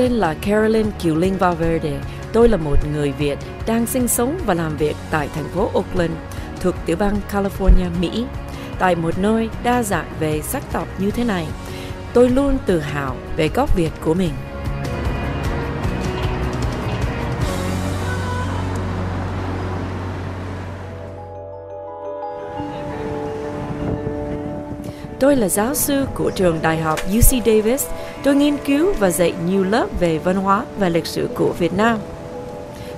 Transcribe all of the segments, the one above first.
Tên là Carolyn Kiều Linh Valverde. Tôi là một người Việt đang sinh sống và làm việc tại thành phố Oakland, thuộc tiểu bang California, Mỹ. Tại một nơi đa dạng về sắc tộc như thế này, tôi luôn tự hào về gốc Việt của mình. Tôi là giáo sư của trường đại học UC Davis. Tôi nghiên cứu và dạy nhiều lớp về văn hóa và lịch sử của Việt Nam.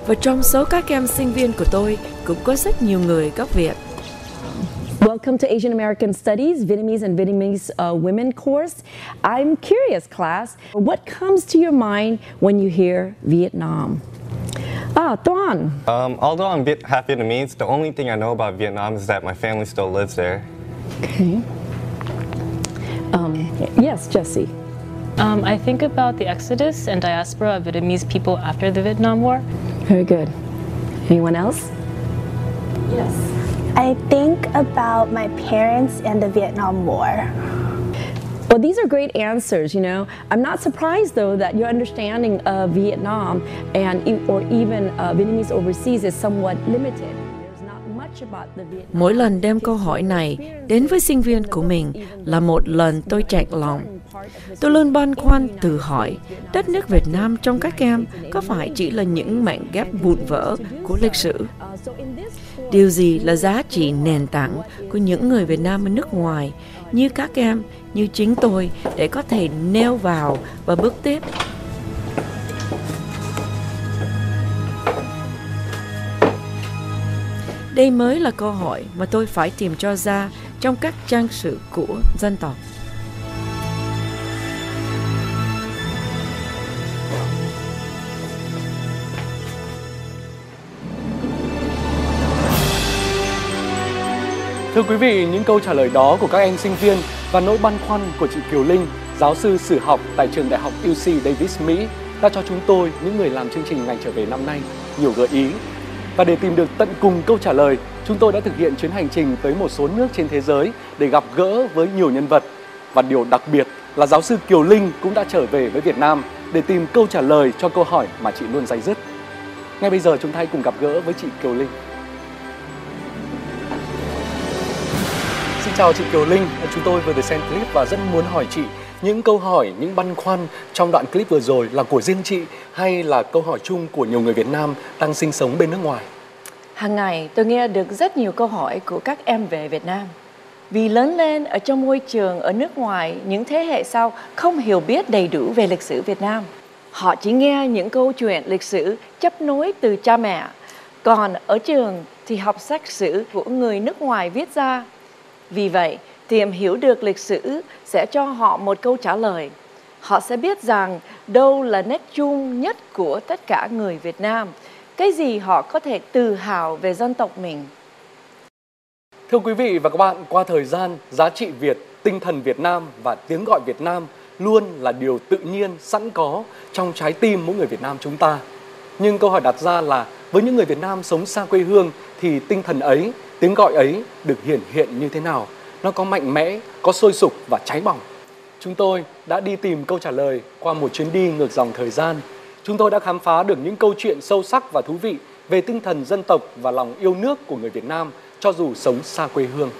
Và trong số các em sinh viên của tôi cũng có rất nhiều người gốc Việt. Welcome to Asian American Studies, Vietnamese and Vietnamese uh, Women course. I'm curious, class, what comes to your mind when you hear Vietnam? Ah, Tuan. Um, although I'm bit half Vietnamese, the only thing I know about Vietnam is that my family still lives there. Okay. Um, yes, Jesse. Um, I think about the exodus and diaspora of Vietnamese people after the Vietnam War. Very good. Anyone else? Yes. I think about my parents and the Vietnam War. Well, these are great answers. You know, I'm not surprised though that your understanding of Vietnam and e- or even uh, Vietnamese overseas is somewhat limited. Mỗi lần đem câu hỏi này đến với sinh viên của mình là một lần tôi chạy lòng. Tôi luôn băn khoăn tự hỏi, đất nước Việt Nam trong các em có phải chỉ là những mảnh ghép vụn vỡ của lịch sử? Điều gì là giá trị nền tảng của những người Việt Nam ở nước ngoài như các em, như chính tôi để có thể nêu vào và bước tiếp? Đây mới là câu hỏi mà tôi phải tìm cho ra trong các trang sử của dân tộc. Thưa quý vị, những câu trả lời đó của các em sinh viên và nỗi băn khoăn của chị Kiều Linh, giáo sư sử học tại trường đại học UC Davis, Mỹ đã cho chúng tôi, những người làm chương trình ngành trở về năm nay, nhiều gợi ý. Và để tìm được tận cùng câu trả lời, chúng tôi đã thực hiện chuyến hành trình tới một số nước trên thế giới để gặp gỡ với nhiều nhân vật. Và điều đặc biệt là giáo sư Kiều Linh cũng đã trở về với Việt Nam để tìm câu trả lời cho câu hỏi mà chị luôn dây dứt. Ngay bây giờ chúng ta hãy cùng gặp gỡ với chị Kiều Linh. Xin chào chị Kiều Linh, chúng tôi vừa được xem clip và rất muốn hỏi chị những câu hỏi, những băn khoăn trong đoạn clip vừa rồi là của riêng chị hay là câu hỏi chung của nhiều người Việt Nam đang sinh sống bên nước ngoài? Hàng ngày tôi nghe được rất nhiều câu hỏi của các em về Việt Nam. Vì lớn lên ở trong môi trường ở nước ngoài, những thế hệ sau không hiểu biết đầy đủ về lịch sử Việt Nam. Họ chỉ nghe những câu chuyện lịch sử chấp nối từ cha mẹ. Còn ở trường thì học sách sử của người nước ngoài viết ra. Vì vậy, tìm hiểu được lịch sử sẽ cho họ một câu trả lời. Họ sẽ biết rằng đâu là nét chung nhất của tất cả người Việt Nam, cái gì họ có thể tự hào về dân tộc mình. Thưa quý vị và các bạn, qua thời gian, giá trị Việt, tinh thần Việt Nam và tiếng gọi Việt Nam luôn là điều tự nhiên sẵn có trong trái tim mỗi người Việt Nam chúng ta. Nhưng câu hỏi đặt ra là với những người Việt Nam sống xa quê hương thì tinh thần ấy, tiếng gọi ấy được hiển hiện như thế nào? Nó có mạnh mẽ, có sôi sục và cháy bỏng. Chúng tôi đã đi tìm câu trả lời qua một chuyến đi ngược dòng thời gian. Chúng tôi đã khám phá được những câu chuyện sâu sắc và thú vị về tinh thần dân tộc và lòng yêu nước của người Việt Nam cho dù sống xa quê hương.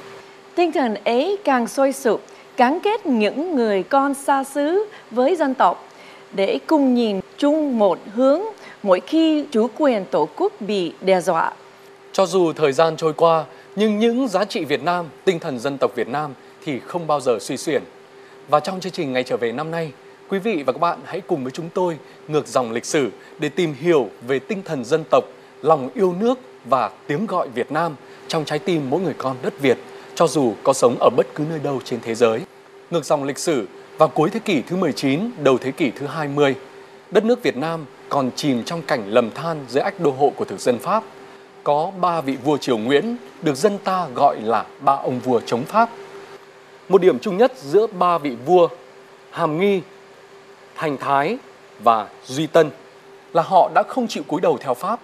Tinh thần ấy càng sôi sục, gắn kết những người con xa xứ với dân tộc để cùng nhìn chung một hướng mỗi khi chủ quyền tổ quốc bị đe dọa. Cho dù thời gian trôi qua, nhưng những giá trị Việt Nam, tinh thần dân tộc Việt Nam thì không bao giờ suy xuyển. Và trong chương trình Ngày trở về năm nay, quý vị và các bạn hãy cùng với chúng tôi ngược dòng lịch sử để tìm hiểu về tinh thần dân tộc, lòng yêu nước và tiếng gọi Việt Nam trong trái tim mỗi người con đất Việt, cho dù có sống ở bất cứ nơi đâu trên thế giới. Ngược dòng lịch sử vào cuối thế kỷ thứ 19, đầu thế kỷ thứ 20, đất nước Việt Nam còn chìm trong cảnh lầm than dưới ách đô hộ của thực dân Pháp. Có ba vị vua triều Nguyễn được dân ta gọi là ba ông vua chống Pháp. Một điểm chung nhất giữa ba vị vua Hàm Nghi, Thành Thái và Duy Tân là họ đã không chịu cúi đầu theo Pháp.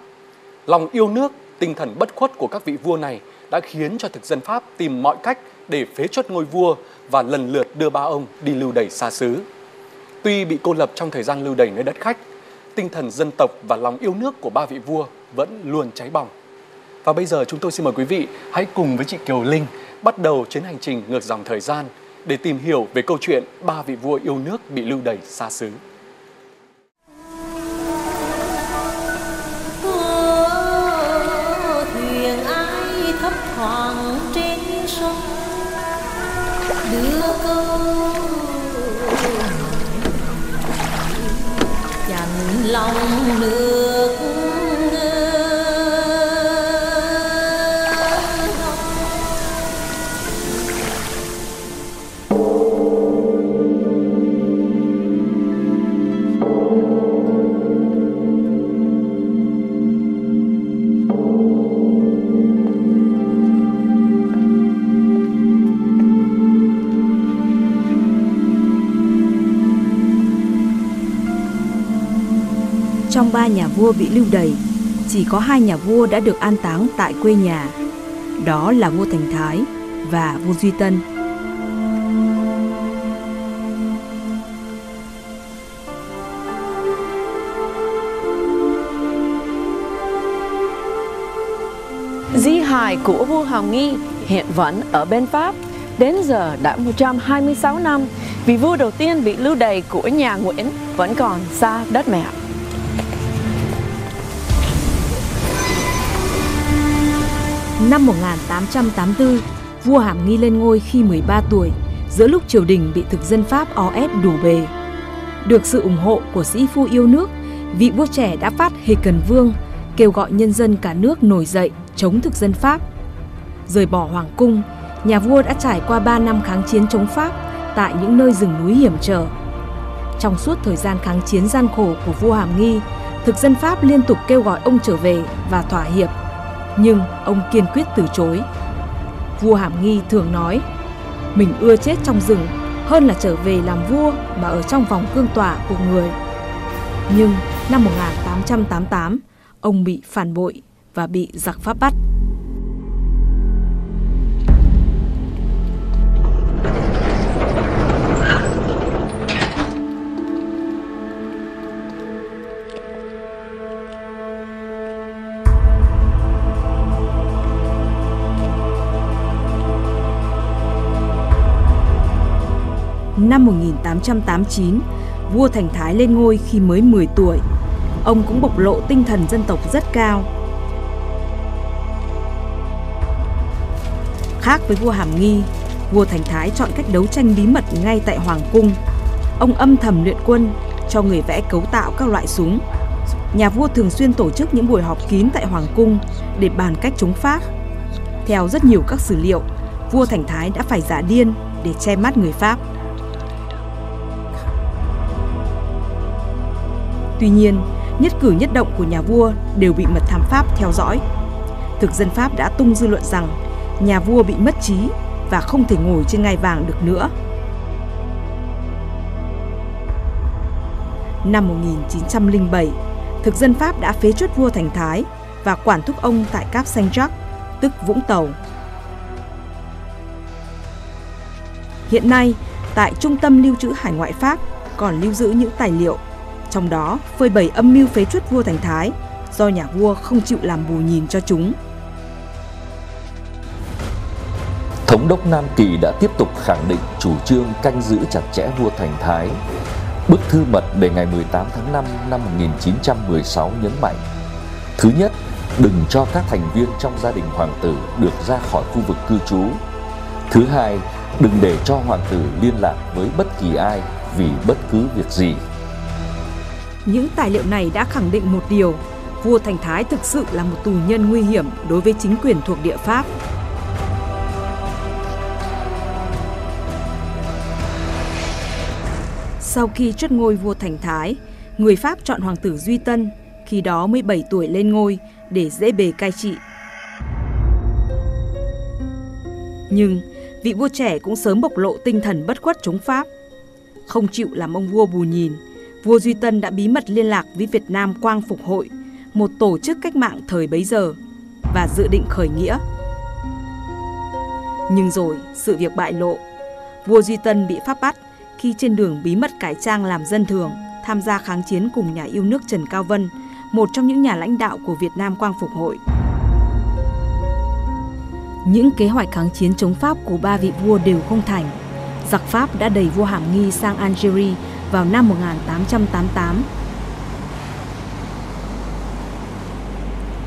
Lòng yêu nước, tinh thần bất khuất của các vị vua này đã khiến cho thực dân Pháp tìm mọi cách để phế chuất ngôi vua và lần lượt đưa ba ông đi lưu đày xa xứ. Tuy bị cô lập trong thời gian lưu đày nơi đất khách, tinh thần dân tộc và lòng yêu nước của ba vị vua vẫn luôn cháy bỏng. Và bây giờ chúng tôi xin mời quý vị hãy cùng với chị Kiều Linh bắt đầu chuyến hành trình ngược dòng thời gian để tìm hiểu về câu chuyện ba vị vua yêu nước bị lưu đày xa xứ. lòng nữa ba nhà vua bị lưu đày, chỉ có hai nhà vua đã được an táng tại quê nhà. Đó là vua Thành Thái và vua Duy Tân. Di hài của vua Hàm Nghi hiện vẫn ở bên Pháp. Đến giờ đã 126 năm, vì vua đầu tiên bị lưu đày của nhà Nguyễn vẫn còn xa đất mẹ. Năm 1884, vua Hàm Nghi lên ngôi khi 13 tuổi, giữa lúc triều đình bị thực dân Pháp o ép đủ bề. Được sự ủng hộ của sĩ phu yêu nước, vị vua trẻ đã phát hề cần vương, kêu gọi nhân dân cả nước nổi dậy chống thực dân Pháp. Rời bỏ hoàng cung, nhà vua đã trải qua 3 năm kháng chiến chống Pháp tại những nơi rừng núi hiểm trở. Trong suốt thời gian kháng chiến gian khổ của vua Hàm Nghi, thực dân Pháp liên tục kêu gọi ông trở về và thỏa hiệp nhưng ông kiên quyết từ chối. Vua Hàm Nghi thường nói, mình ưa chết trong rừng hơn là trở về làm vua mà ở trong vòng cương tỏa của người. Nhưng năm 1888, ông bị phản bội và bị giặc Pháp bắt. Năm 1889, vua Thành Thái lên ngôi khi mới 10 tuổi. Ông cũng bộc lộ tinh thần dân tộc rất cao. Khác với vua Hàm Nghi, vua Thành Thái chọn cách đấu tranh bí mật ngay tại Hoàng cung. Ông âm thầm luyện quân, cho người vẽ cấu tạo các loại súng. Nhà vua thường xuyên tổ chức những buổi họp kín tại Hoàng cung để bàn cách chống Pháp. Theo rất nhiều các sử liệu, vua Thành Thái đã phải giả điên để che mắt người Pháp. Tuy nhiên, nhất cử nhất động của nhà vua đều bị mật thám Pháp theo dõi. Thực dân Pháp đã tung dư luận rằng nhà vua bị mất trí và không thể ngồi trên ngai vàng được nữa. Năm 1907, thực dân Pháp đã phế chuất vua Thành Thái và quản thúc ông tại Cap Saint-Jacques, tức Vũng Tàu. Hiện nay, tại Trung tâm Lưu trữ Hải ngoại Pháp còn lưu giữ những tài liệu trong đó phơi bày âm mưu phế truất vua Thành Thái do nhà vua không chịu làm bù nhìn cho chúng. Thống đốc Nam Kỳ đã tiếp tục khẳng định chủ trương canh giữ chặt chẽ vua Thành Thái. Bức thư mật đề ngày 18 tháng 5 năm 1916 nhấn mạnh Thứ nhất, đừng cho các thành viên trong gia đình hoàng tử được ra khỏi khu vực cư trú. Thứ hai, đừng để cho hoàng tử liên lạc với bất kỳ ai vì bất cứ việc gì. Những tài liệu này đã khẳng định một điều, vua Thành Thái thực sự là một tù nhân nguy hiểm đối với chính quyền thuộc địa Pháp. Sau khi chất ngôi vua Thành Thái, người Pháp chọn hoàng tử Duy Tân, khi đó 17 tuổi lên ngôi để dễ bề cai trị. Nhưng vị vua trẻ cũng sớm bộc lộ tinh thần bất khuất chống Pháp. Không chịu làm ông vua bù nhìn, vua Duy Tân đã bí mật liên lạc với Việt Nam Quang Phục Hội, một tổ chức cách mạng thời bấy giờ, và dự định khởi nghĩa. Nhưng rồi sự việc bại lộ, vua Duy Tân bị Pháp bắt khi trên đường bí mật cải trang làm dân thường, tham gia kháng chiến cùng nhà yêu nước Trần Cao Vân, một trong những nhà lãnh đạo của Việt Nam Quang Phục Hội. Những kế hoạch kháng chiến chống Pháp của ba vị vua đều không thành. Giặc Pháp đã đẩy vua Hàm Nghi sang Algeria vào năm 1888.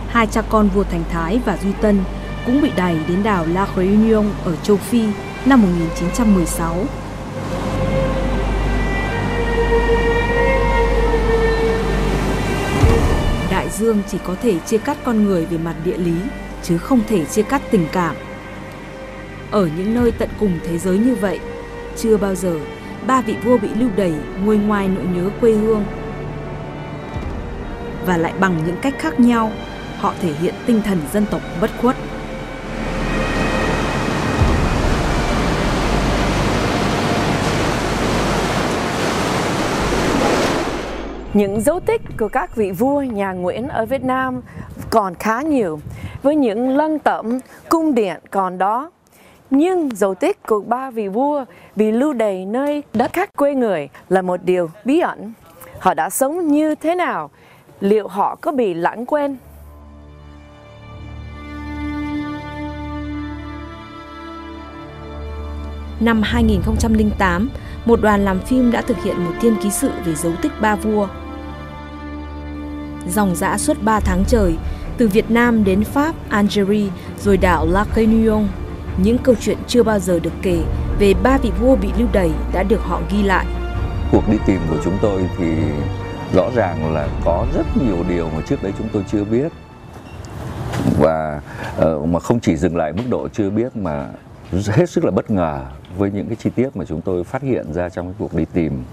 Hai cha con vua Thành Thái và Duy Tân cũng bị đẩy đến đảo La Réunion ở châu Phi năm 1916. Đại dương chỉ có thể chia cắt con người về mặt địa lý, chứ không thể chia cắt tình cảm. Ở những nơi tận cùng thế giới như vậy, chưa bao giờ ba vị vua bị lưu đày nguôi ngoai nỗi nhớ quê hương. Và lại bằng những cách khác nhau, họ thể hiện tinh thần dân tộc bất khuất. Những dấu tích của các vị vua nhà Nguyễn ở Việt Nam còn khá nhiều, với những lăng tẩm, cung điện còn đó. Nhưng dấu tích của ba vị vua bị lưu đày nơi đất khách quê người là một điều bí ẩn. Họ đã sống như thế nào? Liệu họ có bị lãng quên? Năm 2008, một đoàn làm phim đã thực hiện một thiên ký sự về dấu tích ba vua. Dòng dã suốt 3 tháng trời, từ Việt Nam đến Pháp, Algeria, rồi đảo La Réunion, những câu chuyện chưa bao giờ được kể về ba vị vua bị lưu đày đã được họ ghi lại. Cuộc đi tìm của chúng tôi thì rõ ràng là có rất nhiều điều mà trước đấy chúng tôi chưa biết và uh, mà không chỉ dừng lại mức độ chưa biết mà hết sức là bất ngờ với những cái chi tiết mà chúng tôi phát hiện ra trong cái cuộc đi tìm.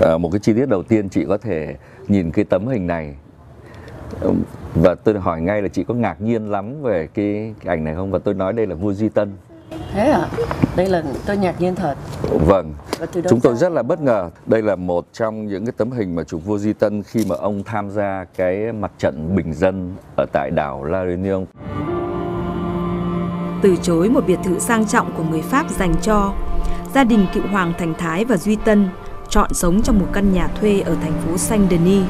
À, một cái chi tiết đầu tiên chị có thể nhìn cái tấm hình này và tôi hỏi ngay là chị có ngạc nhiên lắm về cái, cái ảnh này không và tôi nói đây là vua Duy Tân. Thế à? Đây là tôi ngạc nhiên thật. Vâng. Chúng tôi rất là bất ngờ. Đây là một trong những cái tấm hình mà chụp vua Duy Tân khi mà ông tham gia cái mặt trận bình dân ở tại đảo La Réunion từ chối một biệt thự sang trọng của người Pháp dành cho, gia đình cựu hoàng Thành Thái và Duy Tân chọn sống trong một căn nhà thuê ở thành phố Saint Denis.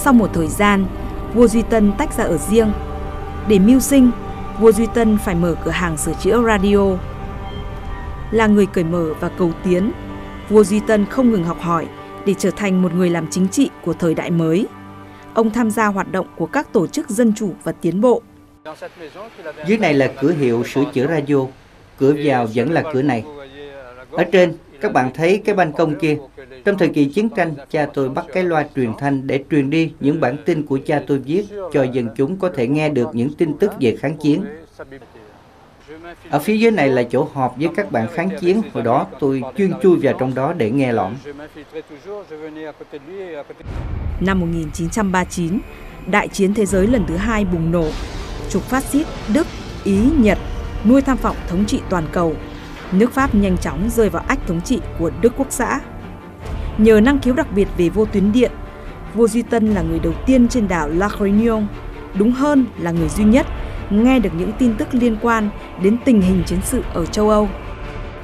Sau một thời gian, vua Duy Tân tách ra ở riêng. Để mưu sinh, vua Duy Tân phải mở cửa hàng sửa chữa radio. Là người cởi mở và cầu tiến, vua Duy Tân không ngừng học hỏi để trở thành một người làm chính trị của thời đại mới. Ông tham gia hoạt động của các tổ chức dân chủ và tiến bộ. Dưới này là cửa hiệu sửa chữa radio, cửa vào vẫn là cửa này. Ở trên, các bạn thấy cái ban công kia. Trong thời kỳ chiến tranh, cha tôi bắt cái loa truyền thanh để truyền đi những bản tin của cha tôi viết cho dân chúng có thể nghe được những tin tức về kháng chiến. Ở phía dưới này là chỗ họp với các bạn kháng chiến. Hồi đó tôi chuyên chui vào trong đó để nghe lõm. Năm 1939, Đại chiến thế giới lần thứ hai bùng nổ trục phát xít Đức, Ý, Nhật nuôi tham vọng thống trị toàn cầu. Nước Pháp nhanh chóng rơi vào ách thống trị của Đức Quốc xã. Nhờ năng khiếu đặc biệt về vô tuyến điện, vua Duy Tân là người đầu tiên trên đảo La Réunion, đúng hơn là người duy nhất nghe được những tin tức liên quan đến tình hình chiến sự ở châu Âu.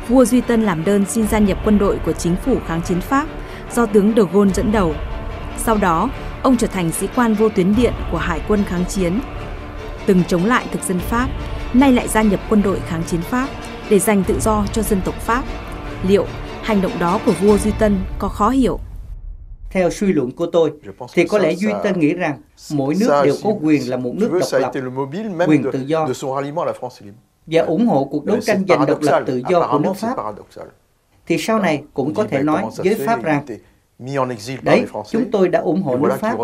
Vua Duy Tân làm đơn xin gia nhập quân đội của chính phủ kháng chiến Pháp do tướng de Gaulle dẫn đầu. Sau đó, ông trở thành sĩ quan vô tuyến điện của Hải quân kháng chiến từng chống lại thực dân Pháp, nay lại gia nhập quân đội kháng chiến Pháp để giành tự do cho dân tộc Pháp. Liệu hành động đó của vua Duy Tân có khó hiểu? Theo suy luận của tôi, thì có lẽ Duy Tân nghĩ rằng mỗi nước đều có quyền là một nước độc lập, quyền tự do, và ủng hộ cuộc đấu tranh giành độc lập tự do của nước Pháp. Thì sau này cũng có thể nói với Pháp rằng Đấy, chúng tôi đã ủng hộ nước Pháp,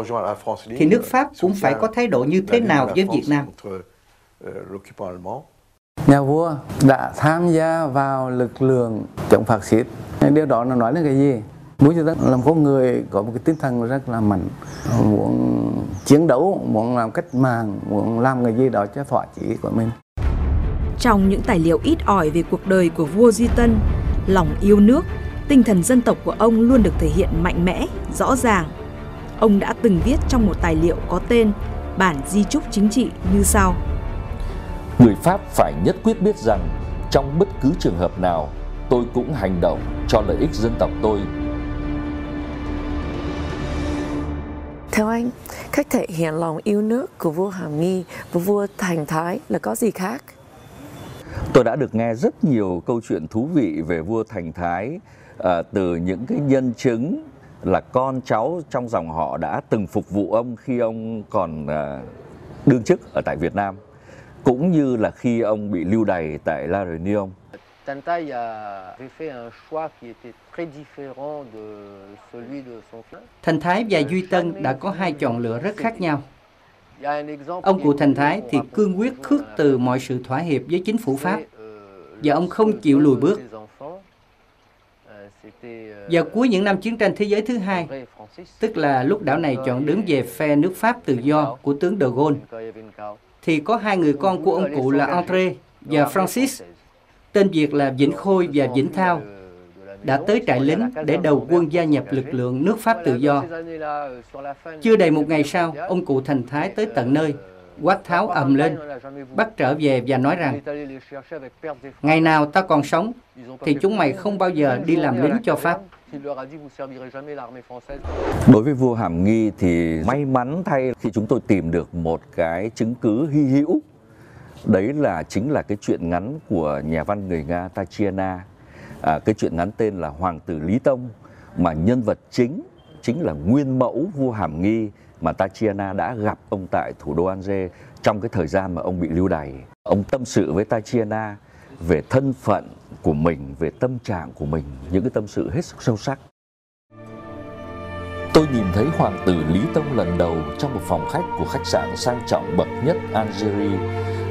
thì nước Pháp cũng phải có thái độ như thế nào với Việt Nam. Nhà vua đã tham gia vào lực lượng chống phát xít. Điều đó nó nói lên cái gì? Muốn cho là một người có một cái tinh thần rất là mạnh, muốn chiến đấu, muốn làm cách mạng, muốn làm cái gì đó cho thỏa chí của mình. Trong những tài liệu ít ỏi về cuộc đời của vua Duy Tân, lòng yêu nước tinh thần dân tộc của ông luôn được thể hiện mạnh mẽ, rõ ràng. Ông đã từng viết trong một tài liệu có tên Bản di trúc chính trị như sau. Người Pháp phải nhất quyết biết rằng trong bất cứ trường hợp nào, tôi cũng hành động cho lợi ích dân tộc tôi. Theo anh, cách thể hiện lòng yêu nước của vua Hàm Nghi và vua Thành Thái là có gì khác? Tôi đã được nghe rất nhiều câu chuyện thú vị về vua Thành Thái à, từ những cái nhân chứng là con cháu trong dòng họ đã từng phục vụ ông khi ông còn à, đương chức ở tại Việt Nam cũng như là khi ông bị lưu đày tại La Réunion. Tantai avait fait un choix qui était très différent de celui de son frère. Thành Thái và Duy Tân đã có hai chọn lựa rất khác nhau. Ông cụ Thành Thái thì cương quyết khước từ mọi sự thỏa hiệp với chính phủ Pháp và ông không chịu lùi bước. Vào cuối những năm chiến tranh thế giới thứ hai, tức là lúc đảo này chọn đứng về phe nước Pháp tự do của tướng de Gaulle, thì có hai người con của ông cụ là André và Francis, tên Việt là Vĩnh Khôi và Vĩnh Thao, đã tới trại lính để đầu quân gia nhập lực lượng nước Pháp tự do. Chưa đầy một ngày sau, ông cụ Thành Thái tới tận nơi, quát tháo ầm lên, bắt trở về và nói rằng ngày nào ta còn sống thì chúng mày không bao giờ đi làm lính cho Pháp. Đối với vua Hàm Nghi thì may mắn thay khi chúng tôi tìm được một cái chứng cứ hy hữu. Đấy là chính là cái chuyện ngắn của nhà văn người Nga Tatiana. À, cái chuyện ngắn tên là Hoàng tử Lý Tông mà nhân vật chính chính là nguyên mẫu vua Hàm Nghi mà Tatiana đã gặp ông tại thủ đô Alger trong cái thời gian mà ông bị lưu đày. Ông tâm sự với Tatiana về thân phận của mình, về tâm trạng của mình, những cái tâm sự hết sức sâu sắc. Tôi nhìn thấy hoàng tử Lý Tông lần đầu trong một phòng khách của khách sạn sang trọng bậc nhất Algeria.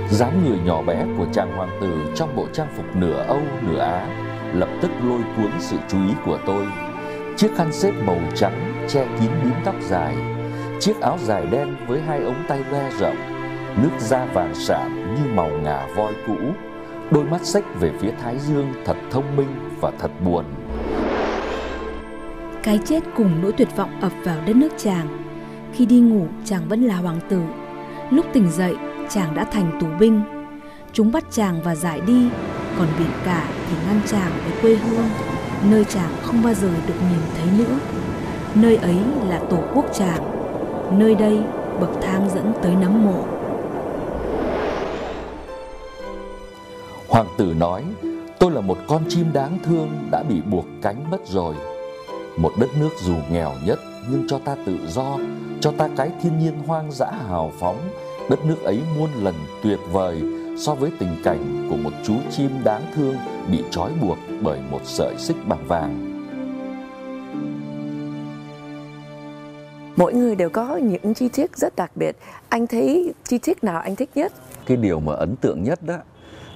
dáng người nhỏ bé của chàng hoàng tử trong bộ trang phục nửa Âu nửa Á lập tức lôi cuốn sự chú ý của tôi. Chiếc khăn xếp màu trắng che kín bím tóc dài, chiếc áo dài đen với hai ống tay ve rộng, nước da vàng sạm như màu ngà voi cũ, đôi mắt sách về phía Thái Dương thật thông minh và thật buồn. Cái chết cùng nỗi tuyệt vọng ập vào đất nước chàng. Khi đi ngủ, chàng vẫn là hoàng tử. Lúc tỉnh dậy, chàng đã thành tù binh. Chúng bắt chàng và giải đi, còn biển cả thì ngăn chàng với quê hương, nơi chàng không bao giờ được nhìn thấy nữa. Nơi ấy là tổ quốc chàng, nơi đây bậc thang dẫn tới nấm mộ. Hoàng tử nói, tôi là một con chim đáng thương đã bị buộc cánh mất rồi. Một đất nước dù nghèo nhất nhưng cho ta tự do, cho ta cái thiên nhiên hoang dã hào phóng. Đất nước ấy muôn lần tuyệt vời so với tình cảnh của một chú chim đáng thương bị trói buộc bởi một sợi xích bằng vàng. Mỗi người đều có những chi tiết rất đặc biệt. Anh thấy chi tiết nào anh thích nhất? Cái điều mà ấn tượng nhất đó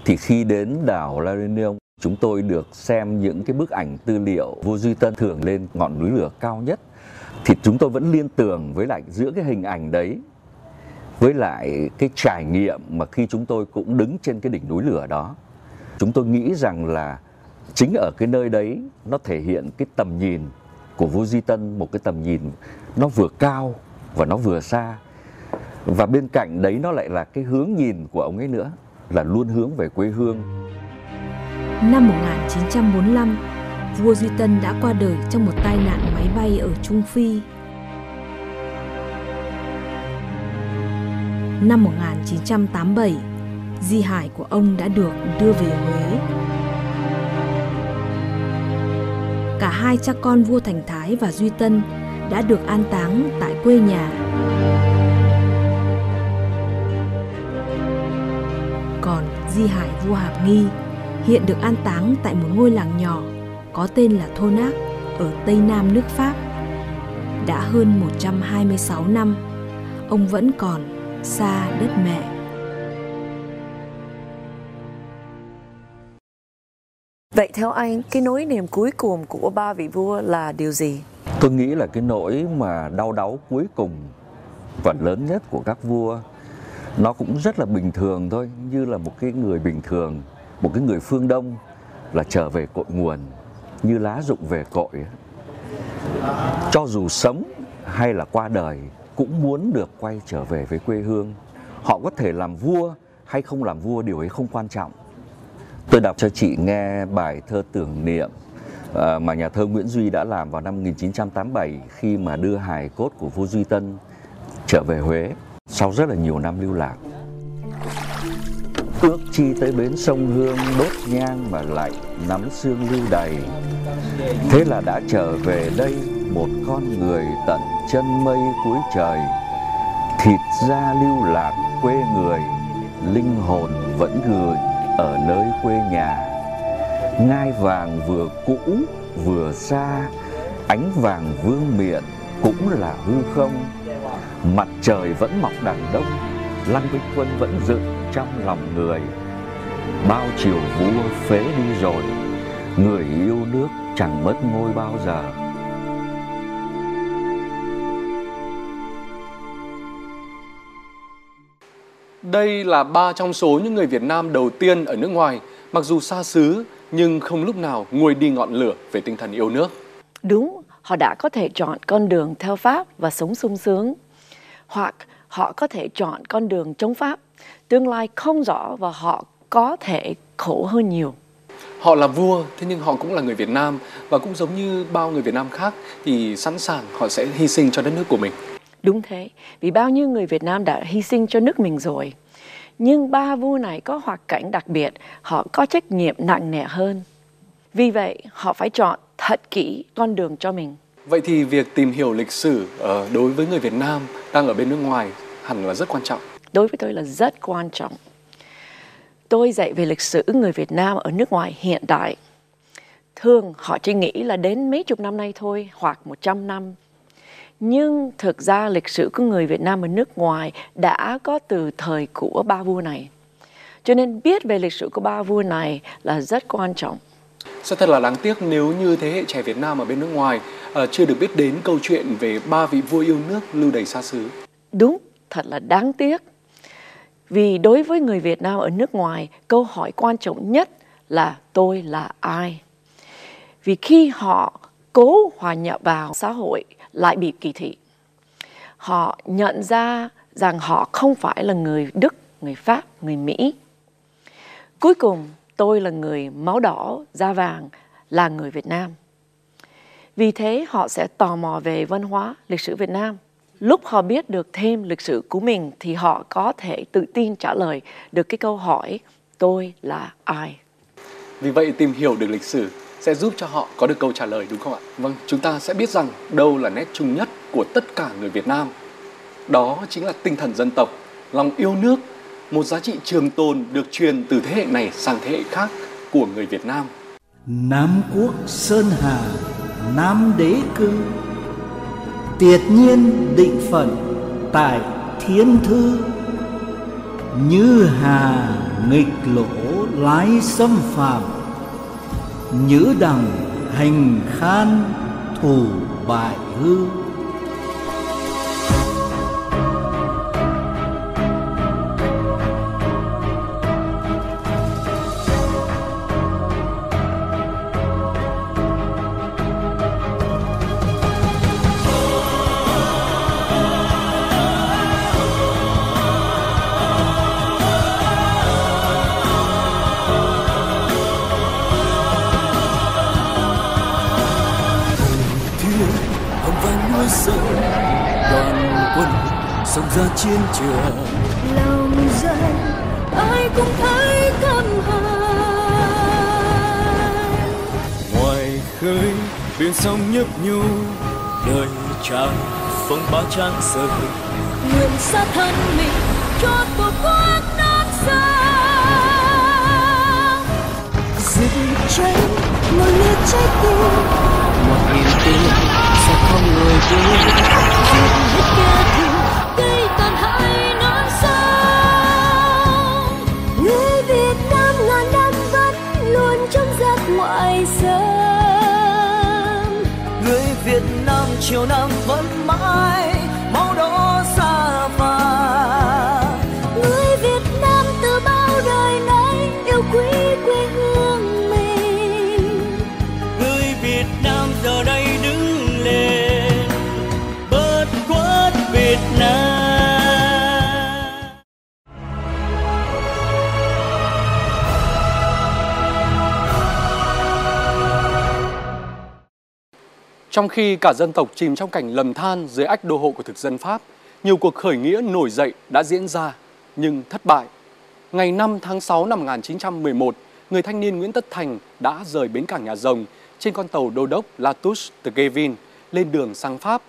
thì khi đến đảo La Réunion chúng tôi được xem những cái bức ảnh tư liệu vua Duy Tân thường lên ngọn núi lửa cao nhất. Thì chúng tôi vẫn liên tưởng với lại giữa cái hình ảnh đấy, với lại cái trải nghiệm mà khi chúng tôi cũng đứng trên cái đỉnh núi lửa đó. Chúng tôi nghĩ rằng là chính ở cái nơi đấy nó thể hiện cái tầm nhìn của vua Duy Tân, một cái tầm nhìn nó vừa cao và nó vừa xa. Và bên cạnh đấy nó lại là cái hướng nhìn của ông ấy nữa là luôn hướng về quê hương. Năm 1945, vua Duy Tân đã qua đời trong một tai nạn máy bay ở Trung Phi. Năm 1987, di hải của ông đã được đưa về Huế. Cả hai cha con vua Thành Thái và Duy Tân đã được an táng tại quê nhà. Di hải vua Hạp Nghi hiện được an táng tại một ngôi làng nhỏ có tên là Thô Nác ở Tây Nam nước Pháp. Đã hơn 126 năm, ông vẫn còn xa đất mẹ. Vậy theo anh, cái nỗi niềm cuối cùng của ba vị vua là điều gì? Tôi nghĩ là cái nỗi mà đau đáu cuối cùng và lớn nhất của các vua nó cũng rất là bình thường thôi, như là một cái người bình thường, một cái người phương Đông là trở về cội nguồn như lá rụng về cội. Cho dù sống hay là qua đời cũng muốn được quay trở về với quê hương. Họ có thể làm vua hay không làm vua điều ấy không quan trọng. Tôi đọc cho chị nghe bài thơ tưởng niệm à, mà nhà thơ Nguyễn Duy đã làm vào năm 1987 khi mà đưa hài cốt của vua Duy Tân trở về Huế sau rất là nhiều năm lưu lạc. Ước chi tới bến sông Hương đốt nhang mà lại nắm xương lưu đầy. Thế là đã trở về đây một con người tận chân mây cuối trời. Thịt da lưu lạc quê người, linh hồn vẫn gửi ở nơi quê nhà. Ngai vàng vừa cũ vừa xa, ánh vàng vương miện cũng là hư không. Mặt trời vẫn mọc đằng đông, Lăng Vĩnh Quân vẫn dựng trong lòng người bao chiều vua phế đi rồi người yêu nước chẳng mất ngôi bao giờ Đây là ba trong số những người Việt Nam đầu tiên ở nước ngoài, mặc dù xa xứ nhưng không lúc nào nguôi đi ngọn lửa về tinh thần yêu nước. Đúng, họ đã có thể chọn con đường theo Pháp và sống sung sướng. Hoặc họ có thể chọn con đường chống Pháp tương lai không rõ và họ có thể khổ hơn nhiều. Họ là vua, thế nhưng họ cũng là người Việt Nam và cũng giống như bao người Việt Nam khác thì sẵn sàng họ sẽ hy sinh cho đất nước của mình. Đúng thế, vì bao nhiêu người Việt Nam đã hy sinh cho nước mình rồi. Nhưng ba vua này có hoạt cảnh đặc biệt, họ có trách nhiệm nặng nề hơn. Vì vậy, họ phải chọn thật kỹ con đường cho mình. Vậy thì việc tìm hiểu lịch sử ờ, đối với người Việt Nam đang ở bên nước ngoài hẳn là rất quan trọng đối với tôi là rất quan trọng. Tôi dạy về lịch sử người Việt Nam ở nước ngoài hiện đại. Thường họ chỉ nghĩ là đến mấy chục năm nay thôi, hoặc một trăm năm. Nhưng thực ra lịch sử của người Việt Nam ở nước ngoài đã có từ thời của ba vua này. Cho nên biết về lịch sử của ba vua này là rất quan trọng. Sẽ thật là đáng tiếc nếu như thế hệ trẻ Việt Nam ở bên nước ngoài uh, chưa được biết đến câu chuyện về ba vị vua yêu nước lưu đầy xa xứ. Đúng, thật là đáng tiếc. Vì đối với người Việt Nam ở nước ngoài, câu hỏi quan trọng nhất là tôi là ai? Vì khi họ cố hòa nhập vào xã hội lại bị kỳ thị. Họ nhận ra rằng họ không phải là người Đức, người Pháp, người Mỹ. Cuối cùng, tôi là người máu đỏ, da vàng, là người Việt Nam. Vì thế họ sẽ tò mò về văn hóa, lịch sử Việt Nam. Lúc họ biết được thêm lịch sử của mình thì họ có thể tự tin trả lời được cái câu hỏi tôi là ai? Vì vậy tìm hiểu được lịch sử sẽ giúp cho họ có được câu trả lời đúng không ạ? Vâng chúng ta sẽ biết rằng đâu là nét chung nhất của tất cả người việt nam. Đó chính là tinh thần dân tộc lòng yêu nước một giá trị trường tồn được truyền từ thế hệ này sang thế hệ khác của người việt nam. Nam quốc sơn hà, nam đế cư. Tiệt nhiên định phận, tại thiên thư. Như hà nghịch lỗ lái xâm phạm, nhữ đằng hành khan thủ bại hư. Trường lòng dân ai cũng thấy căm hờn ngoài khơi biển sông nhấp nhô đời tràn phong ba tráng rời nguyện xa thân mình cho tổ quốc non xanh rực cháy một lửa trái tim. Một niềm tin sẽ không người diệt hết kẻ thù chiều nắng vẫn mãi Trong khi cả dân tộc chìm trong cảnh lầm than dưới ách đô hộ của thực dân Pháp, nhiều cuộc khởi nghĩa nổi dậy đã diễn ra nhưng thất bại. Ngày 5 tháng 6 năm 1911, người thanh niên Nguyễn Tất Thành đã rời bến cảng Nhà Rồng trên con tàu đô đốc Latus từ Gavin lên đường sang Pháp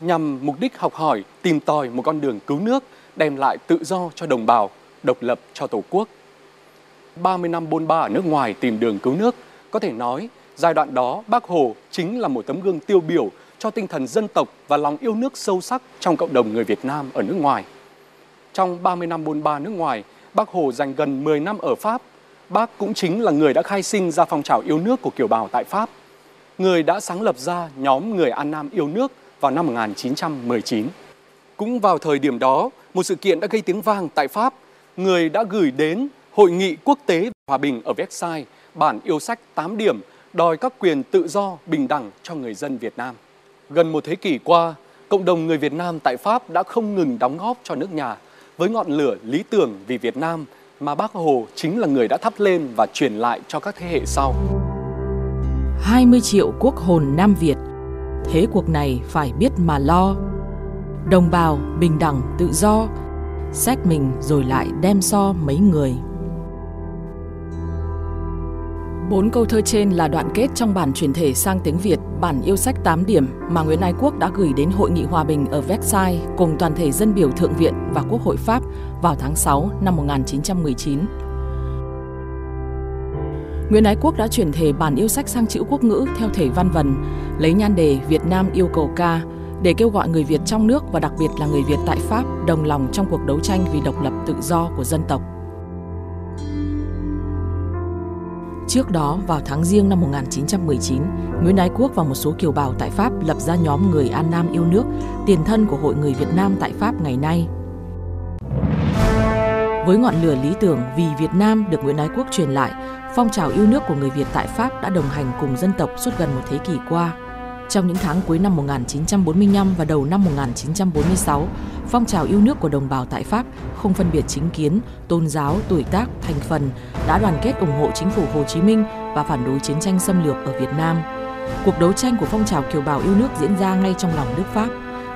nhằm mục đích học hỏi, tìm tòi một con đường cứu nước, đem lại tự do cho đồng bào, độc lập cho Tổ quốc. 30 năm bôn ba ở nước ngoài tìm đường cứu nước, có thể nói giai đoạn đó Bác Hồ chính là một tấm gương tiêu biểu cho tinh thần dân tộc và lòng yêu nước sâu sắc trong cộng đồng người Việt Nam ở nước ngoài. Trong 30 năm bôn ba nước ngoài, Bác Hồ dành gần 10 năm ở Pháp. Bác cũng chính là người đã khai sinh ra phong trào yêu nước của kiều bào tại Pháp. Người đã sáng lập ra nhóm người An Nam yêu nước vào năm 1919. Cũng vào thời điểm đó, một sự kiện đã gây tiếng vang tại Pháp. Người đã gửi đến Hội nghị quốc tế hòa bình ở Versailles bản yêu sách 8 điểm đòi các quyền tự do, bình đẳng cho người dân Việt Nam. Gần một thế kỷ qua, cộng đồng người Việt Nam tại Pháp đã không ngừng đóng góp cho nước nhà với ngọn lửa lý tưởng vì Việt Nam mà Bác Hồ chính là người đã thắp lên và truyền lại cho các thế hệ sau. 20 triệu quốc hồn Nam Việt, thế cuộc này phải biết mà lo. Đồng bào, bình đẳng, tự do, xét mình rồi lại đem so mấy người. Bốn câu thơ trên là đoạn kết trong bản chuyển thể sang tiếng Việt, bản yêu sách 8 điểm mà Nguyễn Ái Quốc đã gửi đến Hội nghị Hòa bình ở Versailles cùng toàn thể dân biểu Thượng viện và Quốc hội Pháp vào tháng 6 năm 1919. Nguyễn Ái Quốc đã chuyển thể bản yêu sách sang chữ quốc ngữ theo thể văn vần, lấy nhan đề Việt Nam yêu cầu ca để kêu gọi người Việt trong nước và đặc biệt là người Việt tại Pháp đồng lòng trong cuộc đấu tranh vì độc lập tự do của dân tộc. Trước đó, vào tháng riêng năm 1919, Nguyễn Ái Quốc và một số kiều bào tại Pháp lập ra nhóm người An Nam yêu nước, tiền thân của Hội người Việt Nam tại Pháp ngày nay. Với ngọn lửa lý tưởng vì Việt Nam được Nguyễn Ái Quốc truyền lại, phong trào yêu nước của người Việt tại Pháp đã đồng hành cùng dân tộc suốt gần một thế kỷ qua. Trong những tháng cuối năm 1945 và đầu năm 1946, phong trào yêu nước của đồng bào tại Pháp không phân biệt chính kiến, tôn giáo, tuổi tác, thành phần đã đoàn kết ủng hộ chính phủ Hồ Chí Minh và phản đối chiến tranh xâm lược ở Việt Nam. Cuộc đấu tranh của phong trào kiều bào yêu nước diễn ra ngay trong lòng nước Pháp.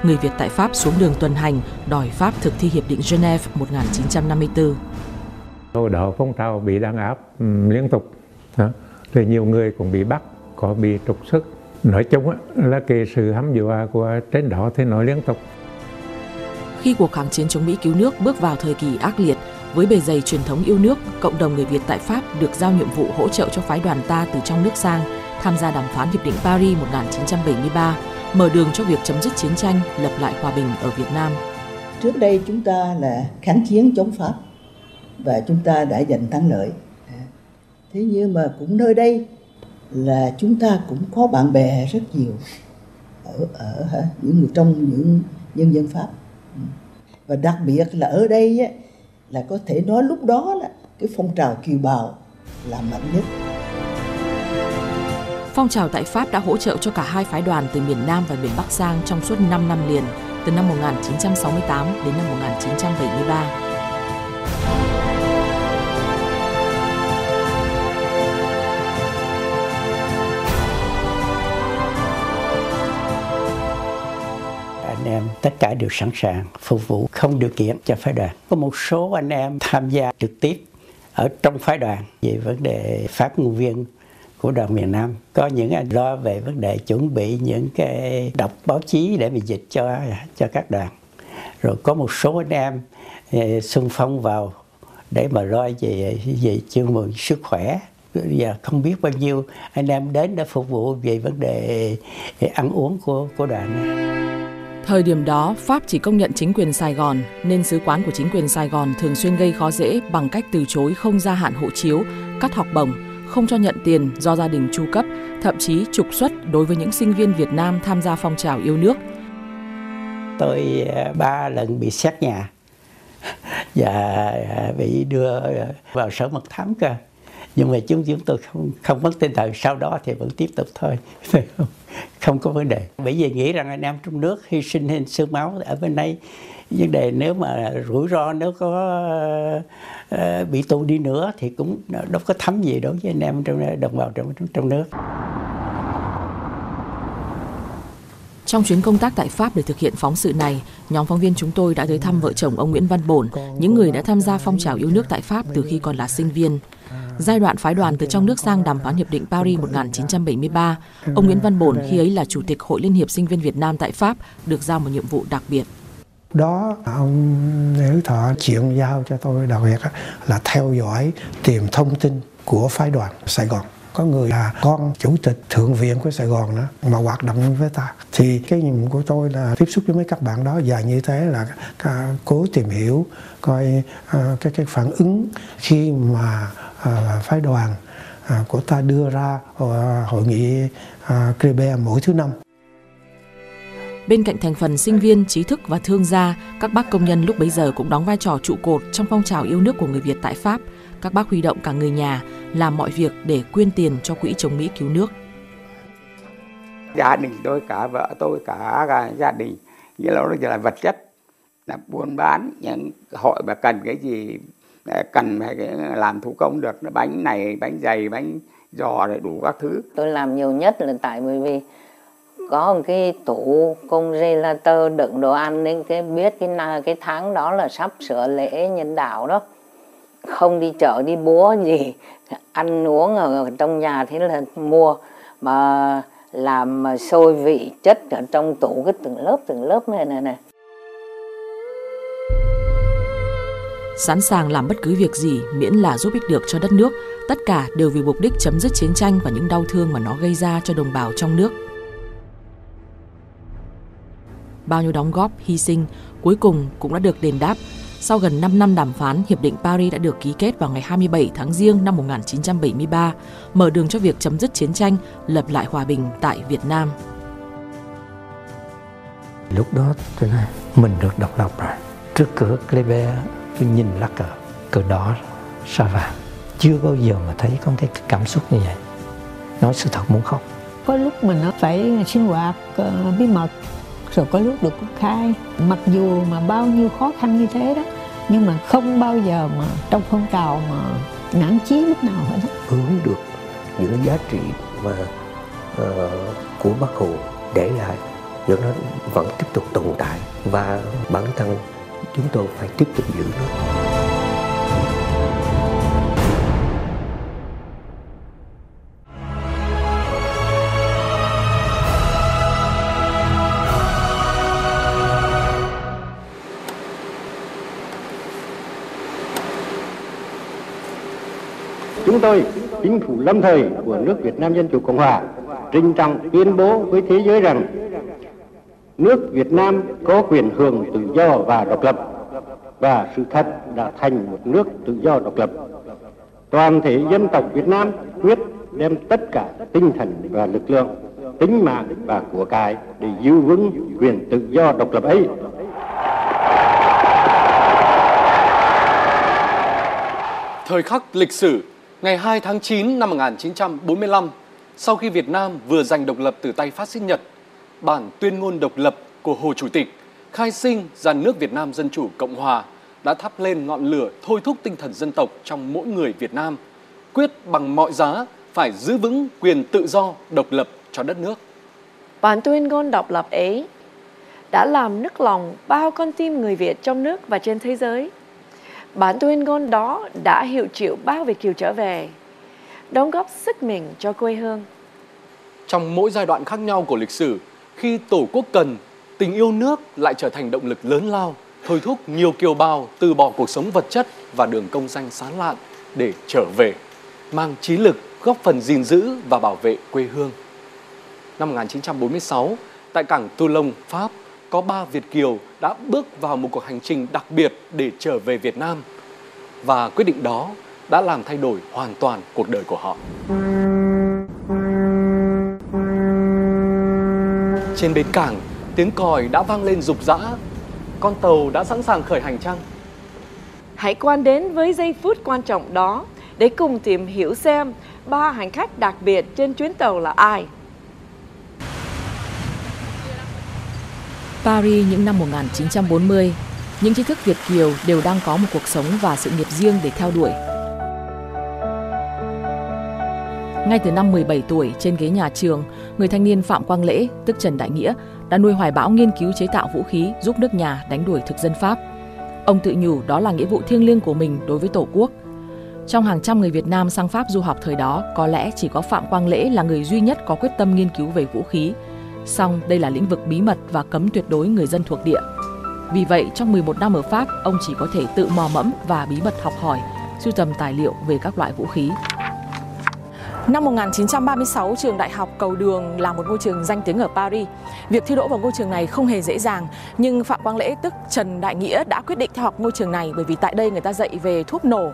Người Việt tại Pháp xuống đường tuần hành đòi Pháp thực thi Hiệp định Geneva 1954. Hồi đó phong trào bị đàn áp um, liên tục, thì nhiều người cũng bị bắt, có bị trục xuất. Nói chung là cái sự hăm dọa của trên đó thì nói liên tục. Khi cuộc kháng chiến chống Mỹ cứu nước bước vào thời kỳ ác liệt, với bề dày truyền thống yêu nước, cộng đồng người Việt tại Pháp được giao nhiệm vụ hỗ trợ cho phái đoàn ta từ trong nước sang, tham gia đàm phán Hiệp định Paris 1973, mở đường cho việc chấm dứt chiến tranh, lập lại hòa bình ở Việt Nam. Trước đây chúng ta là kháng chiến chống Pháp và chúng ta đã giành thắng lợi. Thế nhưng mà cũng nơi đây là chúng ta cũng có bạn bè rất nhiều ở ở những người trong những nhân dân Pháp ừ. và đặc biệt là ở đây á, là có thể nói lúc đó là cái phong trào kiều bào là mạnh nhất. Phong trào tại Pháp đã hỗ trợ cho cả hai phái đoàn từ miền Nam và miền Bắc sang trong suốt 5 năm liền, từ năm 1968 đến năm 1973. Tất cả đều sẵn sàng phục vụ, không điều kiện cho phái đoàn. Có một số anh em tham gia trực tiếp ở trong phái đoàn về vấn đề phát ngôn viên của đoàn miền Nam. Có những anh lo về vấn đề chuẩn bị những cái đọc báo chí để mình dịch cho cho các đoàn. Rồi có một số anh em ờ, xung phong vào để mà lo về về chương mừng sức khỏe và không biết bao nhiêu anh em đến để phục vụ về vấn đề ăn uống của của đoàn. Thời điểm đó, Pháp chỉ công nhận chính quyền Sài Gòn, nên sứ quán của chính quyền Sài Gòn thường xuyên gây khó dễ bằng cách từ chối không gia hạn hộ chiếu, cắt học bổng, không cho nhận tiền do gia đình chu cấp, thậm chí trục xuất đối với những sinh viên Việt Nam tham gia phong trào yêu nước. Tôi à, ba lần bị xét nhà và à, bị đưa vào sở mật thám cơ nhưng mà chúng chúng tôi không không mất tinh thần. Sau đó thì vẫn tiếp tục thôi. Không có vấn đề. Bởi vì nghĩ rằng anh em trong nước hy sinh hình xương máu ở bên đây. Vấn đề nếu mà rủi ro nếu có uh, bị tù đi nữa thì cũng đâu có thấm gì đối với anh em trong đồng bào trong trong, trong nước. Trong chuyến công tác tại Pháp để thực hiện phóng sự này, nhóm phóng viên chúng tôi đã tới thăm vợ chồng ông Nguyễn Văn Bổn, những người đã tham gia phong trào yêu nước tại Pháp từ khi còn là sinh viên. Giai đoạn phái đoàn từ trong nước sang đàm phán Hiệp định Paris 1973, ông Nguyễn Văn Bổn khi ấy là Chủ tịch Hội Liên hiệp Sinh viên Việt Nam tại Pháp được giao một nhiệm vụ đặc biệt. Đó, ông Lê Thọ chuyển giao cho tôi đặc biệt là theo dõi, tìm thông tin của phái đoàn Sài Gòn có người là con chủ tịch thượng viện của Sài Gòn nữa mà hoạt động với ta thì cái nhiệm vụ của tôi là tiếp xúc với mấy các bạn đó và như thế là cố tìm hiểu coi uh, cái cái phản ứng khi mà uh, phái đoàn uh, của ta đưa ra uh, hội nghị uh, Crebe mỗi thứ năm Bên cạnh thành phần sinh viên, trí thức và thương gia, các bác công nhân lúc bấy giờ cũng đóng vai trò trụ cột trong phong trào yêu nước của người Việt tại Pháp. Các bác huy động cả người nhà làm mọi việc để quyên tiền cho quỹ chống Mỹ cứu nước. Gia đình tôi, cả vợ tôi, cả, cả gia đình, như là nó là vật chất, là buôn bán, những hội mà cần cái gì cần phải làm thủ công được. Bánh này, bánh dày, bánh giò để đủ các thứ. Tôi làm nhiều nhất là tại bởi vì có một cái tủ congelator đựng đồ ăn nên cái biết cái cái tháng đó là sắp sửa lễ nhân đạo đó. Không đi chợ, đi búa gì, ăn uống ở trong nhà thế là mua. Mà làm sôi vị, chất ở trong tủ, cái từng lớp từng lớp này này này. Sẵn sàng làm bất cứ việc gì miễn là giúp ích được cho đất nước tất cả đều vì mục đích chấm dứt chiến tranh và những đau thương mà nó gây ra cho đồng bào trong nước bao nhiêu đóng góp hy sinh cuối cùng cũng đã được đền đáp sau gần 5 năm đàm phán, Hiệp định Paris đã được ký kết vào ngày 27 tháng Giêng năm 1973, mở đường cho việc chấm dứt chiến tranh, lập lại hòa bình tại Việt Nam. Lúc đó tôi nói, mình được độc lập rồi. Trước cửa Clebe, tôi nhìn lá cờ, cờ đỏ, sao vàng. Chưa bao giờ mà thấy có cái cảm xúc như vậy. Nói sự thật muốn khóc. Có lúc mình phải sinh hoạt uh, bí mật rồi có lúc được công khai mặc dù mà bao nhiêu khó khăn như thế đó nhưng mà không bao giờ mà trong phong trào mà nản chí lúc nào hết hướng được những giá trị mà uh, của bác hồ để lại cho nó vẫn tiếp tục tồn tại và bản thân chúng tôi phải tiếp tục giữ nó. Chúng tôi, chính phủ lâm thời của nước Việt Nam Dân Chủ Cộng Hòa, trinh trọng tuyên bố với thế giới rằng nước Việt Nam có quyền hưởng tự do và độc lập và sự thật đã thành một nước tự do độc lập. Toàn thể dân tộc Việt Nam quyết đem tất cả tinh thần và lực lượng, tính mạng và của cải để giữ vững quyền tự do độc lập ấy. Thời khắc lịch sử ngày 2 tháng 9 năm 1945, sau khi Việt Nam vừa giành độc lập từ tay phát xít Nhật, bản tuyên ngôn độc lập của Hồ Chủ tịch khai sinh ra nước Việt Nam Dân Chủ Cộng Hòa đã thắp lên ngọn lửa thôi thúc tinh thần dân tộc trong mỗi người Việt Nam, quyết bằng mọi giá phải giữ vững quyền tự do, độc lập cho đất nước. Bản tuyên ngôn độc lập ấy đã làm nức lòng bao con tim người Việt trong nước và trên thế giới. Bản tuyên ngôn đó đã hiệu triệu bao Việt Kiều trở về, đóng góp sức mình cho quê hương. Trong mỗi giai đoạn khác nhau của lịch sử, khi Tổ quốc cần, tình yêu nước lại trở thành động lực lớn lao, thôi thúc nhiều kiều bào từ bỏ cuộc sống vật chất và đường công danh sán lạn để trở về, mang trí lực góp phần gìn giữ và bảo vệ quê hương. Năm 1946, tại cảng Toulon, Pháp, có ba Việt Kiều đã bước vào một cuộc hành trình đặc biệt để trở về Việt Nam. Và quyết định đó đã làm thay đổi hoàn toàn cuộc đời của họ. Trên bến cảng, tiếng còi đã vang lên rục rã. Con tàu đã sẵn sàng khởi hành chăng? Hãy quan đến với giây phút quan trọng đó để cùng tìm hiểu xem ba hành khách đặc biệt trên chuyến tàu là ai. Paris những năm 1940, những trí thức Việt Kiều đều đang có một cuộc sống và sự nghiệp riêng để theo đuổi. Ngay từ năm 17 tuổi trên ghế nhà trường, người thanh niên Phạm Quang Lễ, tức Trần Đại Nghĩa, đã nuôi hoài bão nghiên cứu chế tạo vũ khí giúp nước nhà đánh đuổi thực dân Pháp. Ông tự nhủ đó là nghĩa vụ thiêng liêng của mình đối với Tổ quốc. Trong hàng trăm người Việt Nam sang Pháp du học thời đó, có lẽ chỉ có Phạm Quang Lễ là người duy nhất có quyết tâm nghiên cứu về vũ khí. Song đây là lĩnh vực bí mật và cấm tuyệt đối người dân thuộc địa. Vì vậy, trong 11 năm ở Pháp, ông chỉ có thể tự mò mẫm và bí mật học hỏi, sưu tầm tài liệu về các loại vũ khí. Năm 1936, trường đại học Cầu Đường là một ngôi trường danh tiếng ở Paris. Việc thi đỗ vào ngôi trường này không hề dễ dàng, nhưng Phạm Quang Lễ tức Trần Đại Nghĩa đã quyết định theo học ngôi trường này bởi vì tại đây người ta dạy về thuốc nổ,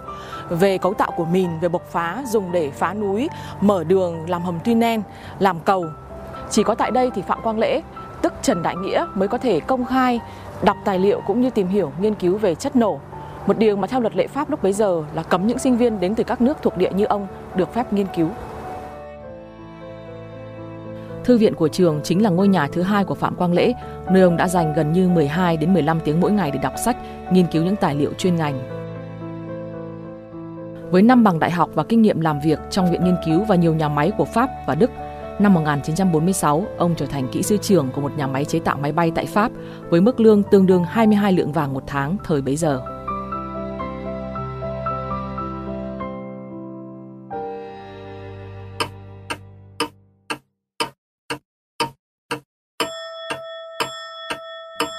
về cấu tạo của mìn, về bộc phá, dùng để phá núi, mở đường, làm hầm tunnel, làm cầu. Chỉ có tại đây thì Phạm Quang Lễ tức Trần Đại Nghĩa mới có thể công khai đọc tài liệu cũng như tìm hiểu, nghiên cứu về chất nổ. Một điều mà theo luật lệ Pháp lúc bấy giờ là cấm những sinh viên đến từ các nước thuộc địa như ông được phép nghiên cứu. Thư viện của trường chính là ngôi nhà thứ hai của Phạm Quang Lễ, nơi ông đã dành gần như 12 đến 15 tiếng mỗi ngày để đọc sách, nghiên cứu những tài liệu chuyên ngành. Với năm bằng đại học và kinh nghiệm làm việc trong viện nghiên cứu và nhiều nhà máy của Pháp và Đức, năm 1946, ông trở thành kỹ sư trưởng của một nhà máy chế tạo máy bay tại Pháp với mức lương tương đương 22 lượng vàng một tháng thời bấy giờ.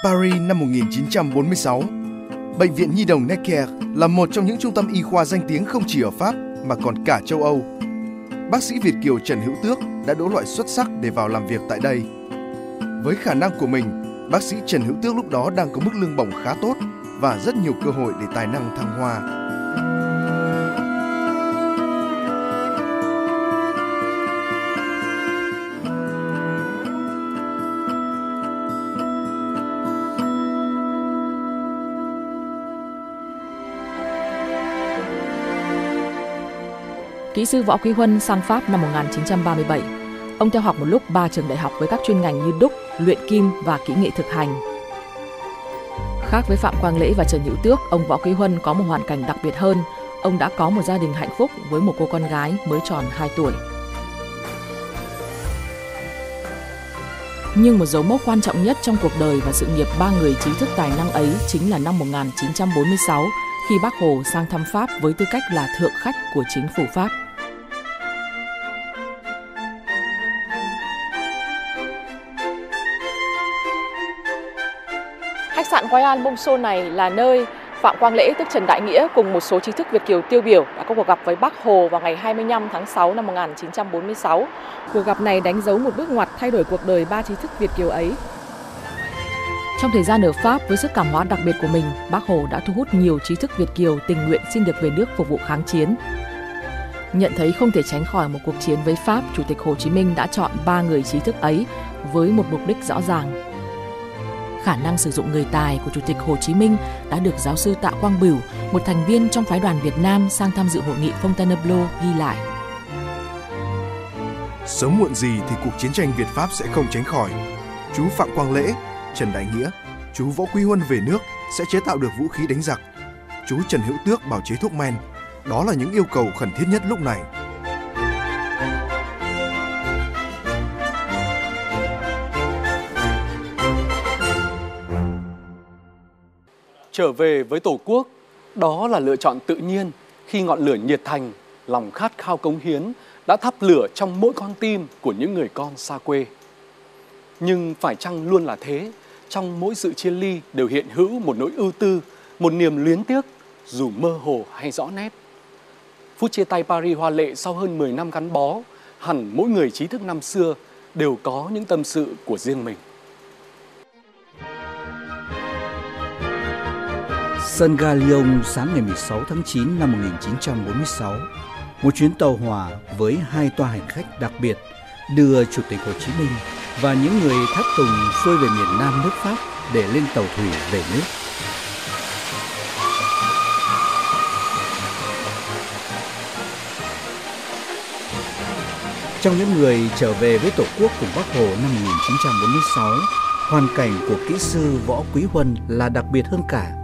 Paris năm 1946. Bệnh viện Nhi đồng Necker là một trong những trung tâm y khoa danh tiếng không chỉ ở Pháp mà còn cả châu Âu. Bác sĩ Việt Kiều Trần Hữu Tước đã đỗ loại xuất sắc để vào làm việc tại đây. Với khả năng của mình, bác sĩ Trần Hữu Tước lúc đó đang có mức lương bổng khá tốt và rất nhiều cơ hội để tài năng thăng hoa. Kỹ sư Võ Quý Huân sang Pháp năm 1937. Ông theo học một lúc ba trường đại học với các chuyên ngành như đúc, luyện kim và kỹ nghệ thực hành. Khác với Phạm Quang Lễ và Trần Hữu Tước, ông Võ Quý Huân có một hoàn cảnh đặc biệt hơn. Ông đã có một gia đình hạnh phúc với một cô con gái mới tròn 2 tuổi. Nhưng một dấu mốc quan trọng nhất trong cuộc đời và sự nghiệp ba người trí thức tài năng ấy chính là năm 1946 khi Bác Hồ sang thăm Pháp với tư cách là thượng khách của chính phủ Pháp. Royal Monceau này là nơi Phạm Quang Lễ tức Trần Đại Nghĩa cùng một số trí thức Việt Kiều tiêu biểu đã có cuộc gặp với Bác Hồ vào ngày 25 tháng 6 năm 1946. Cuộc gặp này đánh dấu một bước ngoặt thay đổi cuộc đời ba trí thức Việt Kiều ấy. Trong thời gian ở Pháp với sức cảm hóa đặc biệt của mình, Bác Hồ đã thu hút nhiều trí thức Việt Kiều tình nguyện xin được về nước phục vụ kháng chiến. Nhận thấy không thể tránh khỏi một cuộc chiến với Pháp, Chủ tịch Hồ Chí Minh đã chọn ba người trí thức ấy với một mục đích rõ ràng. Khả năng sử dụng người tài của Chủ tịch Hồ Chí Minh đã được giáo sư Tạ Quang Bửu, một thành viên trong phái đoàn Việt Nam sang tham dự hội nghị Fontainebleau ghi lại. Sớm muộn gì thì cuộc chiến tranh Việt Pháp sẽ không tránh khỏi. Chú Phạm Quang Lễ Trần Đại Nghĩa, chú Võ Quy Huân về nước sẽ chế tạo được vũ khí đánh giặc. Chú Trần Hữu Tước bảo chế thuốc men. Đó là những yêu cầu khẩn thiết nhất lúc này. Trở về với Tổ quốc, đó là lựa chọn tự nhiên khi ngọn lửa nhiệt thành, lòng khát khao cống hiến đã thắp lửa trong mỗi con tim của những người con xa quê. Nhưng phải chăng luôn là thế? trong mỗi sự chia ly đều hiện hữu một nỗi ưu tư, một niềm luyến tiếc, dù mơ hồ hay rõ nét. Phút chia tay Paris hoa lệ sau hơn 10 năm gắn bó, hẳn mỗi người trí thức năm xưa đều có những tâm sự của riêng mình. Sân ga Lyon sáng ngày 16 tháng 9 năm 1946, một chuyến tàu hỏa với hai toa hành khách đặc biệt đưa Chủ tịch Hồ Chí Minh và những người tháp tùng xuôi về miền Nam nước Pháp để lên tàu thủy về nước. Trong những người trở về với Tổ quốc cùng Bắc Hồ năm 1946, hoàn cảnh của kỹ sư Võ Quý Huân là đặc biệt hơn cả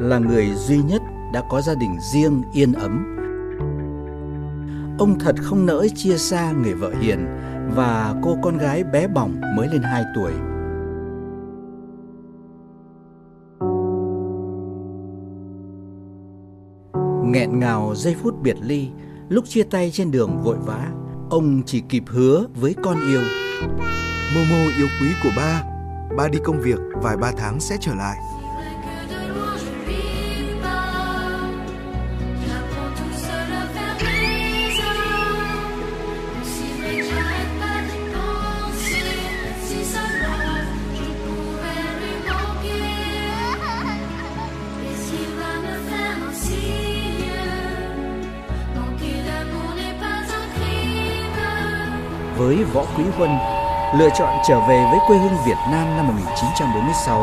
là người duy nhất đã có gia đình riêng yên ấm. Ông thật không nỡ chia xa người vợ hiền và cô con gái bé bỏng mới lên 2 tuổi. Nghẹn ngào giây phút biệt ly, lúc chia tay trên đường vội vã, ông chỉ kịp hứa với con yêu. Momo yêu quý của ba, ba đi công việc vài ba tháng sẽ trở lại. Với Võ Quý Huân, lựa chọn trở về với quê hương Việt Nam năm 1946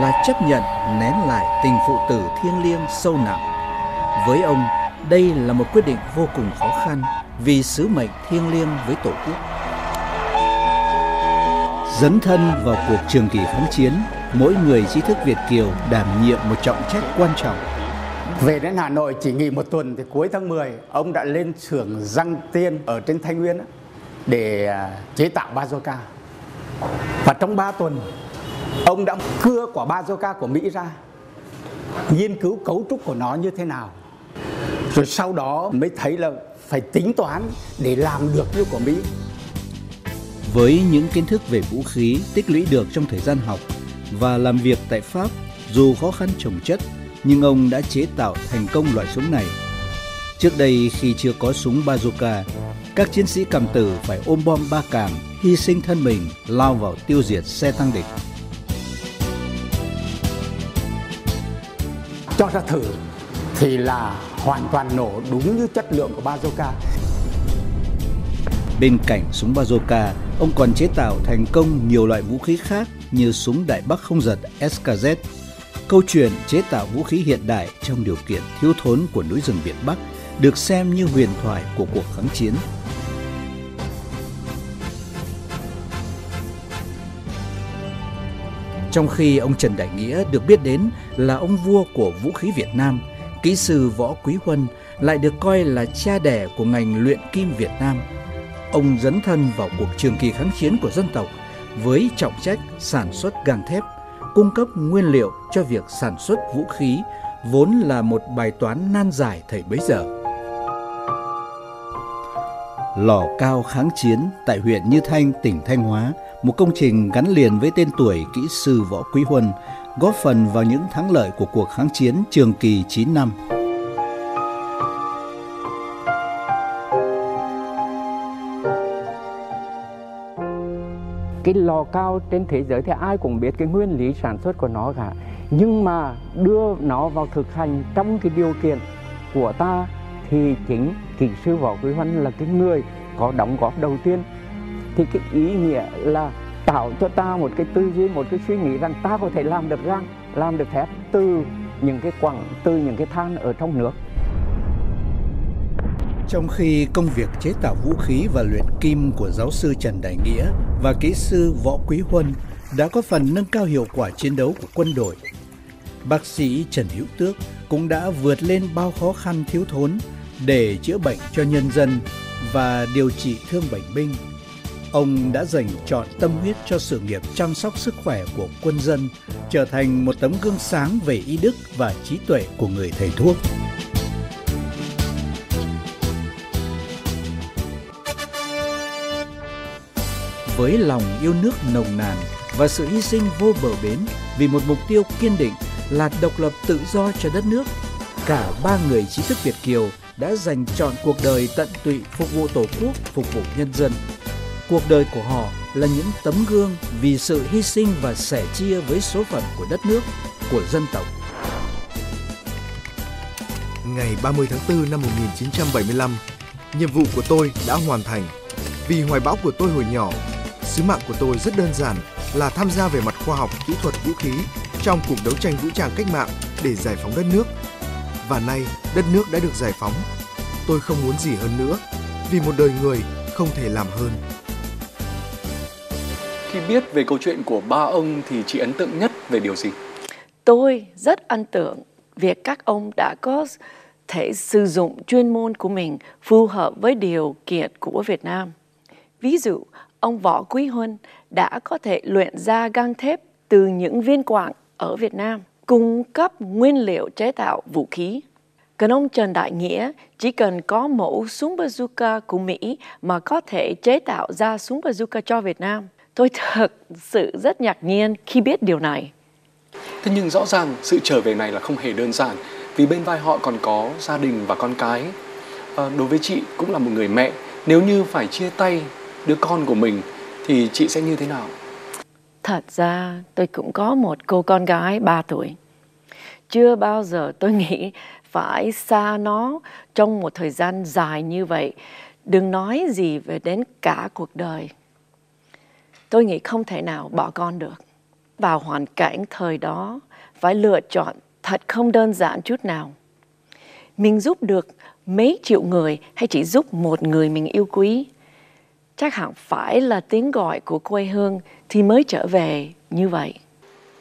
là chấp nhận nén lại tình phụ tử thiêng liêng sâu nặng. Với ông, đây là một quyết định vô cùng khó khăn vì sứ mệnh thiêng liêng với Tổ quốc. Dấn thân vào cuộc trường kỳ kháng chiến, mỗi người trí thức Việt Kiều đảm nhiệm một trọng trách quan trọng. Về đến Hà Nội chỉ nghỉ một tuần thì cuối tháng 10 ông đã lên xưởng răng tiên ở trên Thanh Nguyên để à, chế tạo bazooka. Và trong 3 tuần, ông đã cưa quả bazooka của Mỹ ra, nghiên cứu cấu trúc của nó như thế nào. Rồi sau đó mới thấy là phải tính toán để làm được như của Mỹ. Với những kiến thức về vũ khí tích lũy được trong thời gian học và làm việc tại Pháp, dù khó khăn trồng chất, nhưng ông đã chế tạo thành công loại súng này. Trước đây khi chưa có súng bazooka, các chiến sĩ cầm tử phải ôm bom ba càng, hy sinh thân mình, lao vào tiêu diệt xe tăng địch. Cho ra thử thì là hoàn toàn nổ đúng như chất lượng của bazooka. Bên cạnh súng bazooka, ông còn chế tạo thành công nhiều loại vũ khí khác như súng đại bắc không giật SKZ. Câu chuyện chế tạo vũ khí hiện đại trong điều kiện thiếu thốn của núi rừng Việt Bắc được xem như huyền thoại của cuộc kháng chiến Trong khi ông Trần Đại Nghĩa được biết đến là ông vua của vũ khí Việt Nam, kỹ sư Võ Quý Huân lại được coi là cha đẻ của ngành luyện kim Việt Nam. Ông dấn thân vào cuộc trường kỳ kháng chiến của dân tộc với trọng trách sản xuất gang thép, cung cấp nguyên liệu cho việc sản xuất vũ khí vốn là một bài toán nan giải thời bấy giờ. Lò cao kháng chiến tại huyện Như Thanh, tỉnh Thanh Hóa một công trình gắn liền với tên tuổi kỹ sư Võ Quý Huân, góp phần vào những thắng lợi của cuộc kháng chiến trường kỳ 9 năm. Cái lò cao trên thế giới thì ai cũng biết cái nguyên lý sản xuất của nó cả. Nhưng mà đưa nó vào thực hành trong cái điều kiện của ta thì chính kỹ sư Võ Quý Huân là cái người có đóng góp đầu tiên. Thì cái ý nghĩa là tạo cho ta một cái tư duy một cái suy nghĩ rằng ta có thể làm được răng làm được thép từ những cái quặng từ những cái than ở trong nước. Trong khi công việc chế tạo vũ khí và luyện kim của giáo sư Trần Đại Nghĩa và kỹ sư Võ Quý Huân đã có phần nâng cao hiệu quả chiến đấu của quân đội, bác sĩ Trần Hữu Tước cũng đã vượt lên bao khó khăn thiếu thốn để chữa bệnh cho nhân dân và điều trị thương bệnh binh Ông đã dành trọn tâm huyết cho sự nghiệp chăm sóc sức khỏe của quân dân, trở thành một tấm gương sáng về y đức và trí tuệ của người thầy thuốc. Với lòng yêu nước nồng nàn và sự hy sinh vô bờ bến vì một mục tiêu kiên định là độc lập tự do cho đất nước, cả ba người trí thức Việt Kiều đã dành trọn cuộc đời tận tụy phục vụ Tổ quốc, phục vụ nhân dân. Cuộc đời của họ là những tấm gương vì sự hy sinh và sẻ chia với số phận của đất nước, của dân tộc. Ngày 30 tháng 4 năm 1975, nhiệm vụ của tôi đã hoàn thành. Vì hoài bão của tôi hồi nhỏ, sứ mạng của tôi rất đơn giản là tham gia về mặt khoa học, kỹ thuật, vũ khí trong cuộc đấu tranh vũ trang cách mạng để giải phóng đất nước. Và nay, đất nước đã được giải phóng. Tôi không muốn gì hơn nữa, vì một đời người không thể làm hơn. Khi biết về câu chuyện của ba ông thì chị ấn tượng nhất về điều gì? Tôi rất ấn tượng việc các ông đã có thể sử dụng chuyên môn của mình phù hợp với điều kiện của Việt Nam. Ví dụ, ông Võ Quý Huân đã có thể luyện ra gang thép từ những viên quặng ở Việt Nam, cung cấp nguyên liệu chế tạo vũ khí. Còn ông Trần Đại Nghĩa chỉ cần có mẫu súng bazooka của Mỹ mà có thể chế tạo ra súng bazooka cho Việt Nam. Tôi thật sự rất ngạc nhiên khi biết điều này. Thế nhưng rõ ràng sự trở về này là không hề đơn giản vì bên vai họ còn có gia đình và con cái. À, đối với chị cũng là một người mẹ, nếu như phải chia tay đứa con của mình thì chị sẽ như thế nào? Thật ra, tôi cũng có một cô con gái 3 tuổi. Chưa bao giờ tôi nghĩ phải xa nó trong một thời gian dài như vậy. Đừng nói gì về đến cả cuộc đời. Tôi nghĩ không thể nào bỏ con được. Vào hoàn cảnh thời đó, phải lựa chọn thật không đơn giản chút nào. Mình giúp được mấy triệu người hay chỉ giúp một người mình yêu quý chắc hẳn phải là tiếng gọi của quê hương thì mới trở về như vậy.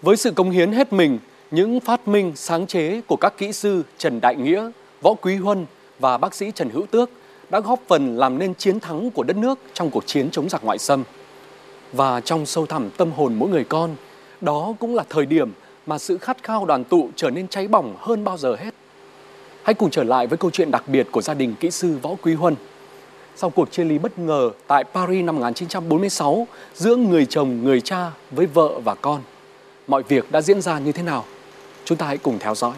Với sự công hiến hết mình, những phát minh sáng chế của các kỹ sư Trần Đại Nghĩa, Võ Quý Huân và bác sĩ Trần Hữu Tước đã góp phần làm nên chiến thắng của đất nước trong cuộc chiến chống giặc ngoại xâm. Và trong sâu thẳm tâm hồn mỗi người con, đó cũng là thời điểm mà sự khát khao đoàn tụ trở nên cháy bỏng hơn bao giờ hết. Hãy cùng trở lại với câu chuyện đặc biệt của gia đình kỹ sư Võ Quý Huân sau cuộc chia ly bất ngờ tại Paris năm 1946 giữa người chồng, người cha với vợ và con. Mọi việc đã diễn ra như thế nào? Chúng ta hãy cùng theo dõi.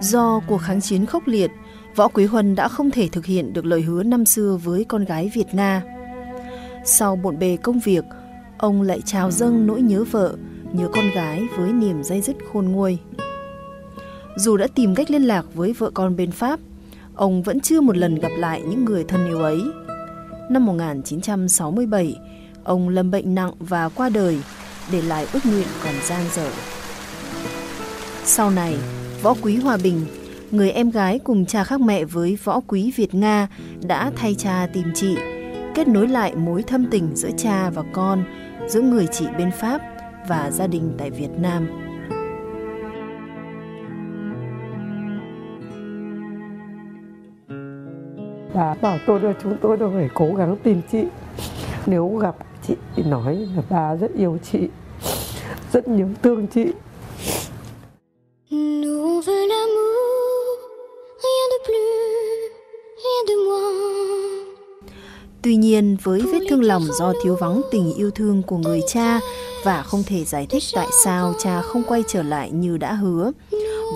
Do cuộc kháng chiến khốc liệt, Võ Quý Huân đã không thể thực hiện được lời hứa năm xưa với con gái Việt Na. Sau bộn bề công việc, ông lại trào dâng nỗi nhớ vợ, nhớ con gái với niềm dây dứt khôn nguôi. Dù đã tìm cách liên lạc với vợ con bên Pháp, ông vẫn chưa một lần gặp lại những người thân yêu ấy. Năm 1967, ông lâm bệnh nặng và qua đời, để lại ước nguyện còn dang dở. Sau này, Võ Quý Hòa Bình, người em gái cùng cha khác mẹ với Võ Quý Việt Nga đã thay cha tìm chị, kết nối lại mối thâm tình giữa cha và con, giữa người chị bên Pháp và gia đình tại Việt Nam. Bà bảo tôi là chúng tôi đâu phải cố gắng tìm chị. Nếu gặp chị thì nói là bà rất yêu chị rất nhớ thương chị. Tuy nhiên, với vết thương lòng do thiếu vắng tình yêu thương của người cha và không thể giải thích tại sao cha không quay trở lại như đã hứa,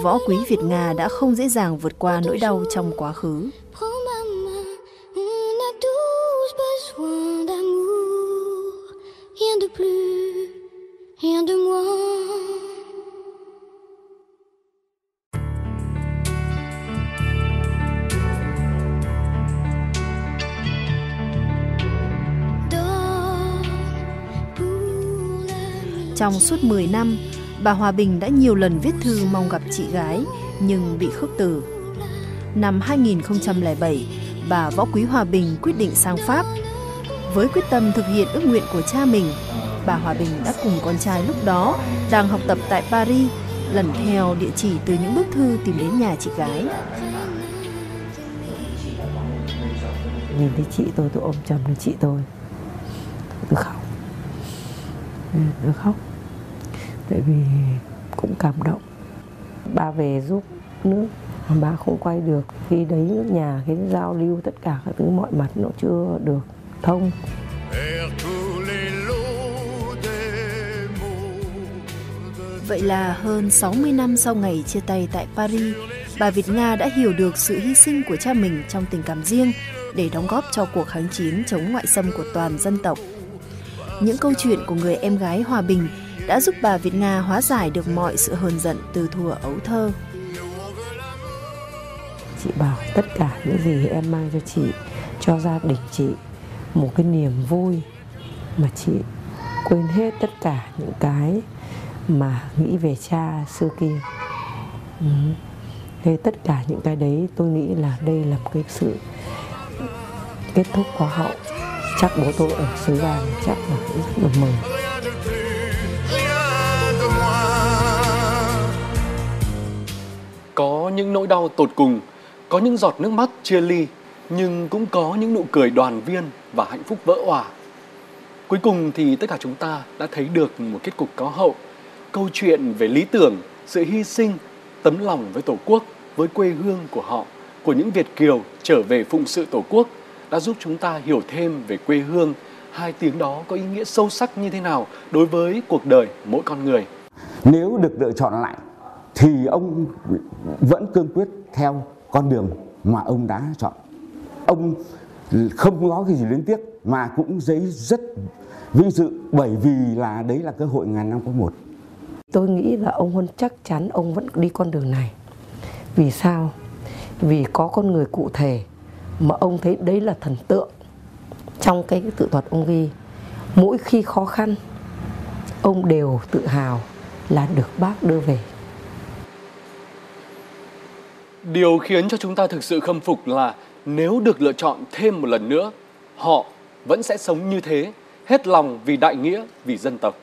võ quý Việt Nga đã không dễ dàng vượt qua nỗi đau trong quá khứ. Rien de plus, rien de moins. Trong suốt 10 năm, bà Hòa Bình đã nhiều lần viết thư mong gặp chị gái nhưng bị khước từ. Năm 2007, bà Võ Quý Hòa Bình quyết định sang Pháp với quyết tâm thực hiện ước nguyện của cha mình, bà Hòa Bình đã cùng con trai lúc đó đang học tập tại Paris lần theo địa chỉ từ những bức thư tìm đến nhà chị gái. Nhìn thấy chị tôi, tôi ôm chầm lấy chị tôi. Tôi khóc. Ừ, tôi khóc. Tại vì cũng cảm động. Ba về giúp nước mà ba không quay được khi đấy nước nhà cái giao lưu tất cả các thứ mọi mặt nó chưa được thông Vậy là hơn 60 năm sau ngày chia tay tại Paris, bà Việt Nga đã hiểu được sự hy sinh của cha mình trong tình cảm riêng để đóng góp cho cuộc kháng chiến chống ngoại xâm của toàn dân tộc. Những câu chuyện của người em gái hòa bình đã giúp bà Việt Nga hóa giải được mọi sự hờn giận từ thuở ấu thơ. Chị bảo tất cả những gì em mang cho chị, cho gia đình chị một cái niềm vui mà chị quên hết tất cả những cái mà nghĩ về cha xưa kia. Ừ. thế tất cả những cái đấy tôi nghĩ là đây là một cái sự kết thúc khóa hậu. Chắc bố tôi ở xứ vàng chắc là rất là mừng. Có những nỗi đau tột cùng, có những giọt nước mắt chia ly nhưng cũng có những nụ cười đoàn viên và hạnh phúc vỡ hòa. Cuối cùng thì tất cả chúng ta đã thấy được một kết cục có hậu. Câu chuyện về lý tưởng, sự hy sinh, tấm lòng với Tổ quốc, với quê hương của họ, của những Việt Kiều trở về phụng sự Tổ quốc đã giúp chúng ta hiểu thêm về quê hương. Hai tiếng đó có ý nghĩa sâu sắc như thế nào đối với cuộc đời mỗi con người. Nếu được lựa chọn lại thì ông vẫn cương quyết theo con đường mà ông đã chọn. Ông không có cái gì liên tiếc mà cũng giấy rất vinh dự bởi vì là đấy là cơ hội ngàn năm có một. Tôi nghĩ là ông Huân chắc chắn ông vẫn đi con đường này. Vì sao? Vì có con người cụ thể mà ông thấy đấy là thần tượng. Trong cái tự thuật ông ghi, mỗi khi khó khăn, ông đều tự hào là được bác đưa về. Điều khiến cho chúng ta thực sự khâm phục là nếu được lựa chọn thêm một lần nữa, họ vẫn sẽ sống như thế, hết lòng vì đại nghĩa, vì dân tộc.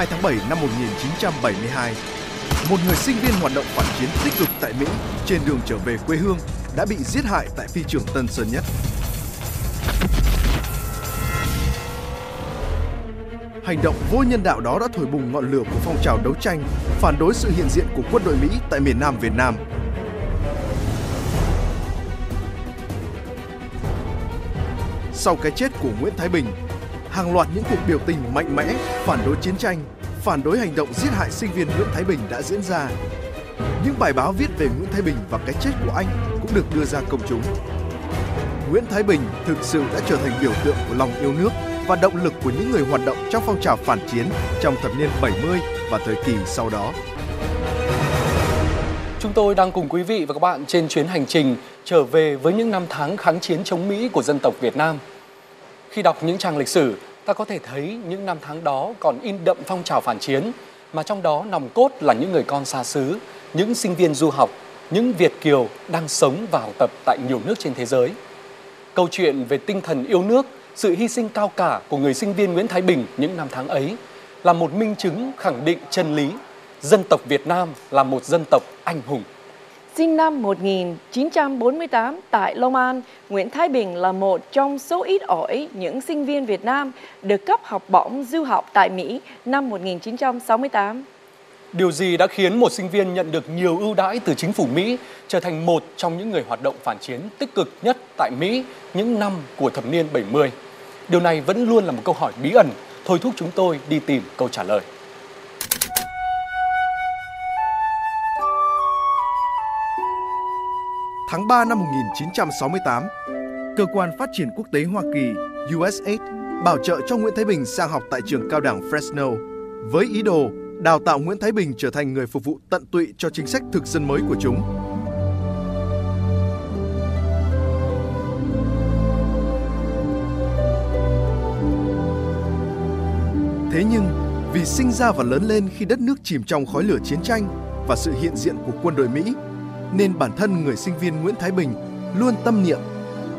2 tháng 7 năm 1972, một người sinh viên hoạt động phản chiến tích cực tại Mỹ trên đường trở về quê hương đã bị giết hại tại phi trường Tân Sơn Nhất. Hành động vô nhân đạo đó đã thổi bùng ngọn lửa của phong trào đấu tranh phản đối sự hiện diện của quân đội Mỹ tại miền Nam Việt Nam. Sau cái chết của Nguyễn Thái Bình, hàng loạt những cuộc biểu tình mạnh mẽ phản đối chiến tranh, phản đối hành động giết hại sinh viên Nguyễn Thái Bình đã diễn ra. Những bài báo viết về Nguyễn Thái Bình và cái chết của anh cũng được đưa ra công chúng. Nguyễn Thái Bình thực sự đã trở thành biểu tượng của lòng yêu nước và động lực của những người hoạt động trong phong trào phản chiến trong thập niên 70 và thời kỳ sau đó. Chúng tôi đang cùng quý vị và các bạn trên chuyến hành trình trở về với những năm tháng kháng chiến chống Mỹ của dân tộc Việt Nam. Khi đọc những trang lịch sử, ta có thể thấy những năm tháng đó còn in đậm phong trào phản chiến, mà trong đó nòng cốt là những người con xa xứ, những sinh viên du học, những Việt kiều đang sống và học tập tại nhiều nước trên thế giới. Câu chuyện về tinh thần yêu nước, sự hy sinh cao cả của người sinh viên Nguyễn Thái Bình những năm tháng ấy là một minh chứng khẳng định chân lý dân tộc Việt Nam là một dân tộc anh hùng. Sinh năm 1948 tại Long An, Nguyễn Thái Bình là một trong số ít ỏi những sinh viên Việt Nam được cấp học bổng du học tại Mỹ năm 1968. Điều gì đã khiến một sinh viên nhận được nhiều ưu đãi từ chính phủ Mỹ trở thành một trong những người hoạt động phản chiến tích cực nhất tại Mỹ những năm của thập niên 70? Điều này vẫn luôn là một câu hỏi bí ẩn, thôi thúc chúng tôi đi tìm câu trả lời. Tháng 3 năm 1968, Cơ quan Phát triển Quốc tế Hoa Kỳ USAID bảo trợ cho Nguyễn Thái Bình sang học tại trường cao đẳng Fresno với ý đồ đào tạo Nguyễn Thái Bình trở thành người phục vụ tận tụy cho chính sách thực dân mới của chúng. Thế nhưng, vì sinh ra và lớn lên khi đất nước chìm trong khói lửa chiến tranh và sự hiện diện của quân đội Mỹ, nên bản thân người sinh viên Nguyễn Thái Bình luôn tâm niệm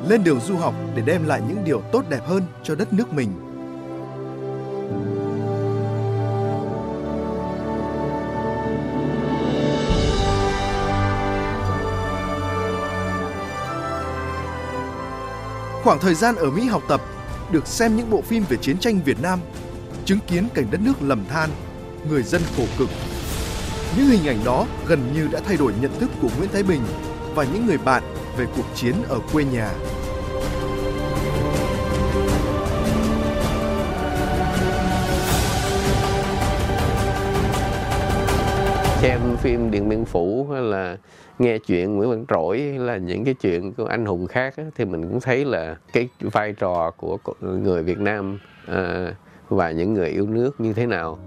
lên đường du học để đem lại những điều tốt đẹp hơn cho đất nước mình. Khoảng thời gian ở Mỹ học tập, được xem những bộ phim về chiến tranh Việt Nam, chứng kiến cảnh đất nước lầm than, người dân khổ cực. Những hình ảnh đó gần như đã thay đổi nhận thức của Nguyễn Thái Bình và những người bạn về cuộc chiến ở quê nhà. xem phim Điện Biên Phủ hay là nghe chuyện Nguyễn Văn Trỗi hay là những cái chuyện của anh hùng khác á, thì mình cũng thấy là cái vai trò của người Việt Nam à, và những người yêu nước như thế nào.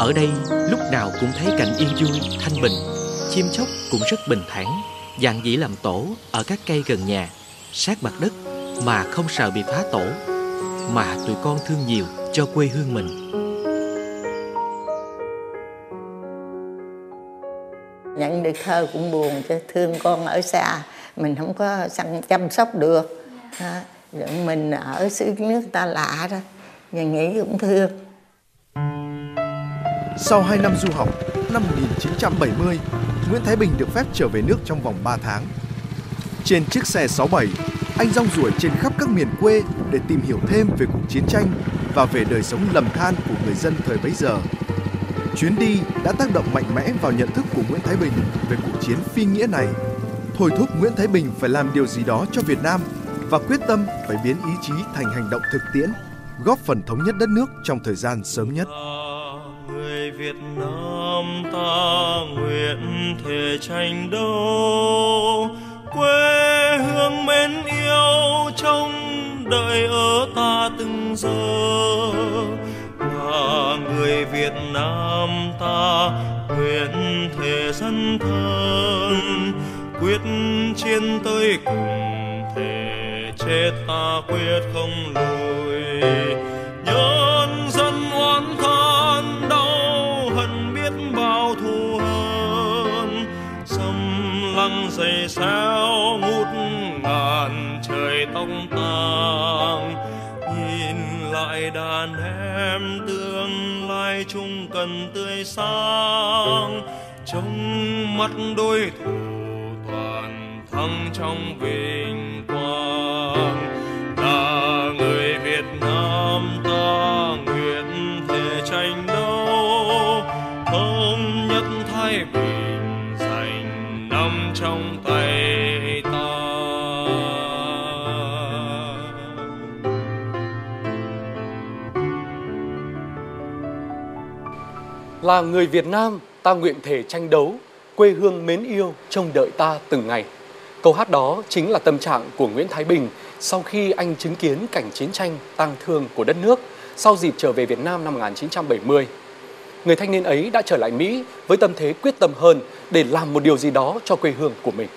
Ở đây lúc nào cũng thấy cảnh yên vui, thanh bình. Chim chóc cũng rất bình thản. Dạng dĩ làm tổ ở các cây gần nhà Sát mặt đất mà không sợ bị phá tổ Mà tụi con thương nhiều cho quê hương mình. Nhận được thơ cũng buồn cho thương con ở xa Mình không có chăm sóc được. Mình ở xứ nước ta lạ đó Mình nghĩ cũng thương sau 2 năm du học, năm 1970, Nguyễn Thái Bình được phép trở về nước trong vòng 3 tháng. Trên chiếc xe 67, anh rong ruổi trên khắp các miền quê để tìm hiểu thêm về cuộc chiến tranh và về đời sống lầm than của người dân thời bấy giờ. Chuyến đi đã tác động mạnh mẽ vào nhận thức của Nguyễn Thái Bình về cuộc chiến phi nghĩa này, thôi thúc Nguyễn Thái Bình phải làm điều gì đó cho Việt Nam và quyết tâm phải biến ý chí thành hành động thực tiễn, góp phần thống nhất đất nước trong thời gian sớm nhất. Người Việt Nam ta nguyện thể tranh đấu, quê hương mến yêu trong đời ở ta từng giờ. Là người Việt Nam ta nguyện thể dân thân, quyết chiến tới cùng thể chết ta quyết không lùi. Xây dày xéo ngút ngàn trời tông tàng nhìn lại đàn em tương lai chung cần tươi sáng. Trong mắt đôi thủ toàn thắng trong vinh quang. Là người Việt Nam Là người Việt Nam, ta nguyện thể tranh đấu, quê hương mến yêu trông đợi ta từng ngày. Câu hát đó chính là tâm trạng của Nguyễn Thái Bình sau khi anh chứng kiến cảnh chiến tranh tang thương của đất nước sau dịp trở về Việt Nam năm 1970. Người thanh niên ấy đã trở lại Mỹ với tâm thế quyết tâm hơn để làm một điều gì đó cho quê hương của mình.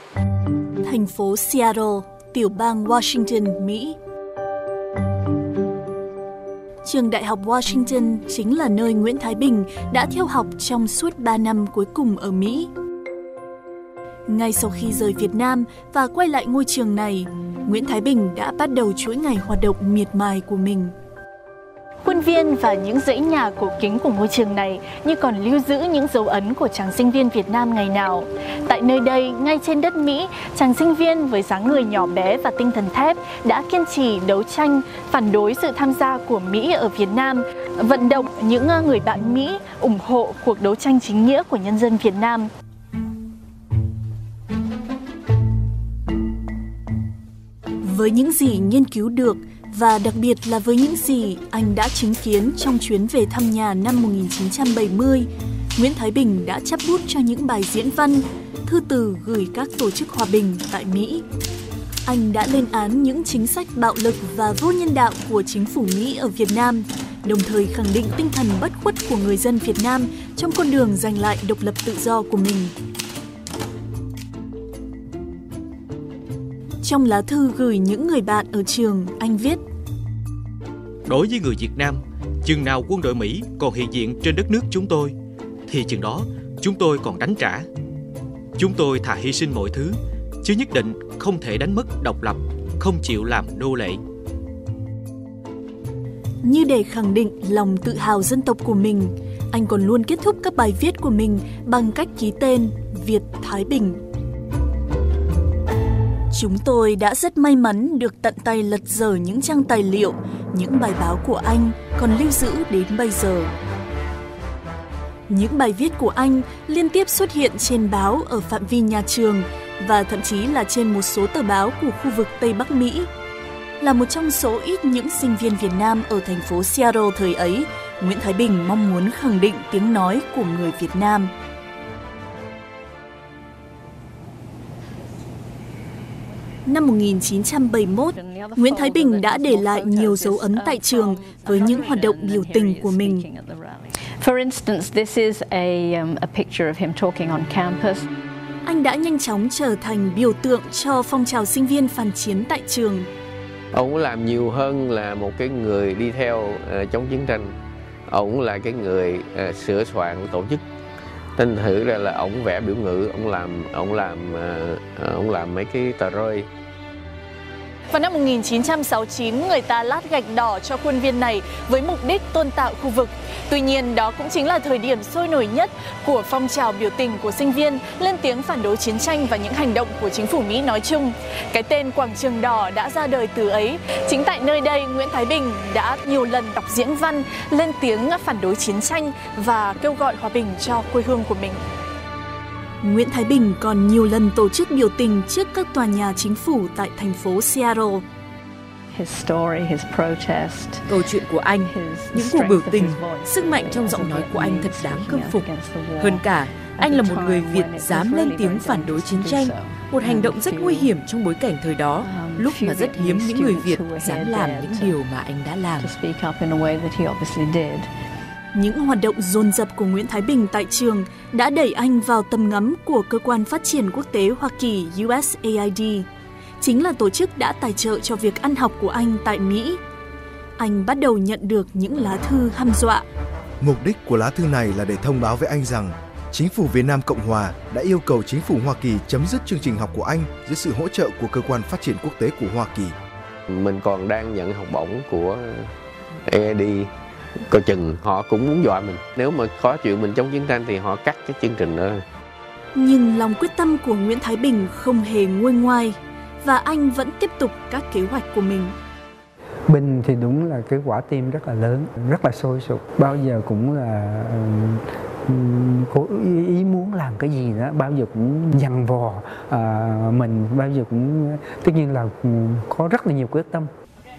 Thành phố Seattle, tiểu bang Washington, Mỹ. Trường Đại học Washington chính là nơi Nguyễn Thái Bình đã theo học trong suốt 3 năm cuối cùng ở Mỹ. Ngay sau khi rời Việt Nam và quay lại ngôi trường này, Nguyễn Thái Bình đã bắt đầu chuỗi ngày hoạt động miệt mài của mình. Khuôn viên và những dãy nhà cổ kính của ngôi trường này như còn lưu giữ những dấu ấn của chàng sinh viên Việt Nam ngày nào. Tại nơi đây, ngay trên đất Mỹ, chàng sinh viên với dáng người nhỏ bé và tinh thần thép đã kiên trì đấu tranh, phản đối sự tham gia của Mỹ ở Việt Nam, vận động những à, người bạn Mỹ ủng hộ cuộc đấu tranh chính nghĩa của nhân dân Việt Nam. Với những gì nghiên cứu được, và đặc biệt là với những gì anh đã chứng kiến trong chuyến về thăm nhà năm 1970, Nguyễn Thái Bình đã chắp bút cho những bài diễn văn, thư từ gửi các tổ chức hòa bình tại Mỹ. Anh đã lên án những chính sách bạo lực và vô nhân đạo của chính phủ Mỹ ở Việt Nam, đồng thời khẳng định tinh thần bất khuất của người dân Việt Nam trong con đường giành lại độc lập tự do của mình. Trong lá thư gửi những người bạn ở trường, anh viết Đối với người Việt Nam, chừng nào quân đội Mỹ còn hiện diện trên đất nước chúng tôi, thì chừng đó chúng tôi còn đánh trả. Chúng tôi thà hy sinh mọi thứ, chứ nhất định không thể đánh mất độc lập, không chịu làm nô lệ. Như để khẳng định lòng tự hào dân tộc của mình, anh còn luôn kết thúc các bài viết của mình bằng cách ký tên Việt Thái Bình Chúng tôi đã rất may mắn được tận tay lật dở những trang tài liệu, những bài báo của anh còn lưu giữ đến bây giờ. Những bài viết của anh liên tiếp xuất hiện trên báo ở phạm vi nhà trường và thậm chí là trên một số tờ báo của khu vực Tây Bắc Mỹ. Là một trong số ít những sinh viên Việt Nam ở thành phố Seattle thời ấy, Nguyễn Thái Bình mong muốn khẳng định tiếng nói của người Việt Nam – Năm 1971, Nguyễn Thái Bình đã để lại nhiều dấu ấn tại trường với những hoạt động biểu tình của mình. For instance, this is a, um, a picture of him talking on campus. Anh đã nhanh chóng trở thành biểu tượng cho phong trào sinh viên phản chiến tại trường. Ông làm nhiều hơn là một cái người đi theo uh, chống chiến tranh. Ông là cái người uh, sửa soạn tổ chức Thành thử ra là ông vẽ biểu ngữ, ông làm ông làm uh, ông làm mấy cái tờ rơi vào năm 1969, người ta lát gạch đỏ cho khuôn viên này với mục đích tôn tạo khu vực. Tuy nhiên, đó cũng chính là thời điểm sôi nổi nhất của phong trào biểu tình của sinh viên lên tiếng phản đối chiến tranh và những hành động của chính phủ Mỹ nói chung. Cái tên Quảng trường Đỏ đã ra đời từ ấy. Chính tại nơi đây, Nguyễn Thái Bình đã nhiều lần đọc diễn văn lên tiếng phản đối chiến tranh và kêu gọi hòa bình cho quê hương của mình. Nguyễn Thái Bình còn nhiều lần tổ chức biểu tình trước các tòa nhà chính phủ tại thành phố Seattle. His story, his protest, Câu chuyện của anh, những cuộc biểu tình, sức mạnh trong giọng nói của anh thật đáng khâm phục. Hơn cả, anh là một người Việt dám lên tiếng phản đối chiến tranh, một hành động rất nguy hiểm trong bối cảnh thời đó, um, lúc mà rất hiếm những người Việt dám làm những điều mà anh đã làm. Những hoạt động dồn dập của Nguyễn Thái Bình tại trường đã đẩy anh vào tầm ngắm của Cơ quan Phát triển Quốc tế Hoa Kỳ USAID, chính là tổ chức đã tài trợ cho việc ăn học của anh tại Mỹ. Anh bắt đầu nhận được những lá thư hăm dọa. Mục đích của lá thư này là để thông báo với anh rằng Chính phủ Việt Nam Cộng Hòa đã yêu cầu chính phủ Hoa Kỳ chấm dứt chương trình học của anh dưới sự hỗ trợ của Cơ quan Phát triển Quốc tế của Hoa Kỳ. Mình còn đang nhận học bổng của EID coi chừng họ cũng muốn dọa mình nếu mà có chuyện mình chống chiến tranh thì họ cắt cái chương trình đó Nhưng lòng quyết tâm của Nguyễn Thái Bình không hề nguôi ngoai và anh vẫn tiếp tục các kế hoạch của mình. Bình thì đúng là cái quả tim rất là lớn, rất là sôi sục. Bao giờ cũng là có ý, ý muốn làm cái gì đó, bao giờ cũng dằn vò à, mình, bao giờ cũng tất nhiên là có rất là nhiều quyết tâm.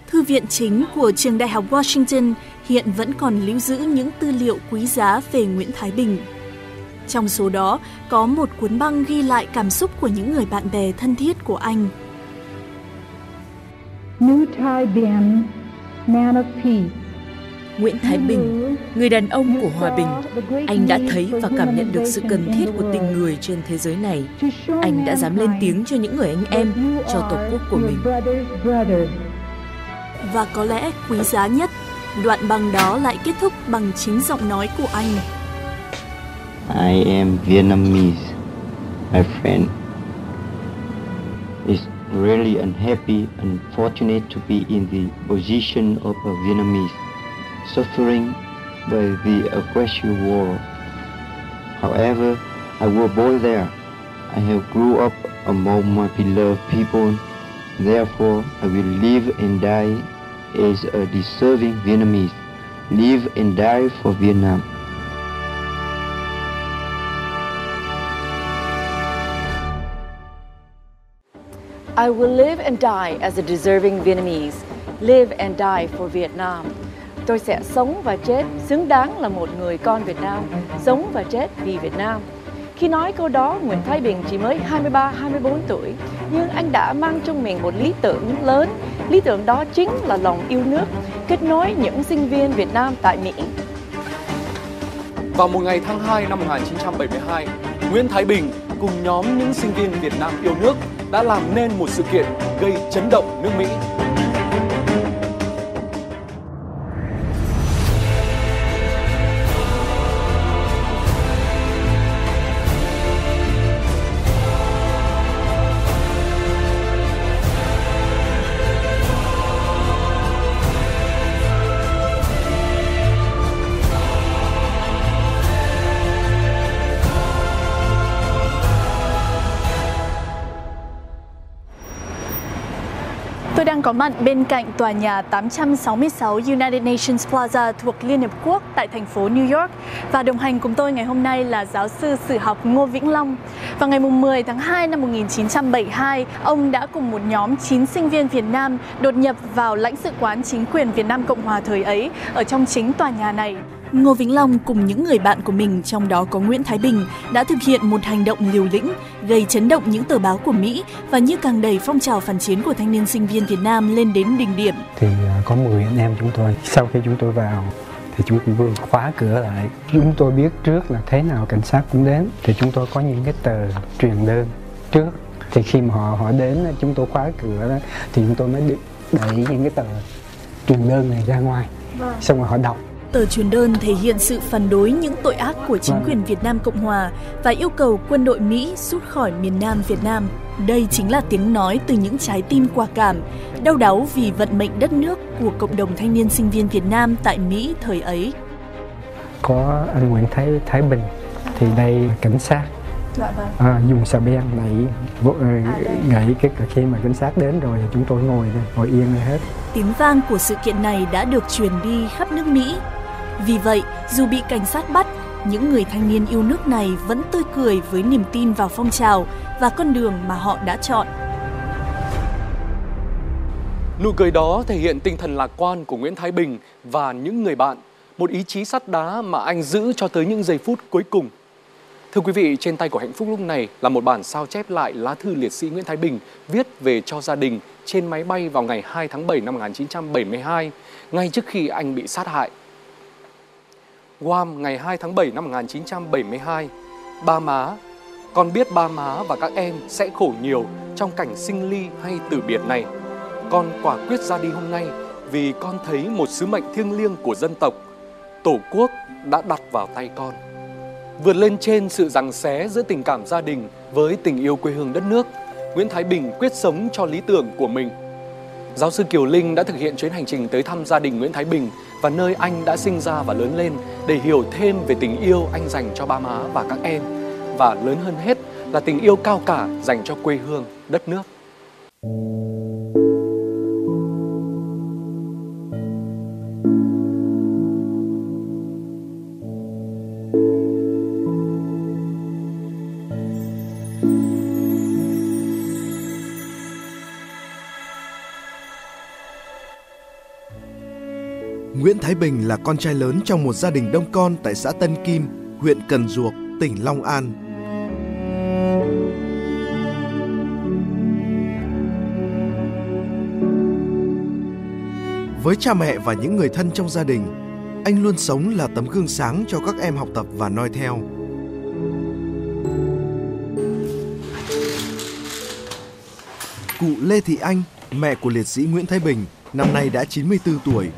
Thư viện chính của trường Đại học Washington hiện vẫn còn lưu giữ những tư liệu quý giá về Nguyễn Thái Bình. Trong số đó có một cuốn băng ghi lại cảm xúc của những người bạn bè thân thiết của anh. New Thái Bình, man of peace. Nguyễn Thái Bình, người đàn ông của hòa bình, anh đã thấy và cảm nhận được sự cần thiết của tình người trên thế giới này. Anh đã dám lên tiếng cho những người anh em, cho tổ quốc của mình. Và có lẽ quý giá nhất, đoạn băng đó lại kết thúc bằng chính giọng nói của anh. I am Vietnamese, my friend. It's really unhappy and fortunate to be in the position of a Vietnamese, suffering by the aggressive war. However, I was born there. I have grew up among my beloved people. Therefore, I will live and die is a deserving Vietnamese. Live and die for Vietnam. I will live and die as a deserving Vietnamese. Live and die for Vietnam. Tôi sẽ sống và chết xứng đáng là một người con Việt Nam, sống và chết vì Việt Nam. Khi nói câu đó, Nguyễn Thái Bình chỉ mới 23-24 tuổi, nhưng anh đã mang trong mình một lý tưởng lớn. Lý tưởng đó chính là lòng yêu nước, kết nối những sinh viên Việt Nam tại Mỹ. Vào một ngày tháng 2 năm 1972, Nguyễn Thái Bình cùng nhóm những sinh viên Việt Nam yêu nước đã làm nên một sự kiện gây chấn động nước Mỹ. Có mặt bên cạnh tòa nhà 866 United Nations Plaza thuộc Liên hiệp Quốc tại thành phố New York và đồng hành cùng tôi ngày hôm nay là giáo sư sử học Ngô Vĩnh Long. Vào ngày 10 tháng 2 năm 1972, ông đã cùng một nhóm 9 sinh viên Việt Nam đột nhập vào lãnh sự quán chính quyền Việt Nam Cộng Hòa thời ấy ở trong chính tòa nhà này. Ngô Vĩnh Long cùng những người bạn của mình, trong đó có Nguyễn Thái Bình, đã thực hiện một hành động liều lĩnh, gây chấn động những tờ báo của Mỹ và như càng đẩy phong trào phản chiến của thanh niên sinh viên Việt Nam lên đến đỉnh điểm. Thì à, có 10 anh em chúng tôi, sau khi chúng tôi vào thì chúng tôi khóa cửa lại. Chúng tôi biết trước là thế nào cảnh sát cũng đến. Thì chúng tôi có những cái tờ truyền đơn trước. Thì khi mà họ họ đến chúng tôi khóa cửa đó thì chúng tôi mới đẩy những cái tờ truyền đơn này ra ngoài. Xong rồi họ đọc Tờ truyền đơn thể hiện sự phản đối những tội ác của chính quyền Việt Nam Cộng Hòa và yêu cầu quân đội Mỹ rút khỏi miền Nam Việt Nam. Đây chính là tiếng nói từ những trái tim quả cảm, đau đáu vì vận mệnh đất nước của cộng đồng thanh niên sinh viên Việt Nam tại Mỹ thời ấy. Có anh Nguyễn Thái Thái Bình thì đây cảnh sát Dạ vâng. à, dùng xà beng nảy gãy cái khi mà cảnh sát đến rồi chúng tôi ngồi ngồi yên hết tiếng vang của sự kiện này đã được truyền đi khắp nước Mỹ vì vậy, dù bị cảnh sát bắt, những người thanh niên yêu nước này vẫn tươi cười với niềm tin vào phong trào và con đường mà họ đã chọn. Nụ cười đó thể hiện tinh thần lạc quan của Nguyễn Thái Bình và những người bạn, một ý chí sắt đá mà anh giữ cho tới những giây phút cuối cùng. Thưa quý vị, trên tay của Hạnh Phúc lúc này là một bản sao chép lại lá thư liệt sĩ Nguyễn Thái Bình viết về cho gia đình trên máy bay vào ngày 2 tháng 7 năm 1972, ngay trước khi anh bị sát hại. Guam ngày 2 tháng 7 năm 1972, ba má, con biết ba má và các em sẽ khổ nhiều trong cảnh sinh ly hay tử biệt này. Con quả quyết ra đi hôm nay vì con thấy một sứ mệnh thiêng liêng của dân tộc. Tổ quốc đã đặt vào tay con. Vượt lên trên sự giằng xé giữa tình cảm gia đình với tình yêu quê hương đất nước, Nguyễn Thái Bình quyết sống cho lý tưởng của mình. Giáo sư Kiều Linh đã thực hiện chuyến hành trình tới thăm gia đình Nguyễn Thái Bình và nơi anh đã sinh ra và lớn lên để hiểu thêm về tình yêu anh dành cho ba má và các em. và lớn hơn hết là tình yêu cao cả dành cho quê hương, đất nước. Nguyễn Thái Bình là con trai lớn trong một gia đình đông con tại xã Tân Kim, huyện Cần Duộc, tỉnh Long An. Với cha mẹ và những người thân trong gia đình, anh luôn sống là tấm gương sáng cho các em học tập và noi theo. Cụ Lê Thị Anh, mẹ của liệt sĩ Nguyễn Thái Bình, năm nay đã 94 tuổi.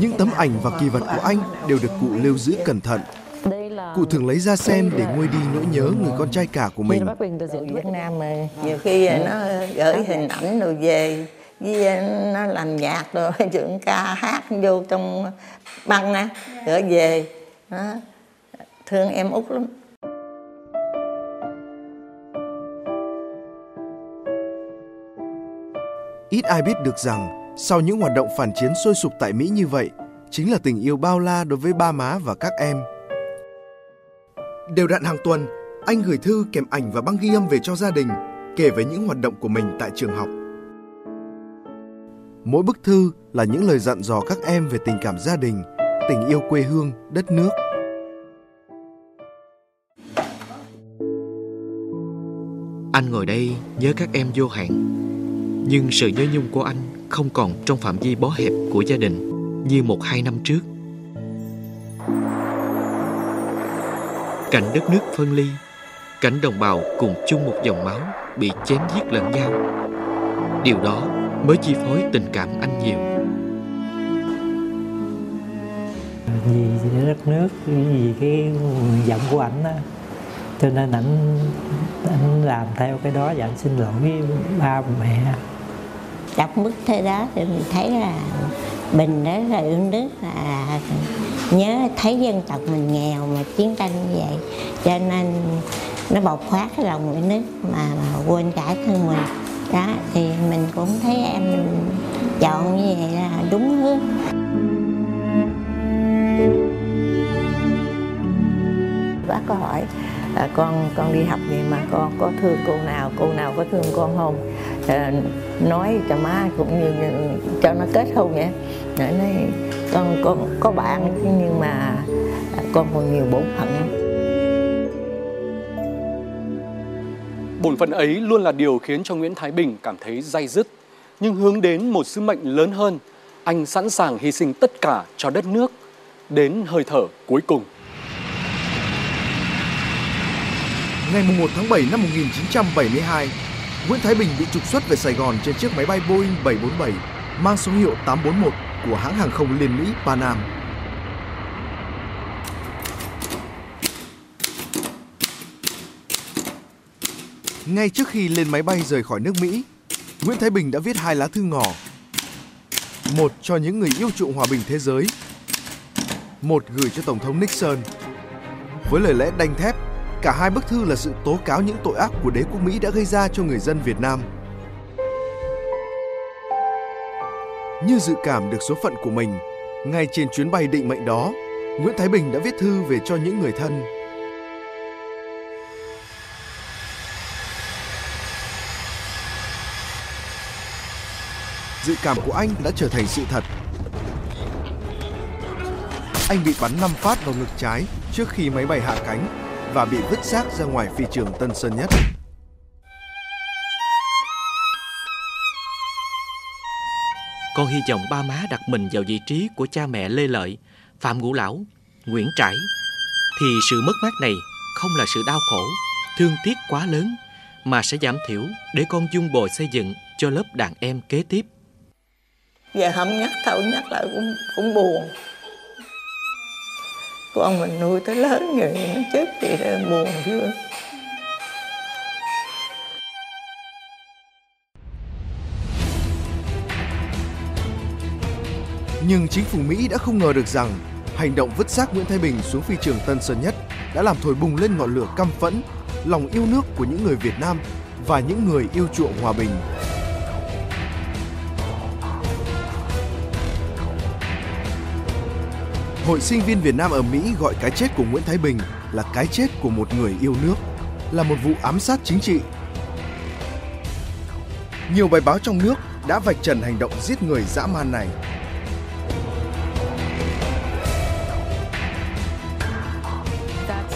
Những tấm ảnh và kỳ vật của anh đều được cụ lưu giữ cẩn thận. Cụ thường lấy ra xem để nguôi đi nỗi nhớ người con trai cả của mình. Việt Nam nhiều khi nó gửi hình ảnh rồi về với nó làm nhạc rồi trưởng ca hát vô trong băng á gửi về đó. thương em út lắm Ít ai biết được rằng sau những hoạt động phản chiến sôi sục tại Mỹ như vậy chính là tình yêu bao la đối với ba má và các em. Đều đặn hàng tuần, anh gửi thư kèm ảnh và băng ghi âm về cho gia đình, kể về những hoạt động của mình tại trường học. Mỗi bức thư là những lời dặn dò các em về tình cảm gia đình, tình yêu quê hương, đất nước. Anh ngồi đây nhớ các em vô hạn Nhưng sự nhớ nhung của anh không còn trong phạm vi bó hẹp của gia đình Như một hai năm trước. Cảnh đất nước phân ly, Cảnh đồng bào cùng chung một dòng máu Bị chém giết lẫn nhau. Điều đó mới chi phối tình cảm anh nhiều. Vì đất nước, vì cái giọng của ảnh á, cho nên ảnh ảnh làm theo cái đó và ảnh xin lỗi với ba mẹ đọc bức thơ đó thì mình thấy là bình đó là yêu nước là nhớ thấy dân tộc mình nghèo mà chiến tranh như vậy. Cho nên nó bộc phát cái lòng yêu nước mà, mà quên cả thân mình. Đó thì mình cũng thấy em mình chọn như vậy là đúng hướng bác có hỏi à, con con đi học gì mà con có thương cô nào cô nào có thương con không? Nói cho má cũng như, như cho nó kết hôn vậy nói, nói con con có bạn nhưng mà con còn nhiều bổn phận. Bổn phận ấy luôn là điều khiến cho Nguyễn Thái Bình cảm thấy day dứt, nhưng hướng đến một sứ mệnh lớn hơn, anh sẵn sàng hy sinh tất cả cho đất nước, đến hơi thở cuối cùng. Ngày 1 tháng 7 năm 1972, Nguyễn Thái Bình bị trục xuất về Sài Gòn trên chiếc máy bay Boeing 747 mang số hiệu 841 của hãng hàng không Liên Mỹ Pan Am. Ngay trước khi lên máy bay rời khỏi nước Mỹ, Nguyễn Thái Bình đã viết hai lá thư ngỏ. Một cho những người yêu chuộng hòa bình thế giới, một gửi cho Tổng thống Nixon. Với lời lẽ đanh thép, cả hai bức thư là sự tố cáo những tội ác của đế quốc Mỹ đã gây ra cho người dân Việt Nam. Như dự cảm được số phận của mình, ngay trên chuyến bay định mệnh đó, Nguyễn Thái Bình đã viết thư về cho những người thân. Dự cảm của anh đã trở thành sự thật. Anh bị bắn 5 phát vào ngực trái trước khi máy bay hạ cánh và bị vứt xác ra ngoài phi trường Tân Sơn Nhất. Con hy vọng ba má đặt mình vào vị trí của cha mẹ Lê Lợi, Phạm Ngũ Lão, Nguyễn Trãi thì sự mất mát này không là sự đau khổ, thương tiếc quá lớn mà sẽ giảm thiểu để con dung bồi xây dựng cho lớp đàn em kế tiếp. Giờ không nhắc thôi nhắc lại cũng cũng buồn con mình nuôi tới lớn rồi nó chết thì buồn chưa. Nhưng chính phủ Mỹ đã không ngờ được rằng hành động vứt xác Nguyễn Thái Bình xuống phi trường Tân Sơn Nhất đã làm thổi bùng lên ngọn lửa căm phẫn, lòng yêu nước của những người Việt Nam và những người yêu chuộng hòa bình. Hội sinh viên Việt Nam ở Mỹ gọi cái chết của Nguyễn Thái Bình là cái chết của một người yêu nước, là một vụ ám sát chính trị. Nhiều bài báo trong nước đã vạch trần hành động giết người dã man này.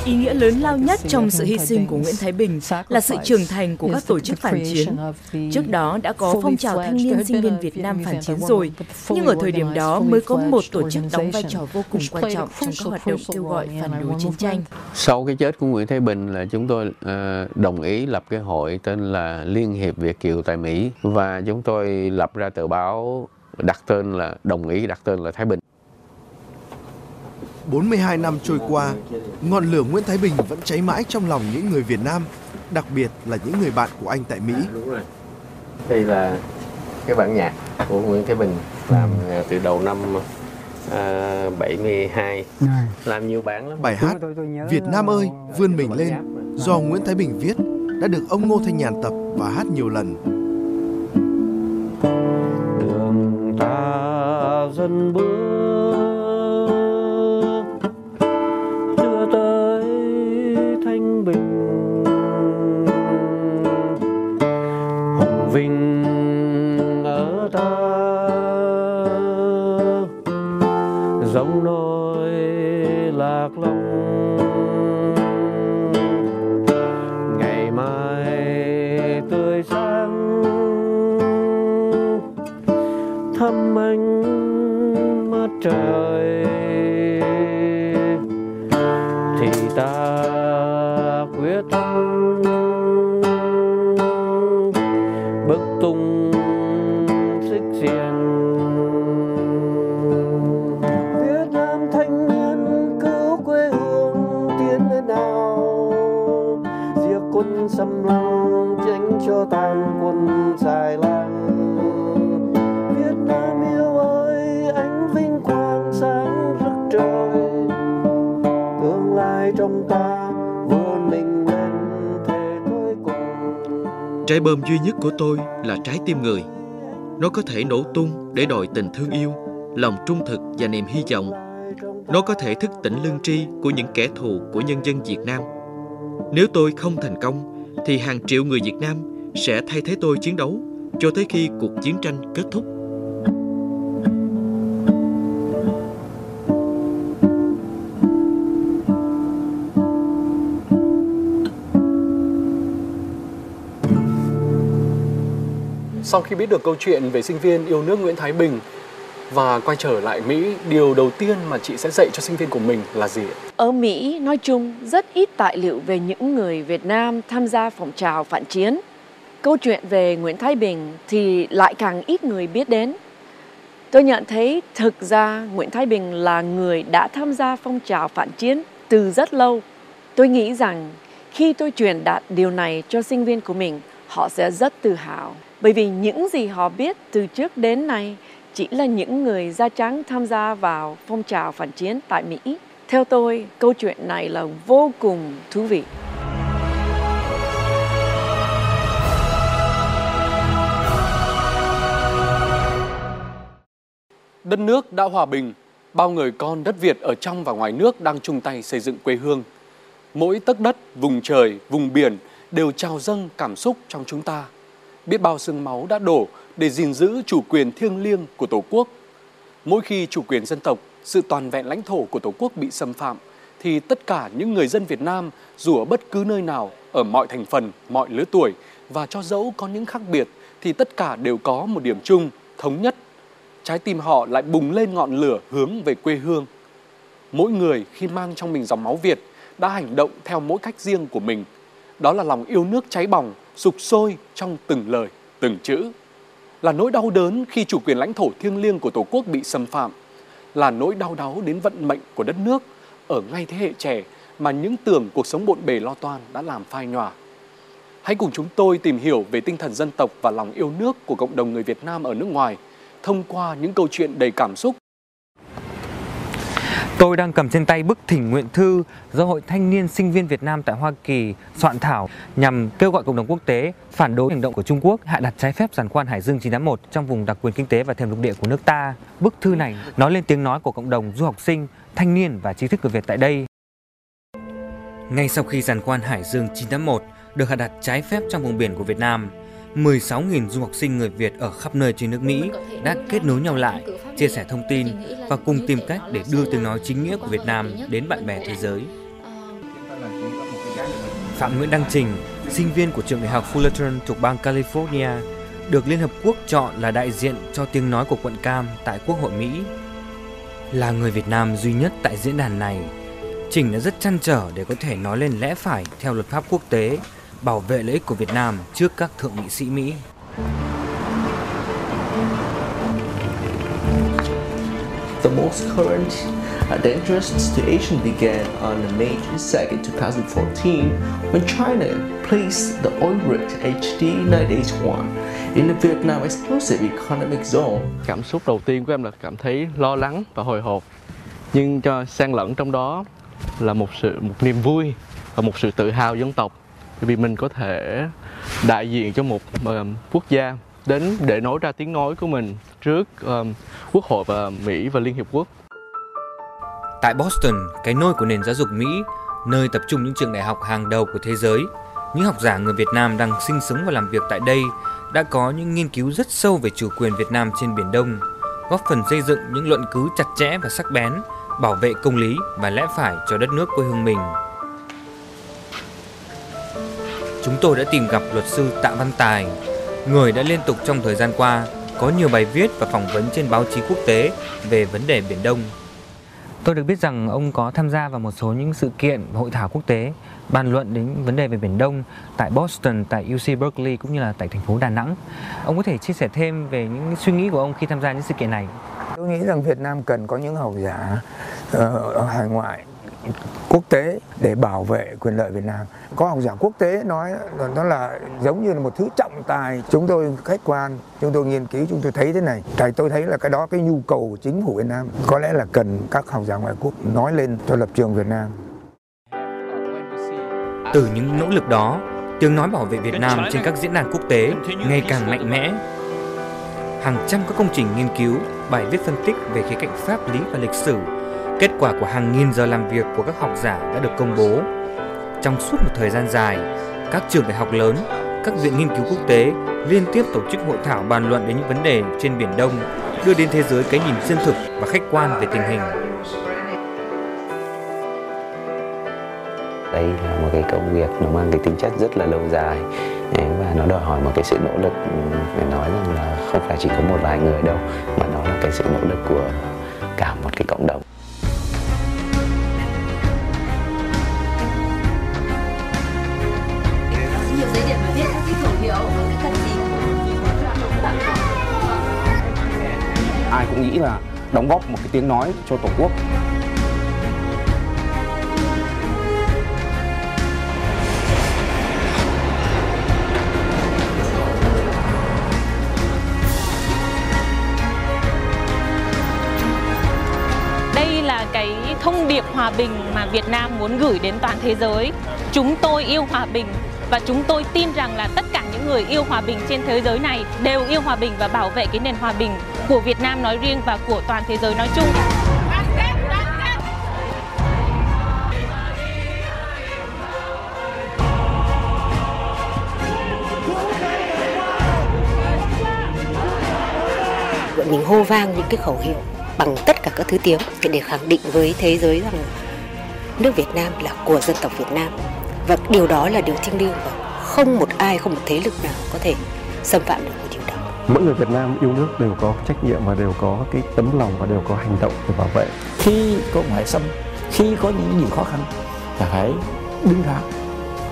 Ý nghĩa lớn lao nhất trong sự hy sinh của Nguyễn Thái Bình là sự trưởng thành của các tổ chức phản chiến. Trước đó đã có phong trào thanh niên sinh viên Việt Nam phản chiến rồi, nhưng ở thời điểm đó mới có một tổ chức đóng vai trò vô cùng quan trọng trong các hoạt động kêu gọi phản đối chiến tranh. Sau cái chết của Nguyễn Thái Bình là chúng tôi uh, đồng ý lập cái hội tên là Liên hiệp Việt Kiều tại Mỹ và chúng tôi lập ra tờ báo đặt tên là đồng ý đặt tên là Thái Bình. 42 năm trôi qua, ngọn lửa Nguyễn Thái Bình vẫn cháy mãi trong lòng những người Việt Nam, đặc biệt là những người bạn của anh tại Mỹ. Đây là cái bản nhạc của Nguyễn Thái Bình làm từ đầu năm à, 72 làm nhiều bản lắm. Bài hát Việt Nam ơi vươn mình lên do Nguyễn Thái Bình viết đã được ông Ngô Thanh Nhàn tập và hát nhiều lần. Đường ta dân bước bom duy nhất của tôi là trái tim người. Nó có thể nổ tung để đòi tình thương yêu, lòng trung thực và niềm hy vọng. Nó có thể thức tỉnh lương tri của những kẻ thù của nhân dân Việt Nam. Nếu tôi không thành công, thì hàng triệu người Việt Nam sẽ thay thế tôi chiến đấu cho tới khi cuộc chiến tranh kết thúc. Sau khi biết được câu chuyện về sinh viên yêu nước Nguyễn Thái Bình và quay trở lại Mỹ, điều đầu tiên mà chị sẽ dạy cho sinh viên của mình là gì? Ở Mỹ nói chung rất ít tài liệu về những người Việt Nam tham gia phong trào phản chiến. Câu chuyện về Nguyễn Thái Bình thì lại càng ít người biết đến. Tôi nhận thấy thực ra Nguyễn Thái Bình là người đã tham gia phong trào phản chiến từ rất lâu. Tôi nghĩ rằng khi tôi truyền đạt điều này cho sinh viên của mình, họ sẽ rất tự hào. Bởi vì những gì họ biết từ trước đến nay chỉ là những người da trắng tham gia vào phong trào phản chiến tại Mỹ. Theo tôi, câu chuyện này là vô cùng thú vị. Đất nước đã hòa bình, bao người con đất Việt ở trong và ngoài nước đang chung tay xây dựng quê hương. Mỗi tấc đất, vùng trời, vùng biển đều trào dâng cảm xúc trong chúng ta. Biết bao sương máu đã đổ để gìn giữ chủ quyền thiêng liêng của Tổ quốc. Mỗi khi chủ quyền dân tộc, sự toàn vẹn lãnh thổ của Tổ quốc bị xâm phạm, thì tất cả những người dân Việt Nam dù ở bất cứ nơi nào, ở mọi thành phần, mọi lứa tuổi và cho dẫu có những khác biệt thì tất cả đều có một điểm chung, thống nhất. Trái tim họ lại bùng lên ngọn lửa hướng về quê hương. Mỗi người khi mang trong mình dòng máu Việt đã hành động theo mỗi cách riêng của mình. Đó là lòng yêu nước cháy bỏng, sục sôi trong từng lời, từng chữ. Là nỗi đau đớn khi chủ quyền lãnh thổ thiêng liêng của Tổ quốc bị xâm phạm. Là nỗi đau đáu đến vận mệnh của đất nước ở ngay thế hệ trẻ mà những tưởng cuộc sống bộn bề lo toan đã làm phai nhòa. Hãy cùng chúng tôi tìm hiểu về tinh thần dân tộc và lòng yêu nước của cộng đồng người Việt Nam ở nước ngoài thông qua những câu chuyện đầy cảm xúc Tôi đang cầm trên tay bức thỉnh nguyện thư do Hội Thanh niên Sinh viên Việt Nam tại Hoa Kỳ soạn thảo nhằm kêu gọi cộng đồng quốc tế phản đối hành động của Trung Quốc hạ đặt trái phép giàn khoan Hải Dương 981 trong vùng đặc quyền kinh tế và thềm lục địa của nước ta. Bức thư này nói lên tiếng nói của cộng đồng du học sinh, thanh niên và trí thức người Việt tại đây. Ngay sau khi giàn khoan Hải Dương 981 được hạ đặt trái phép trong vùng biển của Việt Nam, 16.000 du học sinh người Việt ở khắp nơi trên nước Mỹ đã kết nối nhau lại, chia sẻ thông tin và cùng tìm cách để đưa tiếng nói chính nghĩa của Việt Nam đến bạn bè thế giới. Phạm Nguyễn Đăng Trình, sinh viên của trường đại học Fullerton thuộc bang California, được Liên Hợp Quốc chọn là đại diện cho tiếng nói của quận Cam tại Quốc hội Mỹ. Là người Việt Nam duy nhất tại diễn đàn này, Trình đã rất chăn trở để có thể nói lên lẽ phải theo luật pháp quốc tế bảo vệ lợi ích của Việt Nam trước các thượng nghị sĩ Mỹ. The most current dangerous situation began on May 22, 2014, when China placed the oil rig HD 981 in the Vietnam Exclusive Economic Zone. Cảm xúc đầu tiên của em là cảm thấy lo lắng và hồi hộp, nhưng cho sang lẫn trong đó là một sự một niềm vui và một sự tự hào dân tộc vì mình có thể đại diện cho một um, quốc gia đến để nói ra tiếng nói của mình trước um, quốc hội và Mỹ và Liên Hiệp Quốc. Tại Boston, cái nôi của nền giáo dục Mỹ, nơi tập trung những trường đại học hàng đầu của thế giới, những học giả người Việt Nam đang sinh sống và làm việc tại đây đã có những nghiên cứu rất sâu về chủ quyền Việt Nam trên Biển Đông, góp phần xây dựng những luận cứ chặt chẽ và sắc bén, bảo vệ công lý và lẽ phải cho đất nước quê hương mình. Chúng tôi đã tìm gặp luật sư Tạ Văn Tài, người đã liên tục trong thời gian qua có nhiều bài viết và phỏng vấn trên báo chí quốc tế về vấn đề Biển Đông. Tôi được biết rằng ông có tham gia vào một số những sự kiện hội thảo quốc tế bàn luận đến vấn đề về Biển Đông tại Boston, tại UC Berkeley cũng như là tại thành phố Đà Nẵng. Ông có thể chia sẻ thêm về những suy nghĩ của ông khi tham gia những sự kiện này? Tôi nghĩ rằng Việt Nam cần có những học giả uh, ở hải ngoại quốc tế để bảo vệ quyền lợi Việt Nam. Có học giả quốc tế nói nó là giống như là một thứ trọng tài. Chúng tôi khách quan, chúng tôi nghiên cứu, chúng tôi thấy thế này. Tại tôi thấy là cái đó cái nhu cầu của chính phủ Việt Nam có lẽ là cần các học giả ngoại quốc nói lên cho lập trường Việt Nam. Từ những nỗ lực đó, tiếng nói bảo vệ Việt Nam trên các diễn đàn quốc tế ngày càng mạnh mẽ. Hàng trăm các công trình nghiên cứu, bài viết phân tích về khía cạnh pháp lý và lịch sử Kết quả của hàng nghìn giờ làm việc của các học giả đã được công bố. Trong suốt một thời gian dài, các trường đại học lớn, các viện nghiên cứu quốc tế liên tiếp tổ chức hội thảo bàn luận đến những vấn đề trên Biển Đông, đưa đến thế giới cái nhìn chân thực và khách quan về tình hình. Đây là một cái công việc nó mang cái tính chất rất là lâu dài ừ, và nó đòi hỏi một cái sự nỗ lực ừ, phải nói rằng là không phải chỉ có một vài người đâu mà nó là cái sự nỗ lực của cả một cái cộng đồng ai cũng nghĩ là đóng góp một cái tiếng nói cho tổ quốc. Đây là cái thông điệp hòa bình mà Việt Nam muốn gửi đến toàn thế giới. Chúng tôi yêu hòa bình và chúng tôi tin rằng là tất cả những người yêu hòa bình trên thế giới này đều yêu hòa bình và bảo vệ cái nền hòa bình của Việt Nam nói riêng và của toàn thế giới nói chung. mình hô vang những cái khẩu hiệu bằng tất cả các thứ tiếng để khẳng định với thế giới rằng nước Việt Nam là của dân tộc Việt Nam và điều đó là điều thiêng liêng và không một ai không một thế lực nào có thể xâm phạm được một điều đó. Mỗi người Việt Nam yêu nước đều có trách nhiệm và đều có cái tấm lòng và đều có hành động để bảo vệ. Khi có ngoại xâm khi có những gì khó khăn là phải đứng ra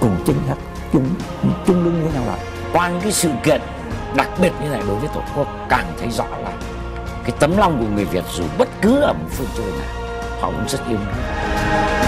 cùng chân thật chung chung lưng với nhau lại. Qua những cái sự kiện đặc biệt như này đối với tổ quốc càng thấy rõ là cái tấm lòng của người Việt dù bất cứ ở một phương trời nào họ cũng rất yêu nước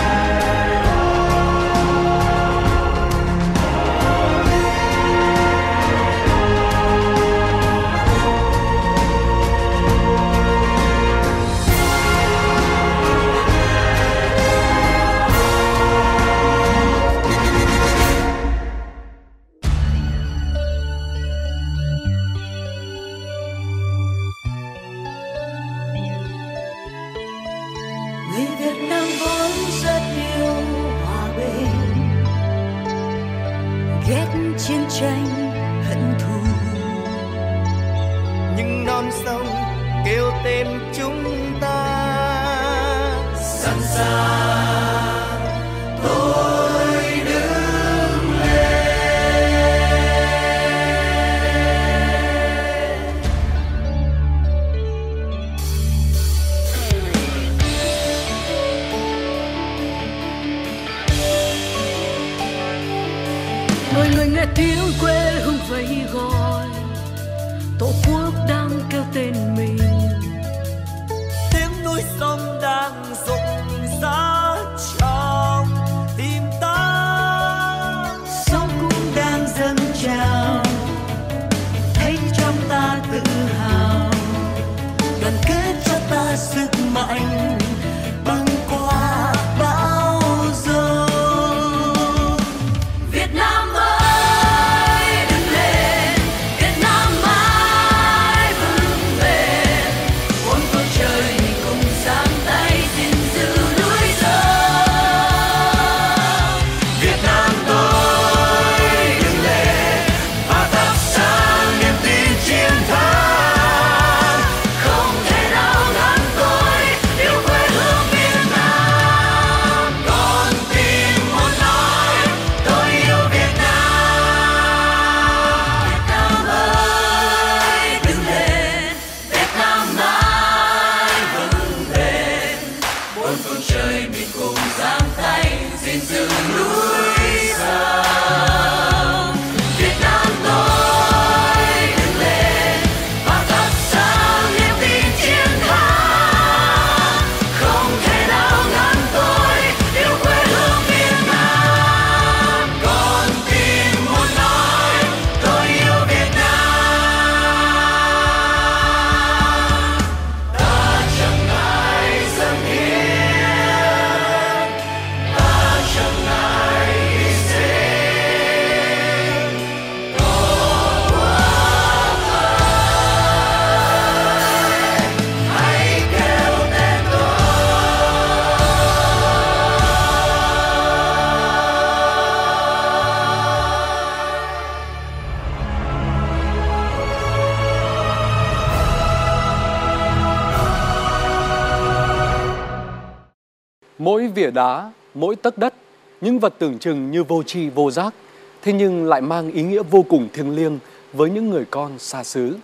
mỗi tấc đất, những vật tưởng chừng như vô tri vô giác, thế nhưng lại mang ý nghĩa vô cùng thiêng liêng với những người con xa xứ.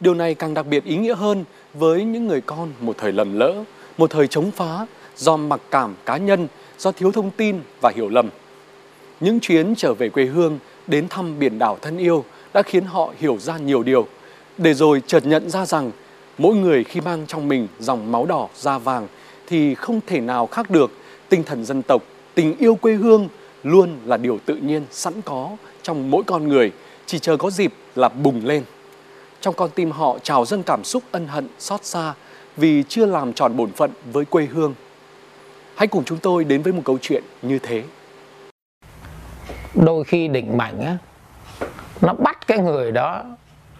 Điều này càng đặc biệt ý nghĩa hơn với những người con một thời lầm lỡ, một thời chống phá, do mặc cảm cá nhân, do thiếu thông tin và hiểu lầm. Những chuyến trở về quê hương, đến thăm biển đảo thân yêu đã khiến họ hiểu ra nhiều điều, để rồi chợt nhận ra rằng mỗi người khi mang trong mình dòng máu đỏ da vàng thì không thể nào khác được tinh thần dân tộc, tình yêu quê hương luôn là điều tự nhiên sẵn có trong mỗi con người, chỉ chờ có dịp là bùng lên. Trong con tim họ trào dâng cảm xúc ân hận, xót xa vì chưa làm tròn bổn phận với quê hương. Hãy cùng chúng tôi đến với một câu chuyện như thế. đôi khi định mệnh á nó bắt cái người đó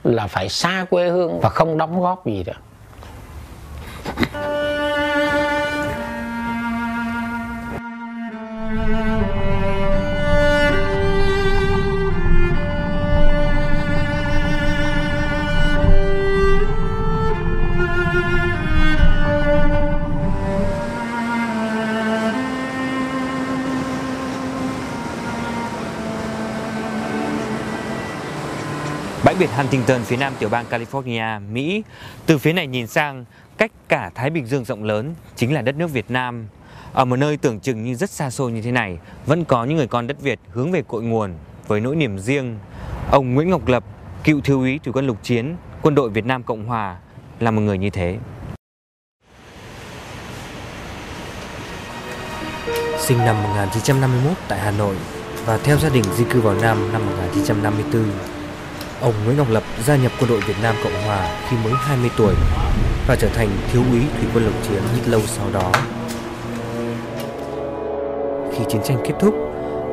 là phải xa quê hương và không đóng góp gì được Bãi biển Huntington phía nam tiểu bang California, Mỹ. Từ phía này nhìn sang, cách cả Thái Bình Dương rộng lớn chính là đất nước Việt Nam. Ở một nơi tưởng chừng như rất xa xôi như thế này, vẫn có những người con đất Việt hướng về cội nguồn với nỗi niềm riêng. Ông Nguyễn Ngọc Lập, cựu thiếu úy thủy quân lục chiến, quân đội Việt Nam Cộng Hòa là một người như thế. Sinh năm 1951 tại Hà Nội và theo gia đình di cư vào Nam năm 1954. Ông Nguyễn Ngọc Lập gia nhập quân đội Việt Nam Cộng Hòa khi mới 20 tuổi và trở thành thiếu úy thủy quân lục chiến ít lâu sau đó. Khi chiến tranh kết thúc,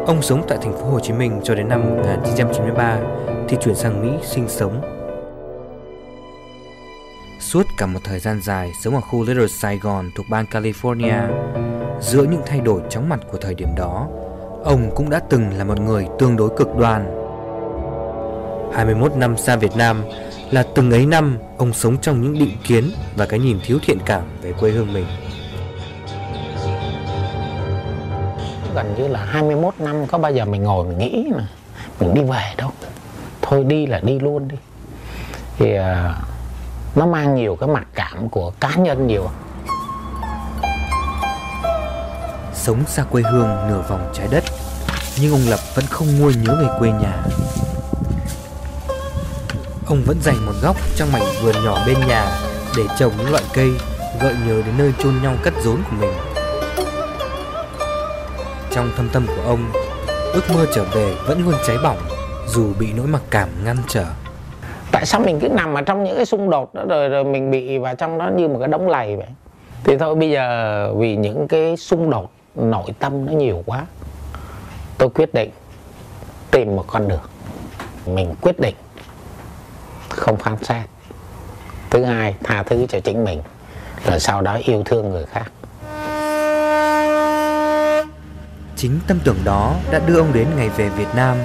ông sống tại thành phố Hồ Chí Minh cho đến năm 1993 thì chuyển sang Mỹ sinh sống. Suốt cả một thời gian dài sống ở khu Little Saigon thuộc bang California, giữa những thay đổi chóng mặt của thời điểm đó, ông cũng đã từng là một người tương đối cực đoan 21 năm xa Việt Nam là từng ấy năm ông sống trong những định kiến và cái nhìn thiếu thiện cảm về quê hương mình. Gần như là 21 năm, có bao giờ mình ngồi mình nghĩ mà mình đi về đâu? Thôi đi là đi luôn đi. Thì à, nó mang nhiều cái mặc cảm của cá nhân nhiều. Sống xa quê hương nửa vòng trái đất, Nhưng ông Lập vẫn không nguôi nhớ về quê nhà. Ông vẫn dành một góc trong mảnh vườn nhỏ bên nhà Để trồng những loại cây Gợi nhớ đến nơi chôn nhau cất rốn của mình. Trong thâm tâm của ông, Ước mơ trở về vẫn luôn cháy bỏng, Dù bị nỗi mặc cảm ngăn trở. Tại sao mình cứ nằm ở trong những cái xung đột đó rồi rồi mình bị vào trong đó như một cái đống lầy vậy? Thì thôi, bây giờ vì những cái xung đột, nội tâm nó nhiều quá, tôi quyết định tìm một con đường. Mình quyết định không phán xét. Thứ hai, tha thứ cho chính mình, rồi sau đó yêu thương người khác. Chính tâm tưởng đó đã đưa ông đến ngày về Việt Nam.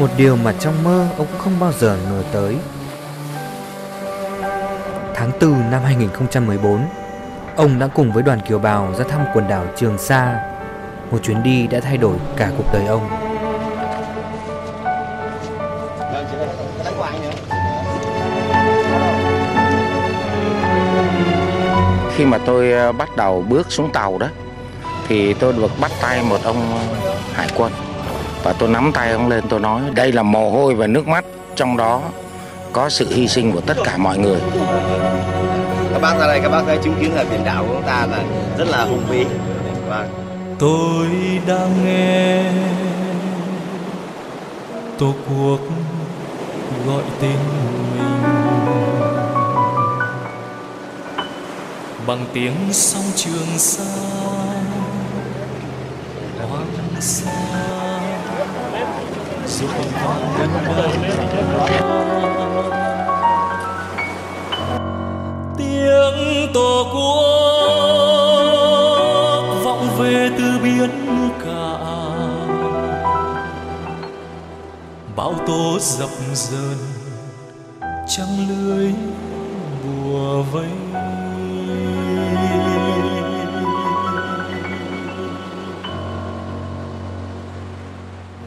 Một điều mà trong mơ ông cũng không bao giờ ngờ tới. Tháng 4 năm 2014 Ông đã cùng với đoàn kiều bào ra thăm quần đảo Trường Sa. Một chuyến đi đã thay đổi cả cuộc đời ông. Khi mà tôi ờ, bắt đầu bước xuống tàu đó thì tôi được bắt tay một ông hải quân. Và tôi nắm tay ông lên tôi nói đây là mồ hôi và nước mắt trong đó có sự hy sinh của tất cả mọi người. Các bác ra đây các bác sẽ chứng kiến là biển đảo của chúng ta là rất là hùng vĩ. Và tôi đang nghe tổ quốc gọi tên mình. Bằng tiếng sóng trường sa hoang sa rộn tiếng tổ quốc vọng về từ biến cả bão tố dập dờn, trăng lưới bùa vây.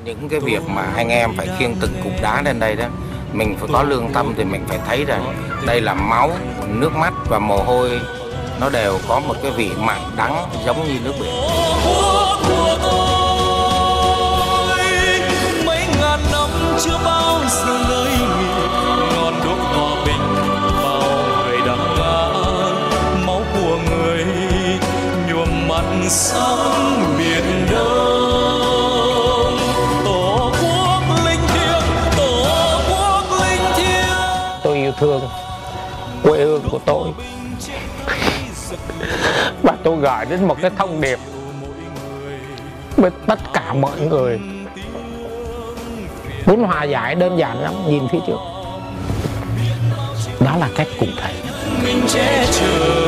Những cái việc mà anh em phải khiêng từng cục đá lên đây đó, mình phải có lương tâm thì mình phải thấy rằng đây là máu, nước mắt và mồ hôi, nó đều có một cái vị mặn đắng giống như nước biển. Của tôi. Và tôi gửi đến một cái thông điệp với tất cả mọi người. Muốn hòa giải đơn giản lắm, nhìn phía trước. Đó là cách cụ thể. Mình che chở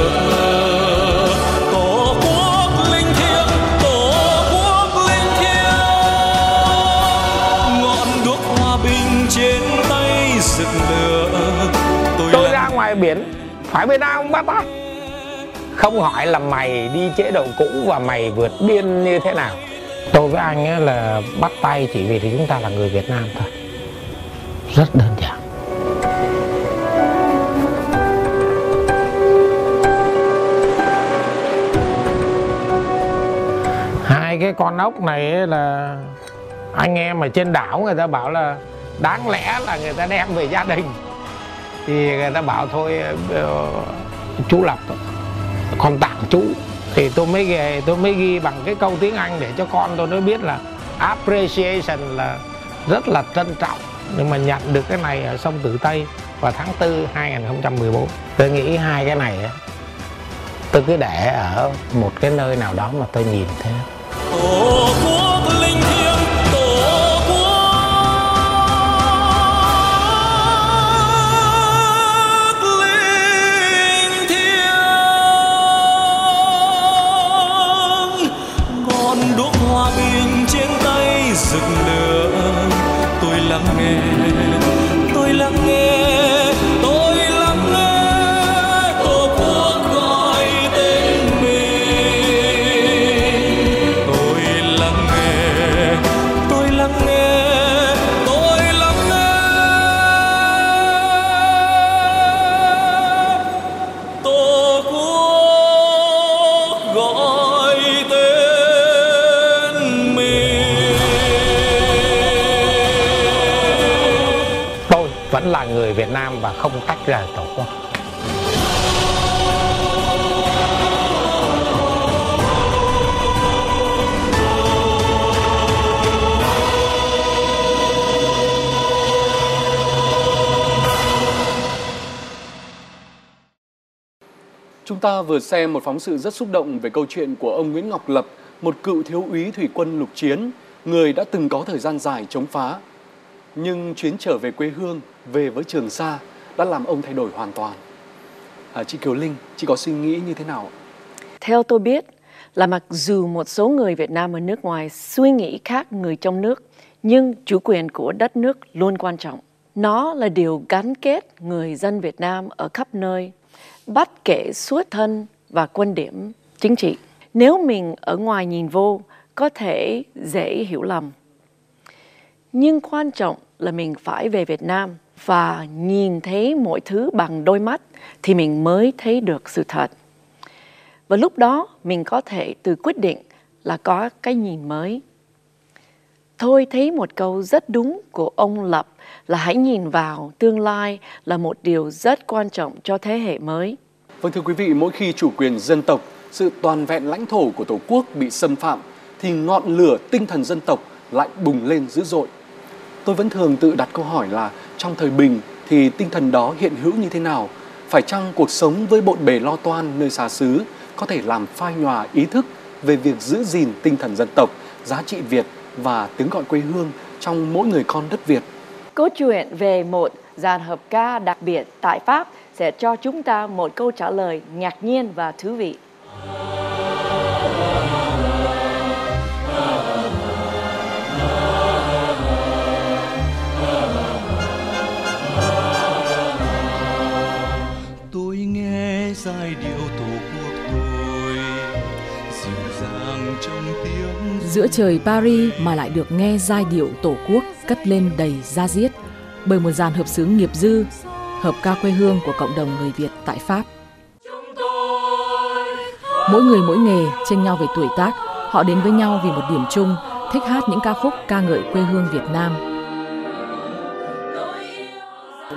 tôi ra ngoài biển phải bên nào không bắt ta không hỏi là mày đi chế độ cũ và mày vượt biên như thế nào. Tôi với anh ấy là bắt tay chỉ vì thì chúng ta là người Việt Nam thôi. Rất đơn giản. Hai cái con ốc này là anh em ở trên đảo người ta bảo là đáng lẽ là người ta đem về gia đình thì người ta bảo thôi ờ, chú lập con tặng chú. Thì tôi mới ghi, tôi mới ghi bằng cái câu tiếng Anh để cho con tôi nó biết là appreciation là rất là trân trọng. Nhưng mà nhận được cái này ở sông Tử Tây vào tháng 4 2014 tôi nghĩ hai cái này tôi cứ để ở một cái nơi nào đó mà tôi nhìn thế là người Việt Nam và không tách rời tổ quốc Chúng ta vừa xem một phóng sự rất xúc động về câu chuyện của ông Nguyễn Ngọc Lập, một cựu thiếu úy thủy quân lục chiến, người đã từng có thời gian dài chống phá. Nhưng chuyến trở về quê hương, về với Trường Sa đã làm ông thay đổi hoàn toàn. À, chị Kiều Linh, chị có suy nghĩ như thế nào? Theo tôi biết là mặc dù một số người Việt Nam ở nước ngoài suy nghĩ khác người trong nước, nhưng chủ quyền của đất nước luôn quan trọng. Nó là điều gắn kết người dân Việt Nam ở khắp nơi, bất kể xuất thân và quan điểm chính trị. Nếu mình ở ngoài nhìn vô, có thể dễ hiểu lầm. Nhưng quan trọng là mình phải về Việt Nam và nhìn thấy mọi thứ bằng đôi mắt thì mình mới thấy được sự thật. Và lúc đó mình có thể tự quyết định là có cái nhìn mới. Tôi thấy một câu rất đúng của ông Lập là hãy nhìn vào tương lai là một điều rất quan trọng cho thế hệ mới. Vâng thưa quý vị, mỗi khi chủ quyền dân tộc, sự toàn vẹn lãnh thổ của Tổ quốc bị xâm phạm thì ngọn lửa tinh thần dân tộc lại bùng lên dữ dội. Tôi vẫn thường tự đặt câu hỏi là trong thời bình thì tinh thần đó hiện hữu như thế nào? Phải chăng cuộc sống với bộn bề lo toan nơi xa xứ có thể làm phai nhòa ý thức về việc giữ gìn tinh thần dân tộc, giá trị Việt và tiếng gọi quê hương trong mỗi người con đất Việt? Câu chuyện về một dàn hợp ca đặc biệt tại Pháp sẽ cho chúng ta một câu trả lời ngạc nhiên và thú vị. Giai điệu tổ quốc tôi dịu dàng trong tiếng Giữa trời Paris mà lại được nghe giai điệu tổ quốc cất lên đầy da diết bởi một dàn hợp xướng nghiệp dư, hợp ca quê hương của cộng đồng người Việt tại Pháp. Mỗi người mỗi nghề, tranh nhau về tuổi tác, họ đến với nhau vì một điểm chung, thích hát những ca khúc ca ngợi quê hương Việt Nam.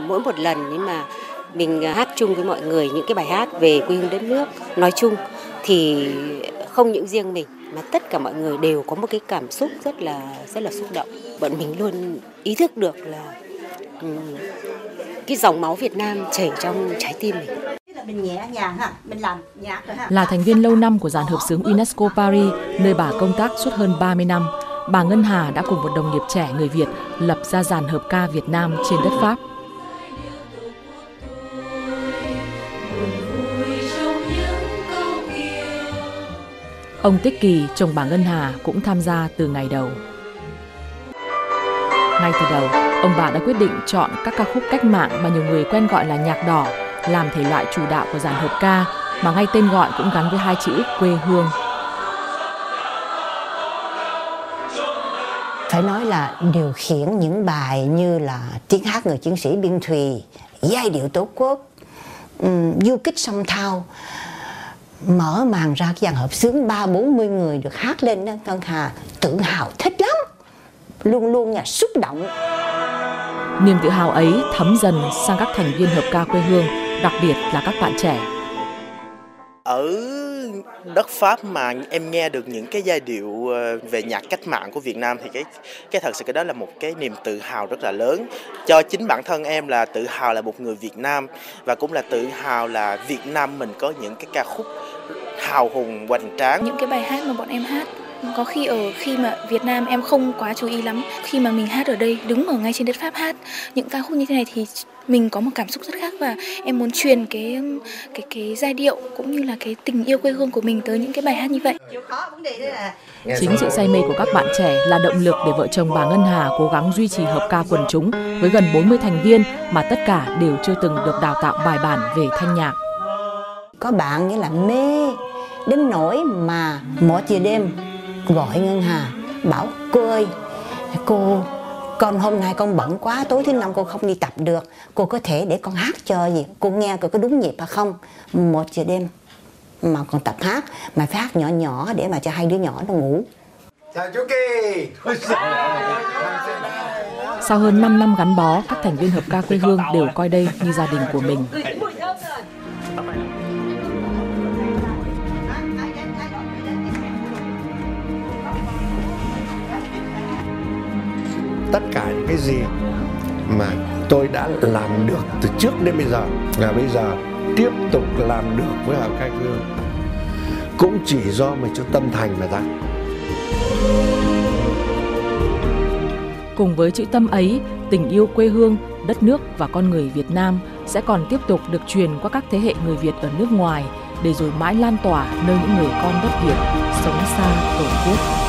mỗi một lần nhưng mà mình hát chung với mọi người những cái bài hát về quê hương đất nước. Nói chung thì không những riêng mình mà tất cả mọi người đều có một cái cảm xúc rất là rất là xúc động. Bọn mình luôn ý thức được là cái dòng máu Việt Nam chảy trong trái tim mình. Mình nhẹ nhàng ha mình làm nhạc rồi ha Là thành viên lâu năm của dàn hợp xướng UNESCO Paris, nơi bà công tác suốt hơn 30 năm, bà Ngân Hà đã cùng một đồng nghiệp trẻ người Việt lập ra dàn hợp ca Việt Nam trên đất Pháp. Ông Tích Kỳ, chồng bà Ngân Hà cũng tham gia từ ngày đầu. Ngay từ đầu, ông bà đã quyết định chọn các ca khúc cách mạng mà nhiều người quen gọi là nhạc đỏ làm thể loại chủ đạo của dàn hợp ca mà ngay tên gọi cũng gắn với hai chữ quê hương. phải nói là điều khiển những bài như là tiếng hát người chiến sĩ biên thùy giai điệu tổ quốc um, du kích sông thao mở màn ra cái dàn hợp xướng ba bốn mươi người được hát lên đó Ngân Hà tự hào thích lắm luôn luôn là xúc động Niềm tự hào ấy thấm dần sang các thành viên hợp ca quê hương, đặc biệt là các bạn trẻ. ở đất Pháp mà em nghe được những cái giai điệu ờ, về nhạc cách mạng của Việt Nam thì cái cái thật sự cái đó là một cái niềm tự hào rất là lớn. Cho chính bản thân em là tự hào là một người Việt Nam và cũng là tự hào là Việt Nam mình có những cái ca khúc hào hùng, hoành tráng. Những cái bài hát mà bọn em hát, có khi ở, khi mà Việt Nam em không quá chú ý lắm. Khi mà mình hát ở đây, đứng ở ngay trên đất Pháp hát, những ca khúc như thế này thì mình có một cảm xúc rất khác và em muốn truyền cái cái cái giai điệu cũng như là cái tình yêu quê hương của mình tới những cái bài hát như vậy. Chính sự say mê của các bạn trẻ là động lực để vợ chồng bà Ngân Hà cố gắng duy trì hợp ca quần chúng với gần 40 thành viên mà tất cả đều chưa từng được đào tạo bài bản về thanh nhạc. có bạn nghĩa là mê đến nỗi mà mỗi chiều đêm gọi Ngân Hà bảo cô ơi cô con hôm nay con bận quá tối thứ năm cô không đi tập được. Cô có thể để con hát cho gì? Cô nghe cô có đúng nhịp hay không? Một giờ đêm mà còn tập hát mà phải hát nhỏ nhỏ để mà cho hai đứa nhỏ nó ngủ. Chào chú Kỳ. Sau hơn 5 năm gắn bó, các thành viên hợp ca quê hương đều coi đây như gia đình của mình. Tất cả những cái gì mà tôi đã làm được từ trước đến bây giờ và bây giờ tiếp tục làm được với hợp ca hương cũng chỉ do mình cho tâm thành mà ra Cùng với chữ tâm ấy, tình yêu quê hương, đất nước và con người Việt Nam sẽ còn tiếp tục được truyền qua các thế hệ người Việt ở nước ngoài để rồi mãi lan tỏa nơi những người con đất Việt sống xa tổ quốc.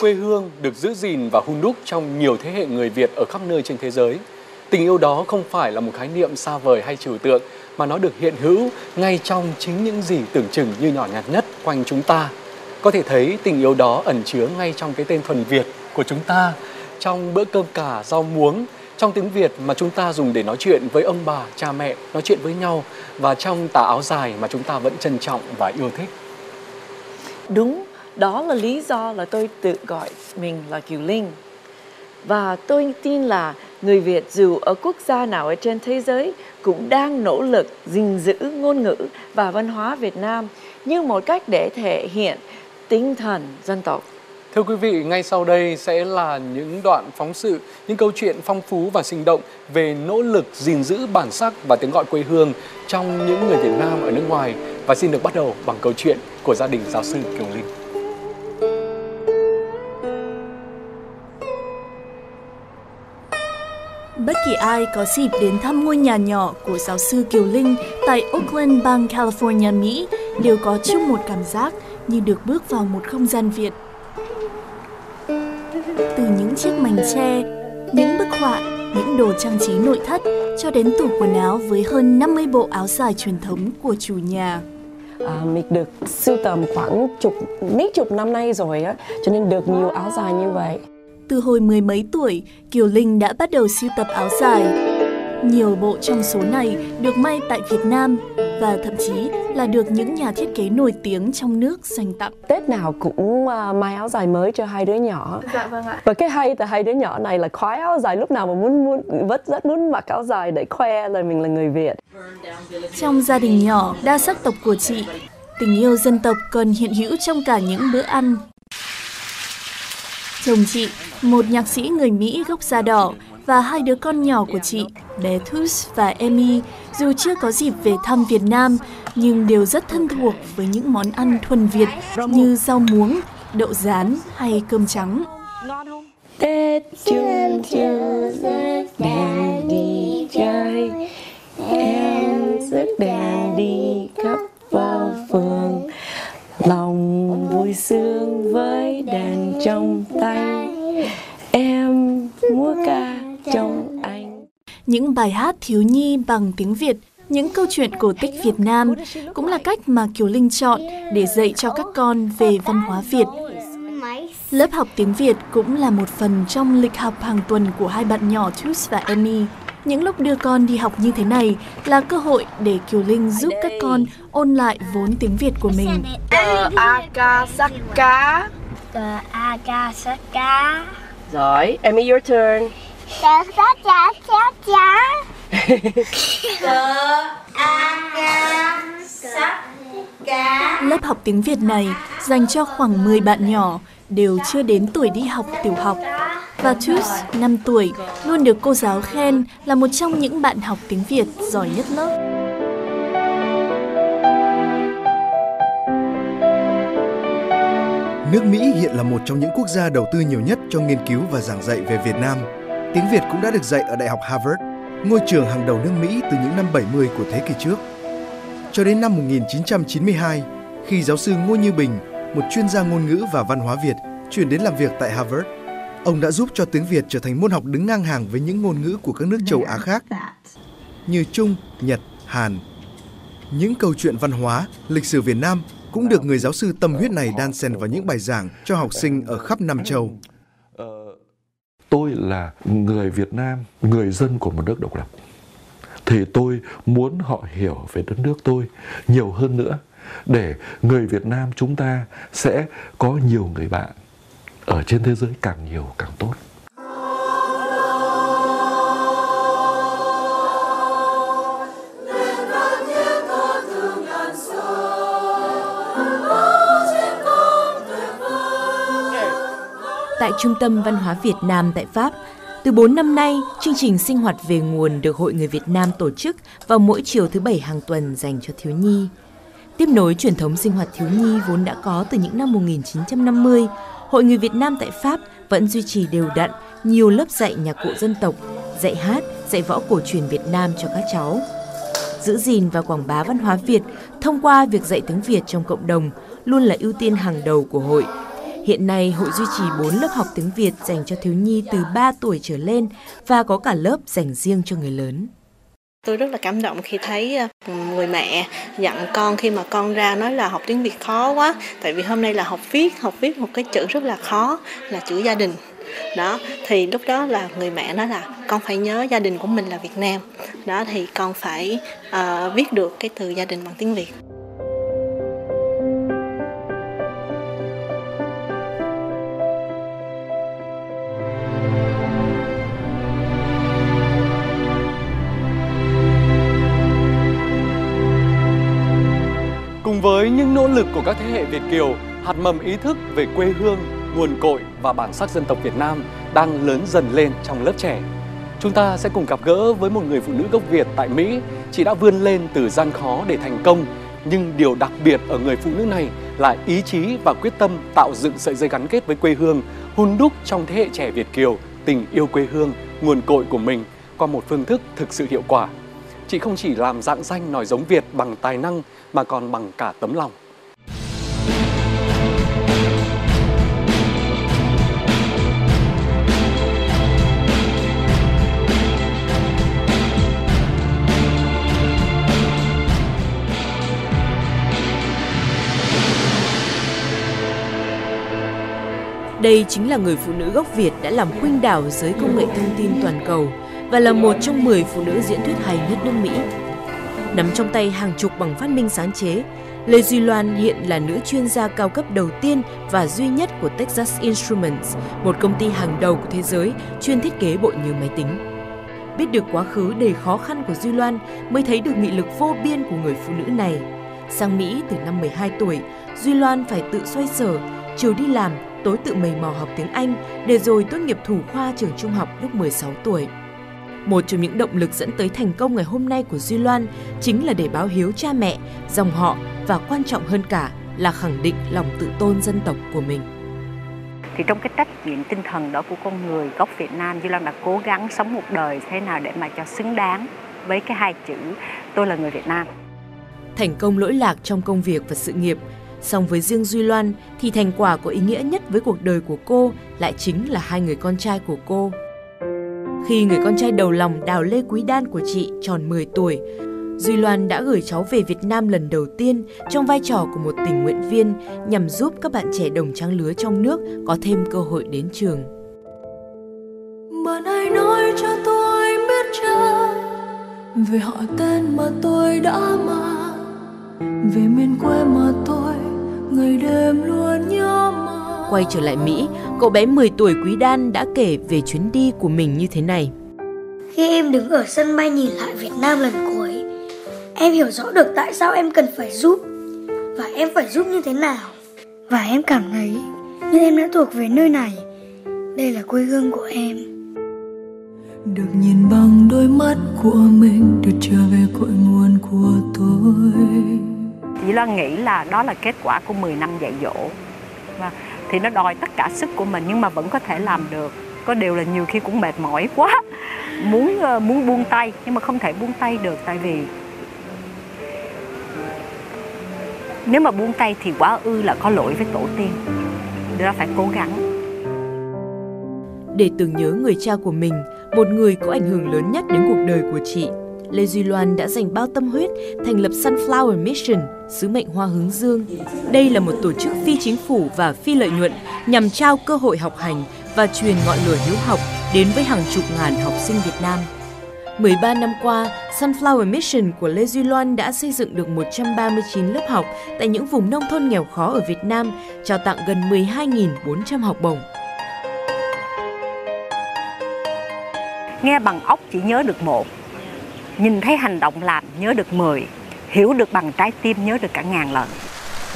Quê hương được giữ gìn và hun đúc trong nhiều thế hệ người Việt ở khắp nơi trên thế giới. Tình yêu đó không phải là một khái niệm xa vời hay trừu tượng mà nó được hiện hữu ngay trong chính những gì tưởng chừng như nhỏ nhặt nhất quanh chúng ta. Có thể thấy tình yêu đó ẩn chứa ngay trong cái tên thuần Việt của chúng ta, trong bữa cơm cà rau muống, trong tiếng Việt mà chúng ta dùng để nói chuyện với ông bà, cha mẹ, nói chuyện với nhau và trong tà áo dài mà chúng ta vẫn trân trọng và yêu thích. Đúng, đó là lý do là tôi tự gọi mình là Kiều Linh. Và tôi tin là người Việt dù ở quốc gia nào ở trên thế giới cũng đang nỗ lực gìn giữ ngôn ngữ và văn hóa Việt Nam như một cách để thể hiện tinh thần dân tộc. Thưa quý vị, ngay sau đây sẽ là những đoạn phóng sự, những câu chuyện phong phú và sinh động về nỗ lực gìn giữ bản sắc và tiếng gọi quê hương trong những người Việt Nam ở nước ngoài. Và xin được bắt đầu bằng câu chuyện của gia đình giáo sư Kiều Linh. Bất kỳ ai có dịp đến thăm ngôi nhà nhỏ của giáo sư Kiều Linh tại Oakland, bang California, Mỹ đều có chung một cảm giác như được bước vào một không gian Việt. Từ những chiếc mảnh tre, những bức họa, những đồ trang trí nội thất cho đến tủ quần áo với hơn 50 bộ áo dài truyền thống của chủ nhà. À, mình được sưu tầm khoảng chục mấy chục năm nay rồi á cho nên được nhiều áo dài như vậy từ hồi mười mấy tuổi, Kiều Linh đã bắt đầu sưu tập áo dài. Nhiều bộ trong số này được may tại Việt Nam và thậm chí là được những nhà thiết kế nổi tiếng trong nước dành tặng. Tết nào cũng uh, may áo dài mới cho hai đứa nhỏ. Dạ vâng ạ. Và cái hay từ hai đứa nhỏ này là khoái áo dài lúc nào mà muốn muốn rất rất muốn mặc áo dài để khoe là mình là người Việt. Trong gia đình nhỏ đa sắc tộc của chị, tình yêu dân tộc còn hiện hữu trong cả những bữa ăn. Chồng chị, một nhạc sĩ người Mỹ gốc da đỏ và hai đứa con nhỏ của chị, bé Thus và Emmy, dù chưa có dịp về thăm Việt Nam, nhưng đều rất thân thuộc với những món ăn thuần Việt như rau muống, đậu rán hay cơm trắng. Tết chung chung rước đèn đi chơi Em rước đèn đi khắp vào phường Lòng vui sướng với đèn trong tay Em múa ca trong anh Những bài hát thiếu nhi bằng tiếng Việt, những câu chuyện cổ tích Việt Nam cũng là cách mà Kiều Linh chọn để dạy cho các con về văn hóa Việt. Lớp học tiếng Việt cũng là một phần trong lịch học hàng tuần của hai bạn nhỏ Tus và Emmy. Những lúc đưa con đi học như thế này là cơ hội để Kiều Linh giúp các con ôn lại vốn tiếng Việt của mình. Akasaka The Agasaka. Rồi, Emmy your turn The cha cha cha The Lớp học tiếng Việt này dành cho khoảng 10 bạn nhỏ đều chưa đến tuổi đi học tiểu học. Và Tus, 5 tuổi, luôn được cô giáo khen là một trong những bạn học tiếng Việt giỏi nhất lớp. Nước Mỹ hiện là một trong những quốc gia đầu tư nhiều nhất cho nghiên cứu và giảng dạy về Việt Nam. Tiếng Việt cũng đã được dạy ở Đại học Harvard, ngôi trường hàng đầu nước Mỹ từ những năm 70 của thế kỷ trước. Cho đến năm 1992, khi giáo sư Ngô Như Bình, một chuyên gia ngôn ngữ và văn hóa Việt, chuyển đến làm việc tại Harvard, ông đã giúp cho tiếng Việt trở thành môn học đứng ngang hàng với những ngôn ngữ của các nước châu Á khác như Trung, Nhật, Hàn. Những câu chuyện văn hóa, lịch sử Việt Nam cũng được người giáo sư tâm huyết này đan xen vào những bài giảng cho học sinh ở khắp năm châu. Tôi là người Việt Nam, người dân của một nước độc lập. Thì tôi muốn họ hiểu về đất nước tôi nhiều hơn nữa để người Việt Nam chúng ta sẽ có nhiều người bạn ở trên thế giới càng nhiều càng tốt. Tại Trung tâm Văn hóa Việt Nam tại Pháp, từ 4 năm nay, chương trình sinh hoạt về nguồn được Hội Người Việt Nam tổ chức vào mỗi chiều thứ bảy hàng tuần dành cho thiếu nhi. Tiếp nối truyền thống sinh hoạt thiếu nhi vốn đã có từ những năm 1950, Hội Người Việt Nam tại Pháp vẫn duy trì đều đặn nhiều lớp dạy nhạc cụ dân tộc, dạy hát, dạy võ cổ truyền Việt Nam cho các cháu. Giữ gìn và quảng bá văn hóa Việt thông qua việc dạy tiếng Việt trong cộng đồng luôn là ưu tiên hàng đầu của hội. Hiện nay, hội duy trì 4 lớp học tiếng Việt dành cho thiếu nhi từ 3 tuổi trở lên và có cả lớp dành riêng cho người lớn. Tôi rất là cảm động khi thấy ờ, người mẹ dặn con khi mà con ra nói là học tiếng Việt khó quá. Tại vì hôm nay là học viết học viết một cái chữ rất là khó là chữ gia đình. Đó thì lúc đó là người mẹ nói là con phải nhớ gia đình của mình là Việt Nam. Đó thì con phải uh, viết được cái từ gia đình bằng tiếng Việt. Cùng với những nỗ lực của các thế hệ Việt Kiều, hạt mầm ý thức về quê hương, nguồn cội và bản sắc dân tộc Việt Nam đang lớn dần lên trong lớp trẻ. Chúng ta sẽ cùng gặp gỡ với một người phụ nữ gốc Việt tại Mỹ. Chị đã vươn lên từ gian khó để thành công. Nhưng điều đặc biệt ở người phụ nữ này là ý chí và quyết tâm tạo dựng sợi dây gắn kết với quê hương, hun đúc trong thế hệ trẻ Việt Kiều tình yêu quê hương, nguồn cội của mình qua một phương thức thực sự hiệu quả. Chị không chỉ làm dạng danh nói giống Việt bằng tài năng, mà còn bằng cả tấm lòng. Đây chính là người phụ nữ gốc Việt đã làm khuynh đảo giới công nghệ thông tin toàn cầu và là một trong 10 phụ nữ diễn thuyết hay nhất nước Mỹ. Nắm trong tay hàng chục bằng phát minh sáng chế, Lê Duy Loan hiện là nữ chuyên gia cao cấp đầu tiên và duy nhất của Texas Instruments, một công ty hàng đầu của thế giới chuyên thiết kế bộ nhớ máy tính. Biết được quá khứ đầy khó khăn của Duy Loan mới thấy được nghị lực vô biên của người phụ nữ này. Sang Mỹ từ năm 12 tuổi, Duy Loan phải tự xoay sở, chiều đi làm, tối tự mầy mò học tiếng Anh để rồi tốt nghiệp thủ khoa trường trung học lúc 16 tuổi. Một trong những động lực dẫn tới thành công ngày hôm nay của Duy Loan chính là để báo hiếu cha mẹ, dòng họ và quan trọng hơn cả là khẳng định lòng tự tôn dân tộc của mình. Thì trong cái trách nhiệm tinh thần đó của con người gốc Việt Nam, Duy Loan đã cố gắng sống một đời thế nào để mà cho xứng đáng với cái hai chữ tôi là người Việt Nam. Thành công lỗi lạc trong công việc và sự nghiệp, song với riêng Duy Loan thì thành quả có ý nghĩa nhất với cuộc đời của cô lại chính là hai người con trai của cô. Khi người con trai đầu lòng Đào Lê Quý Đan của chị tròn 10 tuổi, Duy Loan đã gửi cháu về Việt Nam lần đầu tiên trong vai trò của một tình nguyện viên nhằm giúp các bạn trẻ đồng trang lứa trong nước có thêm cơ hội đến trường. Bạn hãy nói cho tôi biết chưa về họ tên mà tôi đã mang, về miền quê mà tôi ngày đêm luôn nhớ mong. Quay trở lại Mỹ, cậu bé 10 tuổi Quý Đan đã kể về chuyến đi của mình như thế này. Khi em đứng ở sân bay nhìn lại Việt Nam lần cuối, em hiểu rõ được tại sao em cần phải giúp và em phải giúp như thế nào. Và em cảm thấy như em đã thuộc về nơi này. Đây là quê hương của em. Được nhìn bằng đôi mắt của mình, được trở về cội nguồn của tôi. Chị Loan nghĩ là đó là kết quả của 10 năm dạy dỗ. Và thì nó đòi tất cả sức của mình nhưng mà vẫn có thể làm được. Có điều là nhiều khi cũng mệt mỏi quá. Muốn ờ, muốn buông tay nhưng mà không thể buông tay được tại vì nếu mà buông tay thì quá ư là có lỗi với tổ tiên. Nên là phải cố gắng. Để tưởng nhớ người cha của mình, một người có ảnh hưởng lớn nhất đến cuộc đời của chị, Lê Duy Loan đã dành bao tâm huyết thành lập Sunflower Mission, sứ mệnh hoa hướng dương. Đây là một tổ chức phi chính phủ và phi lợi nhuận nhằm trao cơ hội học hành và truyền ngọn lửa hiếu học đến với hàng chục ngàn học sinh Việt Nam. 13 năm qua, Sunflower Mission của Lê Duy Loan đã xây dựng được 139 lớp học tại những vùng nông thôn nghèo khó ở Việt Nam, trao tặng gần 12.400 học bổng. Nghe bằng óc chỉ nhớ được một, nhìn thấy hành động làm nhớ được 10, hiểu được bằng trái tim nhớ được cả ngàn lần.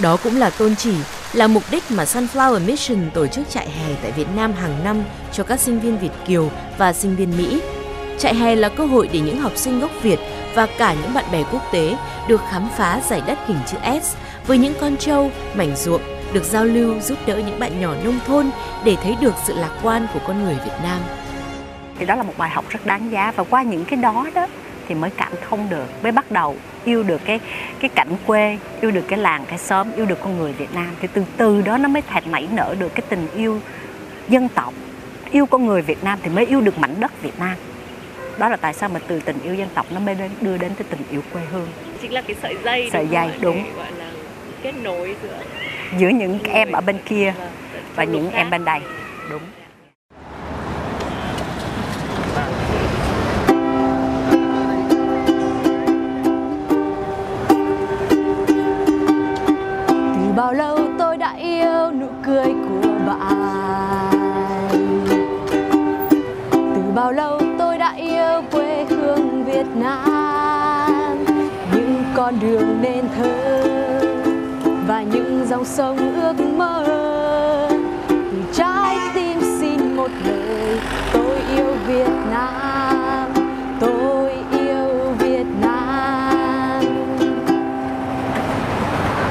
Đó cũng là tôn chỉ, là mục đích mà Sunflower Mission tổ chức trại hè tại Việt Nam hàng năm cho các sinh viên Việt Kiều và sinh viên Mỹ. Trại hè là cơ hội để những học sinh gốc Việt và cả những bạn bè quốc tế được khám phá giải đất hình chữ S với những con trâu, mảnh ruộng, được giao lưu giúp đỡ những bạn nhỏ nông thôn để thấy được sự lạc quan của con người Việt Nam. Thì đó là một bài học rất đáng giá và qua những cái đó đó thì mới cảm thông được, mới bắt đầu yêu được cái cái cảnh quê, yêu được cái làng, cái xóm, yêu được con người Việt Nam. Thì từ từ đó nó mới thành nảy nở được cái tình yêu dân tộc, yêu con người Việt Nam thì mới yêu được mảnh đất Việt Nam. Đó là tại sao mà từ tình yêu dân tộc nó mới đến, đưa đến cái tình yêu quê hương. chính là cái sợi dây Sợi đúng dây, đúng. Gọi là kết nối giữa Giữa những em ở bên kia và những em bên đây. Đúng. Bao lâu tôi đã yêu nụ cười của bạn? Từ bao lâu tôi đã yêu quê hương Việt Nam? Những con đường nên thơ Và những dòng sông ước mơ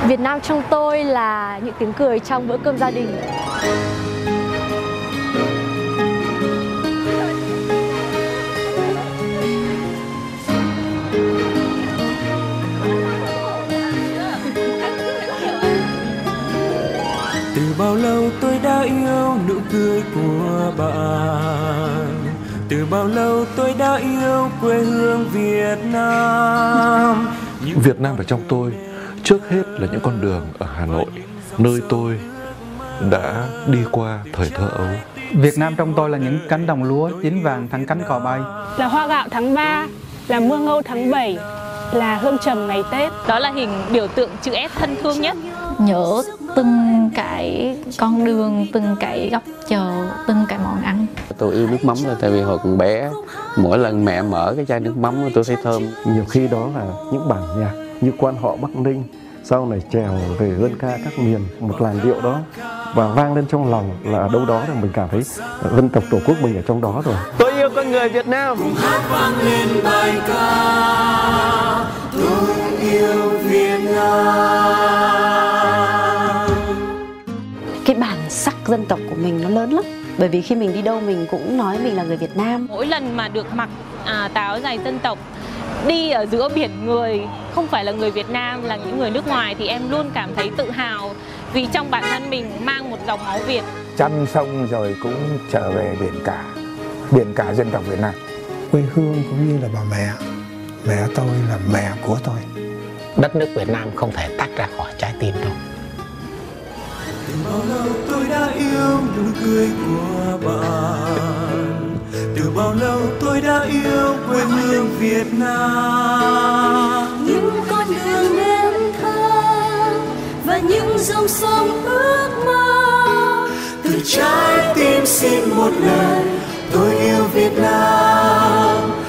Việt Nam trong tôi là những tiếng cười trong bữa cơm gia đình. từ bao lâu tôi đã yêu nụ cười của bạn từ bao lâu tôi đã yêu quê hương Việt Nam Việt Nam ở trong tôi trước hết là những con đường ở Hà Nội nơi tôi đã đi qua thời thơ ấu. Việt Nam trong tôi là những cánh đồng lúa chín vàng thắng cánh cò bay. Là hoa gạo tháng 3, là mưa ngâu tháng 7, là hương trầm ngày Tết. Đó là hình biểu tượng chữ S thân thương nhất. Nhớ từng cái con đường, từng cái góc chợ, từng cái món ăn. Tôi yêu nước mắm là tại vì hồi còn bé, mỗi lần mẹ mở cái chai nước mắm tôi thấy thơm. Nhiều khi đó là những bản nhạc như quan họ Bắc Ninh, sau này trèo về gân ca các miền một làn điệu đó và vang lên trong lòng là ở đâu đó là mình cảm thấy dân tộc tổ quốc mình ở trong đó rồi. Tôi yêu con người Việt Nam. Hát vang lên bài ca. Tôi yêu Việt Nam. Cái bản sắc dân tộc của mình nó lớn lắm. Bởi vì khi mình đi đâu mình cũng nói mình là người Việt Nam. Mỗi lần mà được mặc à, táo dài dân tộc đi ở giữa biển người không phải là người Việt Nam là những người nước ngoài thì em luôn cảm thấy tự hào vì trong bản thân mình mang một dòng máu Việt. Chăn sông rồi cũng trở về biển cả, biển cả dân tộc Việt Nam. Quê hương cũng như là bà mẹ, mẹ tôi là mẹ của tôi. Đất nước Việt Nam không thể tách ra khỏi trái tim đâu. Bao lâu tôi đã yêu nụ cười của bạn Từ bao lâu tôi đã yêu quê hương Việt Nam? Những con đường nên thơ Và những dòng sông ước mơ. Từ trái tim xin một lời Tôi yêu Việt Nam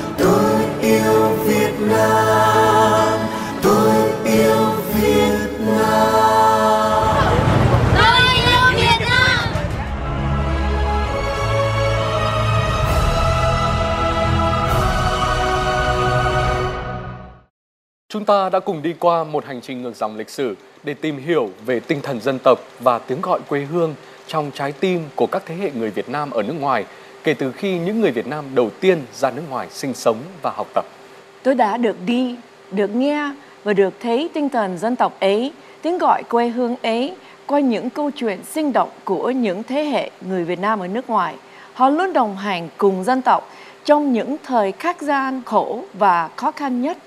Chúng ta đã cùng đi qua một hành trình ngược dòng lịch sử để tìm hiểu về tinh thần dân tộc và tiếng gọi quê hương trong trái tim của các thế hệ người Việt Nam ở nước ngoài kể từ khi những người Việt Nam đầu tiên ra nước ngoài sinh sống và học tập. Tôi đã được đi, được nghe và được thấy tinh thần dân tộc ấy, tiếng gọi quê hương ấy qua những câu chuyện sinh động của những thế hệ người Việt Nam ở nước ngoài. Họ luôn đồng hành cùng dân tộc trong những thời khắc gian khổ và khó khăn nhất.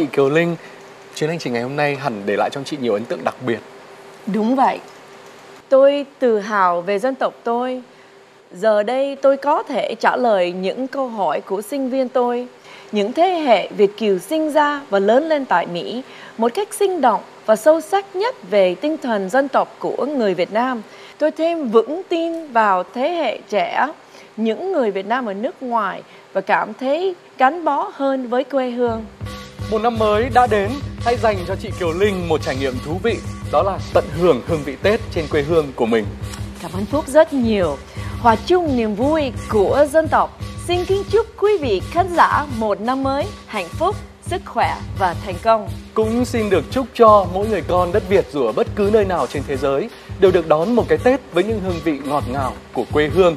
Chị Kiều Linh, chuyến hành trình ngày hôm nay hẳn để lại trong chị nhiều ấn tượng đặc biệt. Đúng vậy. Tôi tự hào về dân tộc tôi. Giờ đây tôi có thể trả lời những câu hỏi của sinh viên tôi. Những thế hệ Việt Kiều sinh ra và lớn lên tại Mỹ một cách sinh động và sâu sắc nhất về tinh thần dân tộc của người Việt Nam. Tôi thêm vững tin vào thế hệ trẻ, những người Việt Nam ở nước ngoài và cảm thấy gắn bó hơn với quê hương. Một năm mới đã đến, hãy dành cho chị Kiều Linh một trải nghiệm thú vị, đó là tận hưởng hương vị Tết trên quê hương của mình. Cảm ơn Phúc rất nhiều. Hòa chung niềm vui của dân tộc. Xin kính chúc quý vị khán giả một năm mới hạnh phúc, sức khỏe và thành công. Cũng xin được chúc cho mỗi người con đất Việt dù ở bất cứ nơi nào trên thế giới đều được đón một cái Tết với những hương vị ngọt ngào của quê hương.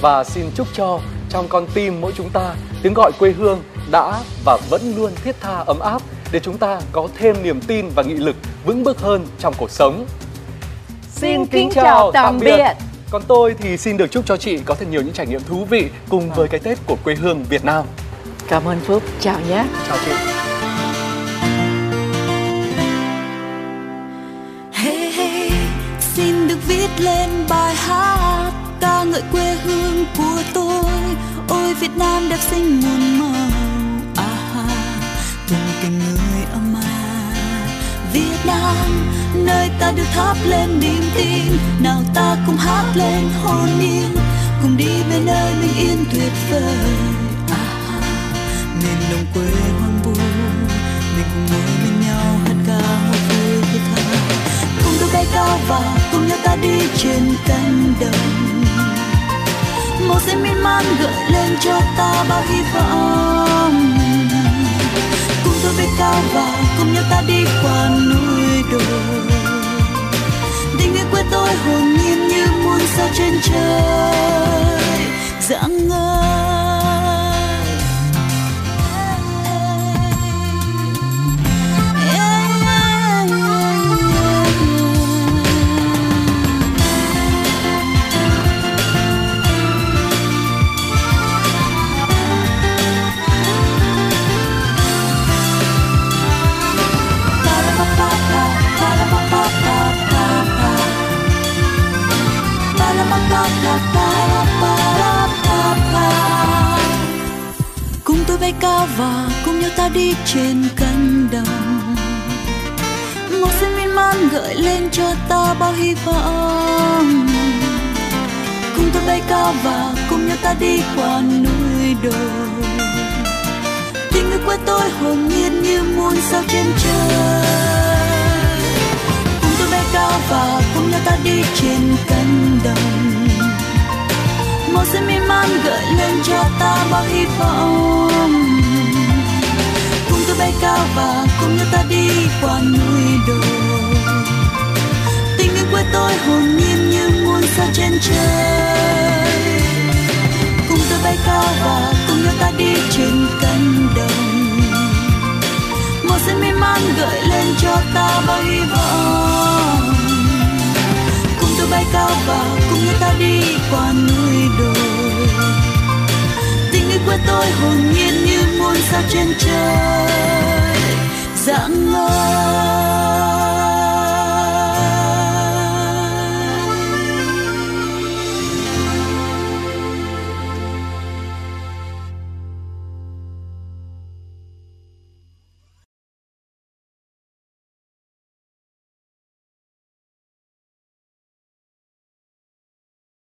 Và xin chúc cho trong con tim mỗi chúng ta tiếng gọi quê hương đã và vẫn luôn thiết tha ấm áp để chúng ta có thêm niềm tin và nghị lực vững bước hơn trong cuộc sống. Xin kính chào tạm biệt. Còn tôi thì xin được chúc cho chị có thật nhiều những trải nghiệm thú vị cùng với cái Tết của quê hương Việt Nam. Cảm ơn Phúc. Chào nhé. Chào chị. Hey, hey, xin được viết lên bài hát ca ngợi quê hương của tôi. Ôi, Việt Nam đẹp xinh muôn màu. À ha cùng tình người âm à Việt Nam, nơi ta được thắp lên niềm tin. Nào ta cùng hát lên hồn nhiên. Cùng đi bên nơi bình yên tuyệt vời. À ha miền đồng quê hoang vu. Mình cùng ngồi bên nhau hát ca một vui thiết tha cùng đôi bay cao và cùng nhau ta đi trên cánh đồng màu xanh miên man gợi lên cho ta bao hy vọng. Cùng tôi bay cao và cùng nhau ta đi qua núi đồi. Tình yêu quê tôi hồn nhiên như muôn sao trên trời. Dạng ngời. Cùng tôi bay cao và cùng nhau ta đi trên cánh đồng. Màu xanh miên man gợi lên cho ta bao hy vọng. Cùng tôi bay cao và cùng nhau ta đi qua núi đồi. Tình yêu quê tôi hồn nhiên như muôn sao trên trời nhau bay cao và cùng nhau ta đi trên cánh đồng. Màu xanh mê man gợi lên cho ta bao hy vọng. Cùng tôi bay cao và cùng nhau ta đi qua núi đồi. Tình yêu quê tôi hồn nhiên như muôn sao trên trời. Cùng tôi bay cao và cùng nhau ta đi trên cánh đồng. Màu xanh mê man gợi lên cho ta bao hy vọng bay cao và cùng người ta đi qua núi đồi. Tình yêu quê tôi hồn nhiên như muôn sao trên trời. Dạng ngời.